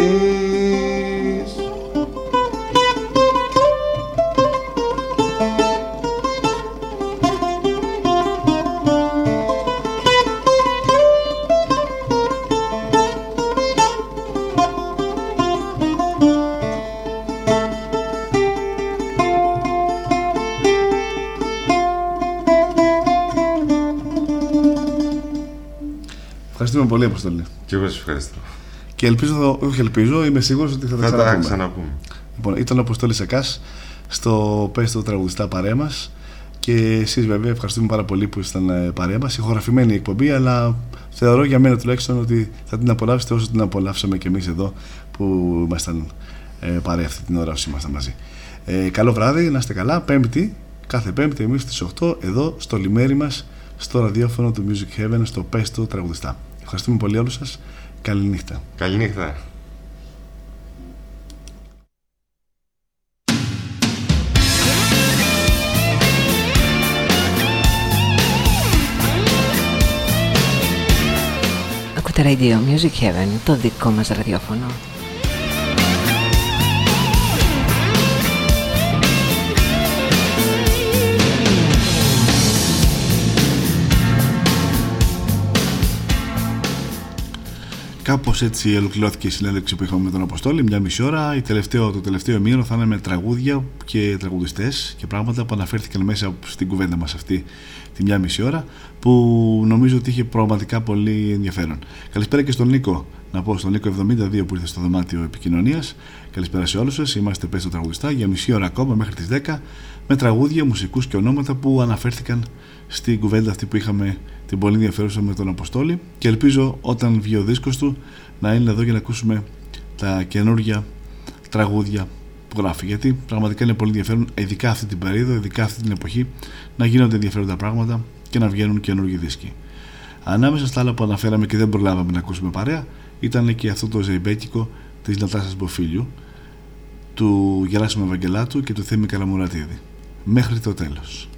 Ευχαριστούμε πολύ, Αποστολή. Και εγώ σας ευχαριστώ Και ελπίζω, όχι ελπίζω, είμαι σίγουρος ότι θα τα Θα τα ξαναπούμε. ξαναπούμε Λοιπόν, ήταν ο Αποστόλης Σακά στο Πες το τραγουδιστά παρέα μας. Και εσείς βέβαια ευχαριστούμε πάρα πολύ που ήσασταν ε, παρέα μας. Ηχογραφημένη η εκπομπή, αλλά θεωρώ για μένα τουλάχιστον ότι θα την απολαύσετε όσο την απολαύσαμε και εμείς εδώ που ήμασταν ε, παρέα αυτή την ώρα όσοι ήμασταν μαζί. Ε, καλό βράδυ, να είστε καλά. Πέμπτη, κάθε Πέμπτη εμείς στις 8 εδώ στο λιμέρι μας στο ραδιόφωνο του Music Heaven στο Πες το τραγουδιστά. Ευχαριστούμε πολύ όλους σας. Καληνύχτα. Καληνύχτα Ακούτε Radio Music Heaven, το δικό μας ραδιόφωνο. Κάπως έτσι ολοκληρώθηκε η συνέντευξη που είχαμε με τον Αποστόλη, μια μισή ώρα. Η τελευταίο, το τελευταίο μήνυμα θα είναι με τραγούδια και τραγουδιστές και πράγματα που αναφέρθηκαν μέσα στην κουβέντα μας αυτή τη μια μισή ώρα, που νομίζω ότι είχε πραγματικά πολύ ενδιαφέρον. Καλησπέρα και στον Νίκο, να πω στον Νίκο 72 που ήρθε στο δωμάτιο επικοινωνίας. Καλησπέρα σε όλους σας. Είμαστε πέστο τραγουδιστά για μισή ώρα ακόμα μέχρι τις 10 με τραγούδια, μουσικούς και ονόματα που αναφέρθηκαν στην κουβέντα αυτή που είχαμε την πολύ ενδιαφέρουσα με τον Αποστόλη και ελπίζω όταν βγει ο δίσκος του να είναι εδώ για να ακούσουμε τα καινούργια τραγούδια που γράφει γιατί πραγματικά είναι πολύ ενδιαφέρον ειδικά αυτή την περίοδο, ειδικά αυτή την εποχή να γίνονται ενδιαφέροντα πράγματα και να βγαίνουν καινούργιοι δίσκοι. Ανάμεσα στα άλλα που αναφέραμε και δεν προλάβαμε να ακούσουμε παρέα ήταν και αυτό το ζεϊμπέκικο της Νατάσας Μποφίλιου του Γεράσιμου Ευαγγελάτου και του Θέμη Καλαμουρατίδη. Μέχρι το τέλος.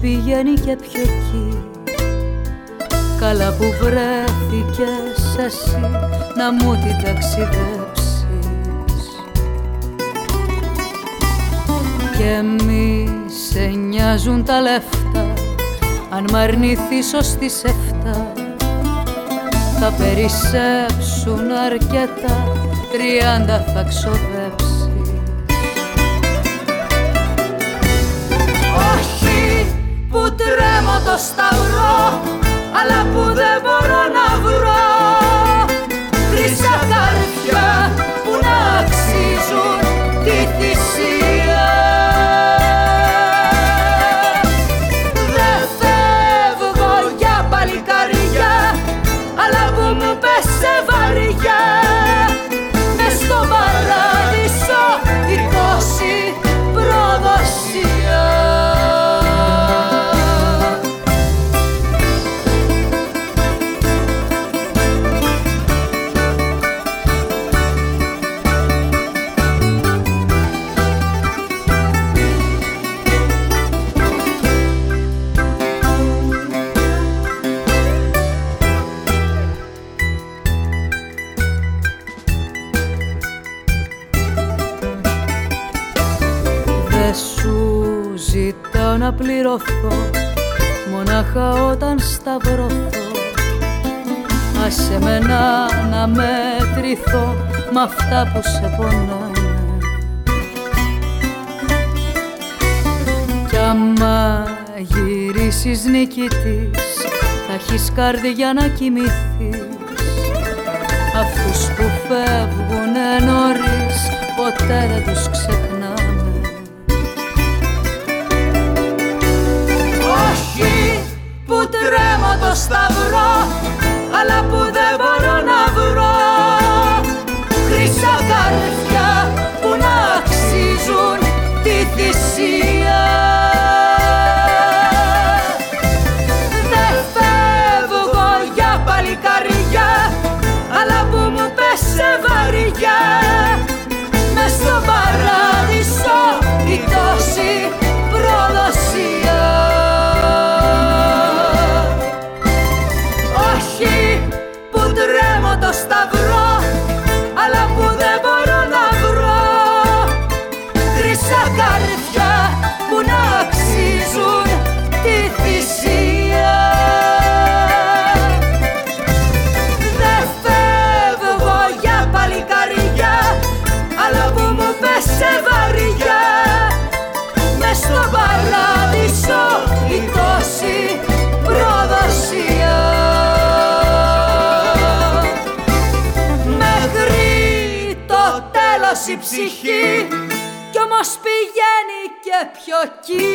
Πηγαίνει και πιο εκεί. Καλά που βρέθηκες εσύ να μου την ταξιδέψεις. Και μη σε νοιάζουν τα λεφτά αν μ' αρνηθείς ως τις εφτά. Θα περισσέψουν αρκετά τριάντα θα ξοδέψεις. Όχι που τρέμω το σταυρό αλλά που δεν μπορώ να βρω πληρωθώ Μονάχα όταν σταυρωθώ Άσε με να, να μετρηθώ Μ' αυτά που σε πονάνε. Κι άμα γυρίσεις νικητής Θα έχεις καρδιά να κοιμηθείς. Αυτούς που φεύγουνε νωρίς Ποτέ δεν τους ξεχνάμε σταυρό Αλλά που δεν και πιο εκεί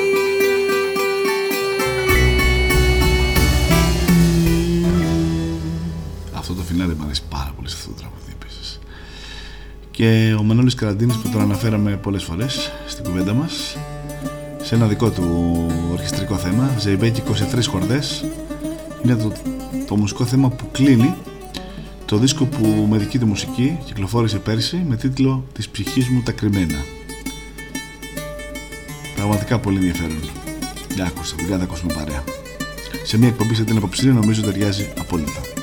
Αυτό το φινάρι μου αρέσει πάρα πολύ σε αυτό το τραγούδι επίσης. Και ο Μανώλης Καραντίνης που τον αναφέραμε πολλές φορές στην κουβέντα μας σε ένα δικό του ορχιστρικό θέμα Ζεϊμπέκη 23 χορδές είναι το, το μουσικό θέμα που κλείνει το δίσκο που με δική του μουσική κυκλοφόρησε πέρσι με τίτλο «Της ψυχής μου τα κρυμμένα». Πραγματικά πολύ ενδιαφέρον. Για ακούστε, για να ακούσουμε παρέα. Σε μια εκπομπή σε την αποψήλια νομίζω ταιριάζει απόλυτα.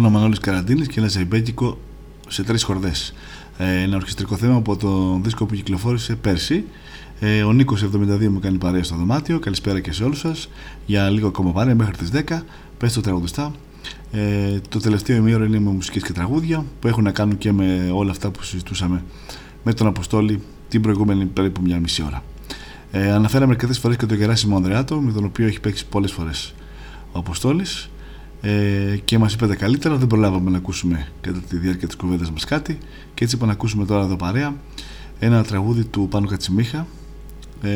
Ήταν ο Μανώλης Καραντίνης και ένα ζεϊμπέκικο σε τρεις χορδές. Ε, ένα ορχιστρικό θέμα από το δίσκο που κυκλοφόρησε πέρσι. Ε, ο Νίκος 72 μου κάνει παρέα στο δωμάτιο. Καλησπέρα και σε όλους σας. Για λίγο ακόμα παρέα μέχρι τις 10. Πες το τραγουδιστά. Ε, το τελευταίο ημίωρο είναι με μουσικές και τραγούδια που έχουν να κάνουν και με όλα αυτά που συζητούσαμε με τον Αποστόλη την προηγούμενη περίπου μια μισή ώρα. Ε, αναφέραμε αρκετές φορές και τον Γεράσιμο Ανδρεάτο, με τον οποίο έχει παίξει πολλές φορές ο Αποστόλης ε, και μας είπε τα καλύτερα. Δεν προλάβαμε να ακούσουμε κατά τη διάρκεια της κουβέντας μας κάτι και έτσι είπα να ακούσουμε τώρα εδώ παρέα ένα τραγούδι του Πάνου Κατσιμίχα ε,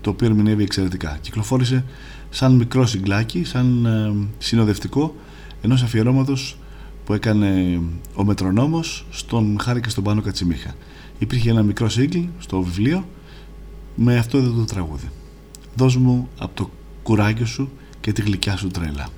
το οποίο ερμηνεύει εξαιρετικά. Κυκλοφόρησε σαν μικρό συγκλάκι, σαν ε, συνοδευτικό ενός αφιερώματος που έκανε ο Μετρονόμος στον Χάρη και στον Πάνο Κατσιμίχα. Υπήρχε ένα μικρό σύγκλι στο βιβλίο με αυτό εδώ το τραγούδι. Δώσ' μου από το κουράγιο σου και τη γλυκιά σου τρέλα.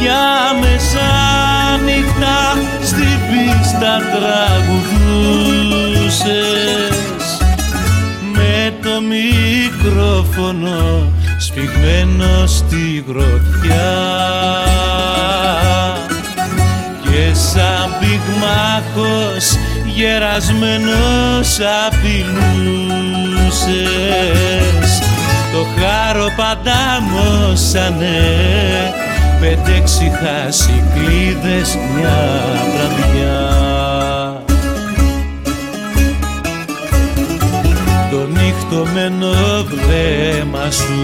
Βαθιά μεσάνυχτα στην πίστα τραγουδούσες. Με το μικρόφωνο σφιγμένο στη γροθιά. Και σαν πυγμάχος γερασμένος απειλούσες. Το χάρο παντάμωσανε πέντε ξεχάσει κλείδες μια βραδιά. Το νύχτωμένο βλέμμα σου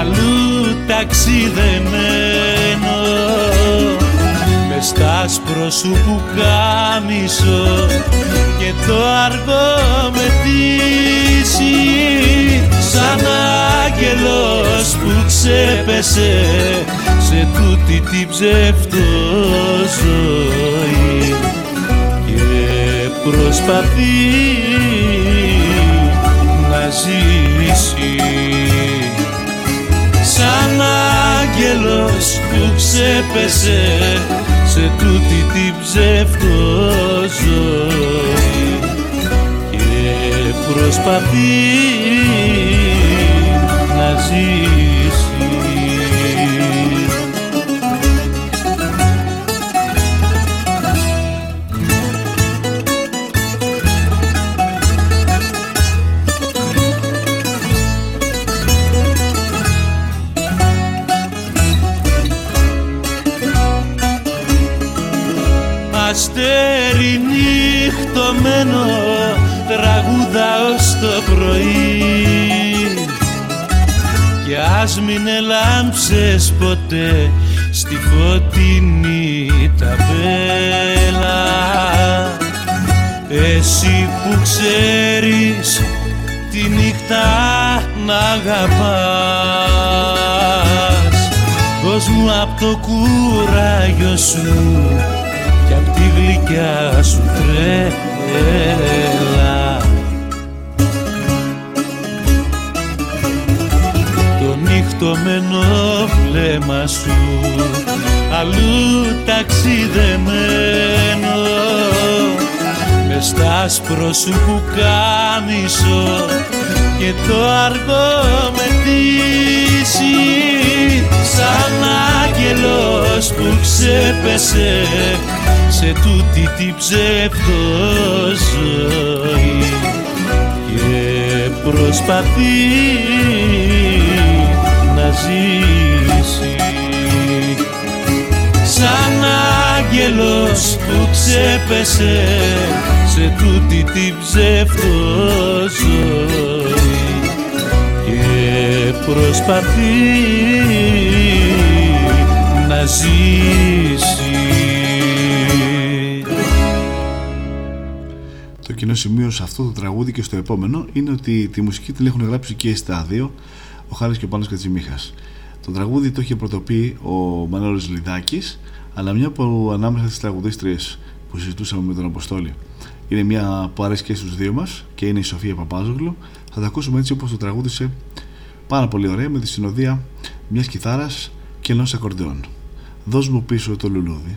αλλού ταξιδεμένο με στάσπρο σου που κάμισο και το αργό με τύση σαν άγγελος που ξέπεσε σε τούτη την ψευτοζωή και προσπαθεί να ζήσει σαν άγγελος που ξέπεσε σε τούτη την ψευτοζωή και προσπαθεί αστέρι νύχτωμένο τραγουδάω στο πρωί. Και ας μην ελάμψες ποτέ στη φωτεινή ταπέλα εσύ που ξέρεις τη νύχτα να αγαπάς. Δώσ' μου απ' το κουράγιο σου κι απ' τη γλυκιά σου τρέλα. Το νύχτωμένο βλέμμα σου αλλού ταξιδεμένο. Μες στάσπρο σου που κάμισο και το αργό με τύση σαν άγγελος που ξέπεσε σε τούτη την ψευτοζωή και προσπαθεί να ζήσει. Σαν άγγελος που ξέπεσε σε τούτη την ψευτοζωή και προσπαθεί να ζήσει Το κοινό σημείο σε αυτό το τραγούδι και στο επόμενο είναι ότι τη μουσική την έχουν γράψει και στα δύο ο Χάρης και ο Πάνος Κατσιμίχας. Το τραγούδι το είχε πρωτοποιεί ο Μανώλης Λιδάκης αλλά μια από ανάμεσα στις τραγουδίστριες που συζητούσαμε με τον Αποστόλη είναι μια που αρέσει και στους δύο μας και είναι η Σοφία Παπάζογλου θα τα ακούσουμε έτσι όπως το τραγούδισε πάρα πολύ ωραία με τη συνοδεία μιας κιθάρας και ενός ακορντεόν. Δώσ' μου πίσω το λουλούδι.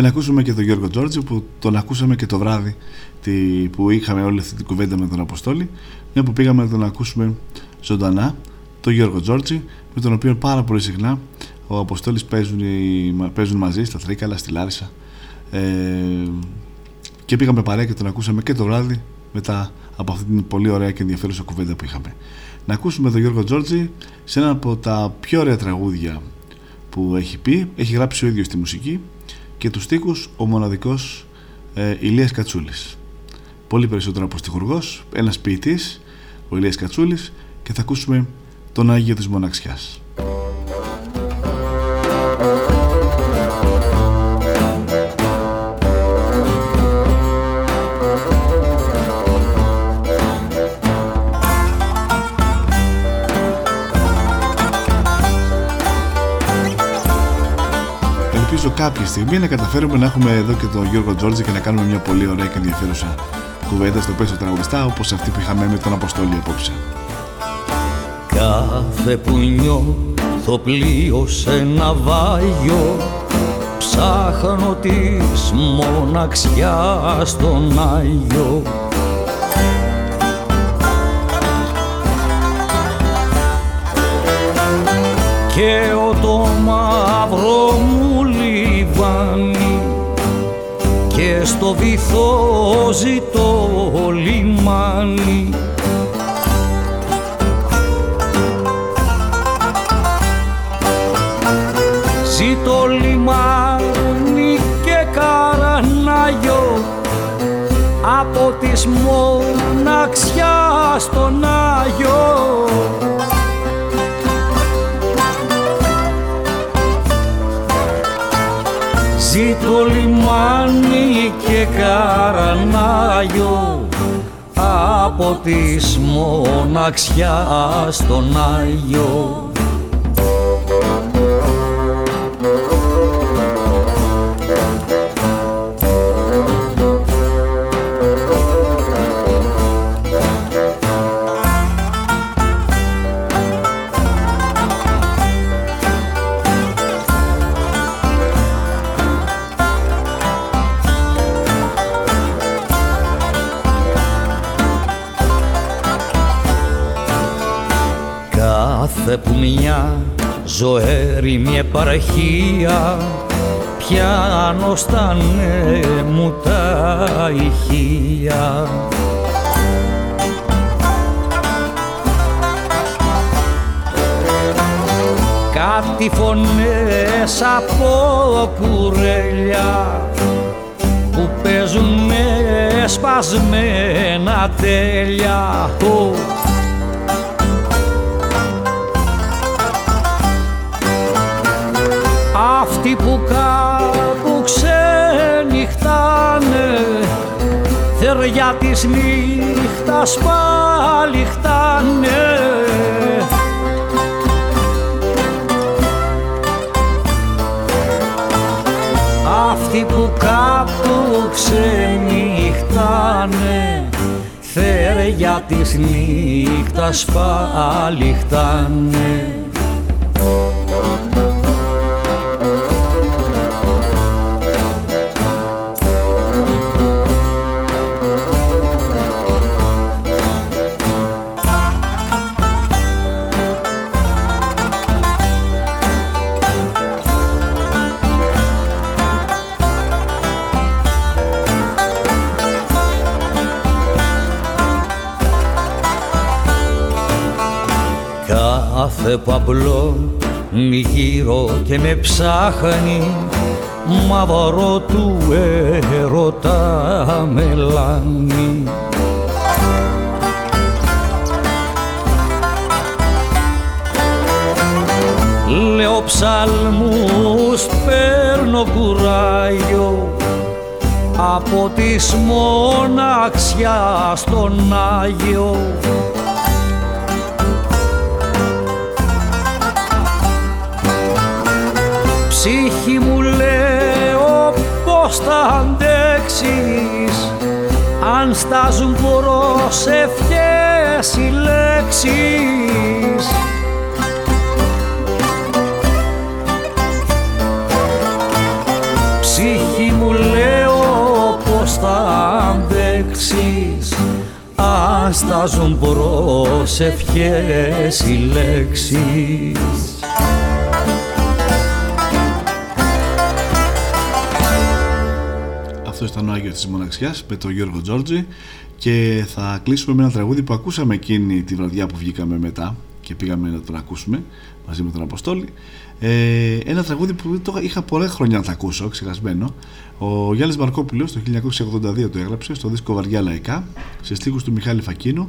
να ακούσουμε και τον Γιώργο Τζόρτζη που τον ακούσαμε και το βράδυ που είχαμε όλη αυτή την κουβέντα με τον Αποστόλη μια που πήγαμε να τον ακούσουμε ζωντανά τον Γιώργο Τζόρτζη με τον οποίο πάρα πολύ συχνά ο Αποστόλης παίζουν, παίζουν μαζί στα Τρίκαλα, στη Λάρισα ε, και πήγαμε παρέα και τον ακούσαμε και το βράδυ μετά από αυτή την πολύ ωραία και ενδιαφέρουσα κουβέντα που είχαμε. Να ακούσουμε τον Γιώργο Τζόρτζη σε ένα από τα πιο ωραία τραγούδια που έχει πει, έχει γράψει ο ίδιος τη μουσική και τους στίχους ο μοναδικός ε, Ηλίας Κατσούλης. Πολύ περισσότερο από στιχουργός, ένας ποιητής, ο Ηλίας Κατσούλης και θα ακούσουμε τον Άγιο της Μοναξιάς. Κάποια στιγμή να καταφέρουμε να έχουμε εδώ και τον Γιώργο Τζόρτζη και να κάνουμε μια πολύ ωραία και ενδιαφέρουσα κουβέντα στο πέσο τραγουδιστά όπως αυτή που είχαμε με τον Αποστόλη απόψε. Κάθε που νιώθω πλοίο σε ναυάγιο ψάχνω της μοναξιάς στον Άγιο και το μαύρο στο βυθό ζητώ λιμάνι Ζητώ λιμάνι και καρανάγιο από της μοναξιάς στον Άγιο Ζήτω λιμάνι και καρανάγιο από της μοναξιάς στον Άγιο επαρχία πιάνω στα μου τα ηχεία. Κάτι φωνές από κουρέλια που παίζουν με σπασμένα τέλεια θεριά της νύχτας πάλι χτάνε. Αυτοί που κάπου ξενυχτάνε θεριά της νύχτας πάλι χτάνε Κάθε που απλό γύρω και με ψάχνει μαύρο του έρωτα μελάνι. Λέω ψαλμούς, παίρνω κουράγιο από της μοναξιά στον Άγιο ψύχη μου λέω πως θα αντέξεις; Αν στάζουν προσευχές οι λέξεις. Ψύχη μου λέω πως θα αντέξεις; Αν στάζουν προσευχές οι λέξεις Αυτό ήταν ο Άγιος της Μοναξιάς με τον Γιώργο Τζόρτζη. Και θα κλείσουμε με ένα τραγούδι που ακούσαμε εκείνη τη βραδιά που βγήκαμε μετά και πήγαμε να τον ακούσουμε μαζί με τον Αποστόλη. Ε, ένα τραγούδι που το είχα πολλά χρόνια να τα ακούσω ξεχασμένο. Ο Γιάννης Μαρκόπουλος το 1982 το έγραψε στο δίσκο Βαριά Λαϊκά σε στίχους του Μιχάλη Φακίνου.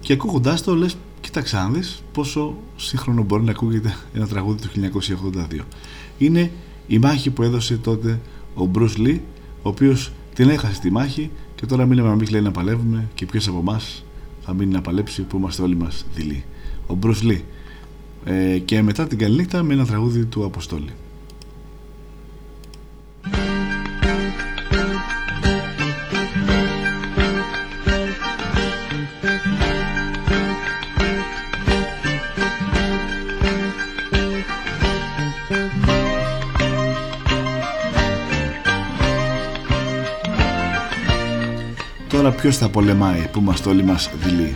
Και ακούγοντάς το λες κοίταξε αν δεις πόσο σύγχρονο μπορεί να ακούγεται ένα τραγούδι του 1982 είναι η μάχη που έδωσε τότε ο Μπρους Λί ο οποίος την έχασε στη μάχη και τώρα μείναμε να μην λέει να παλεύουμε και ποιος από εμάς θα μείνει να παλέψει που είμαστε όλοι μας δειλοί. Ο Μπρουσ Λί. Ε, και μετά την καλή νύχτα με ένα τραγούδι του Αποστόλη. Ποιος θα πολεμάει που μας το όλοι μας δηλεί.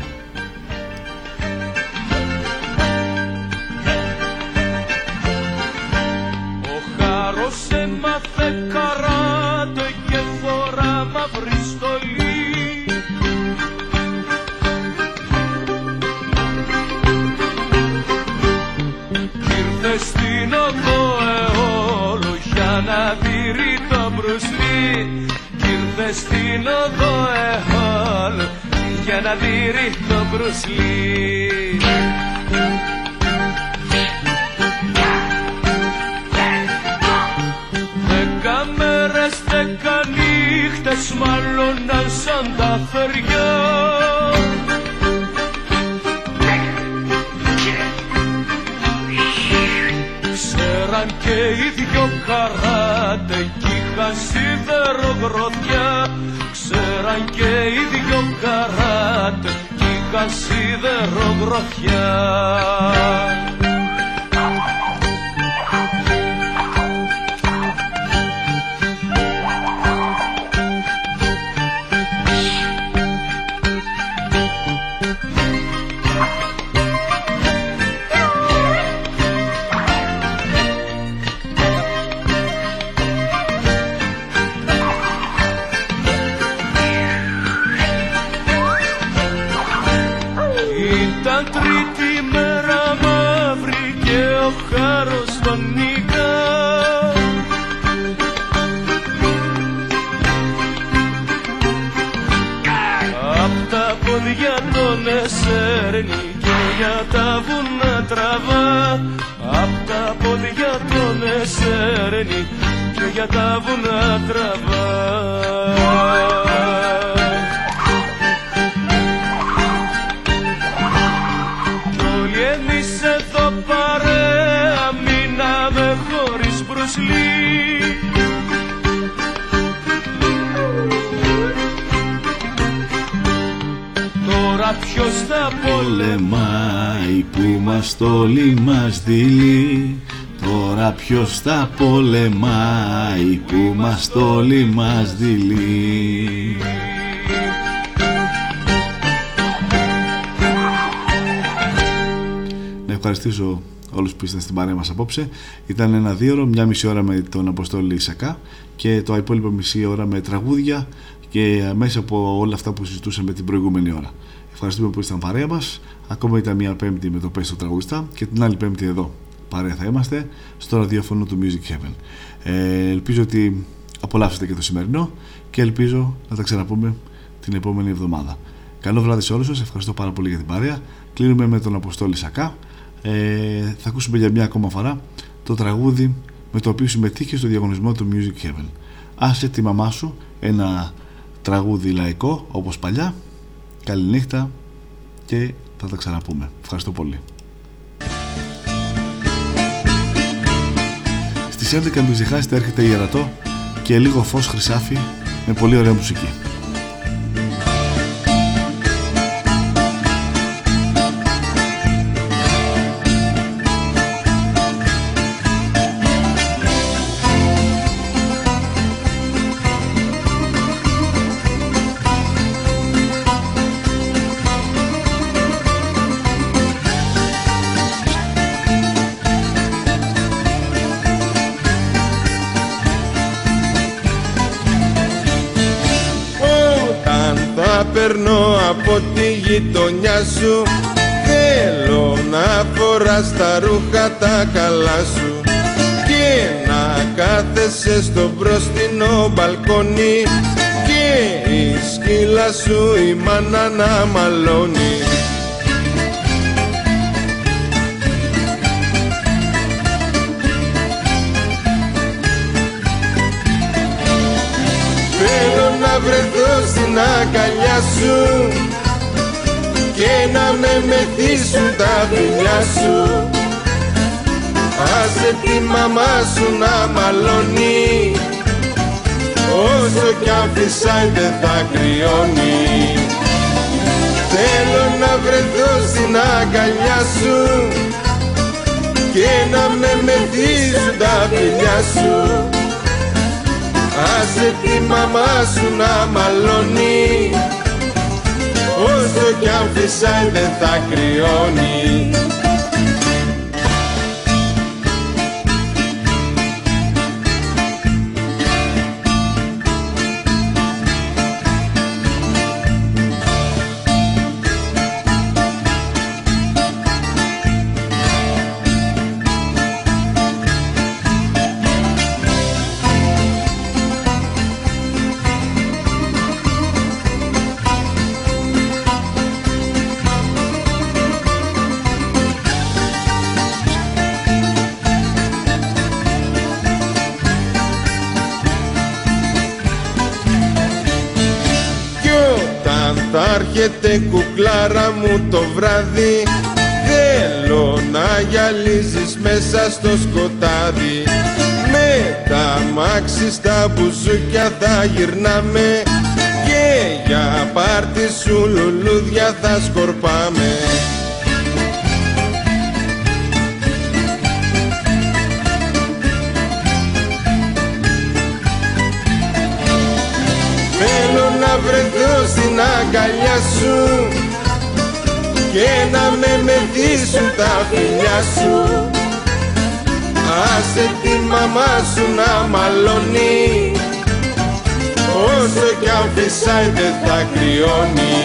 Που μας στόλι μας δειλεί Να ευχαριστήσω όλους που ήσταν στην παρέα μας απόψε Ήταν ένα δύο ώρα, μια μισή ώρα με τον Αποστόλη Σακά και το υπόλοιπο μισή ώρα με τραγούδια και μέσα από όλα αυτά που συζητούσαμε την προηγούμενη ώρα. Ευχαριστούμε που ήσταν παρέα μας Ακόμα ήταν μια Πέμπτη με το Πέστο Τραγουδιστά και την άλλη Πέμπτη εδώ. Παρέα θα είμαστε στο ραδιόφωνο του Music Heaven. Ε, ελπίζω ότι απολαύσετε και το σημερινό και ελπίζω να τα ξαναπούμε την επόμενη εβδομάδα. Καλό βράδυ σε όλους σας, ευχαριστώ πάρα πολύ για την παρέα. Κλείνουμε με τον Αποστόλη Σακά. Ε, θα ακούσουμε για μια ακόμα φορά το τραγούδι με το οποίο συμμετείχε στο διαγωνισμό του Music Heaven. Άσε τη μαμά σου, ένα τραγούδι λαϊκό όπως παλιά. Καληνύχτα και θα τα ξαναπούμε. Ευχαριστώ πολύ. Στις 11 μην ξεχάσετε έρχεται η Ιερατό και λίγο φως χρυσάφι με πολύ ωραία μουσική. Γειτονιά σου. Θέλω να φοράς τα ρούχα τα καλά σου. Και να κάθεσαι στο μπροστινό μπαλκόνι. Και η σκύλα σου η μάνα να μαλώνει. Θέλω να βρεθώ στην αγκαλιά σου και να με μεθύσουν τα φιλιά σου. Άσε τη μαμά σου να μαλώνει. Όσο κι αν φυσάει δεν θα κρυώνει. Θέλω να βρεθώ στην αγκαλιά σου και να με μεθύσουν τα φιλιά σου. Άσε τη μαμά σου να μαλώνει Όσο κι αν φυσάει δεν θα κρυώνει έρχεται κουκλάρα μου το βράδυ. Θέλω να γυαλίζεις μέσα στο σκοτάδι. Με τα μάξι στα μπουζούκια θα γυρνάμε. Και για πάρτι σου λουλούδια θα σκορπάμε αγκαλιά σου και να με μεθύσουν τα φιλιά σου. Άσε τη μαμά σου να μαλώνει όσο κι αν φυσάει δεν θα κρυώνει.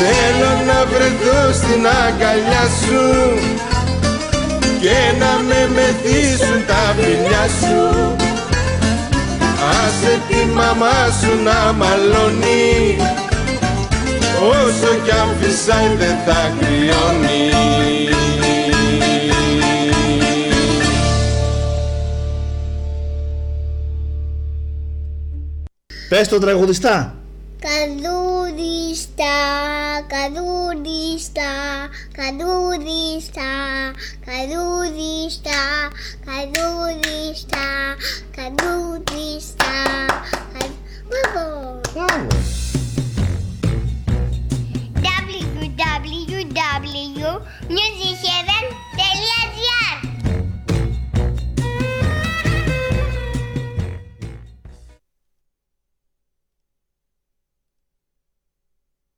Θέλω να βρεθώ στην αγκαλιά σου και να με μεθύσουν τα φιλιά σου Άσε τη μαμά σου να μαλώνει. Όσο κι αν φυσάει δεν θα κρυώνει. Πες τον τραγουδιστά. Καδούριστα, καδούριστα, καδούριστα, καδούριστα, καδούριστα, Habu Krishna, Habu. www.music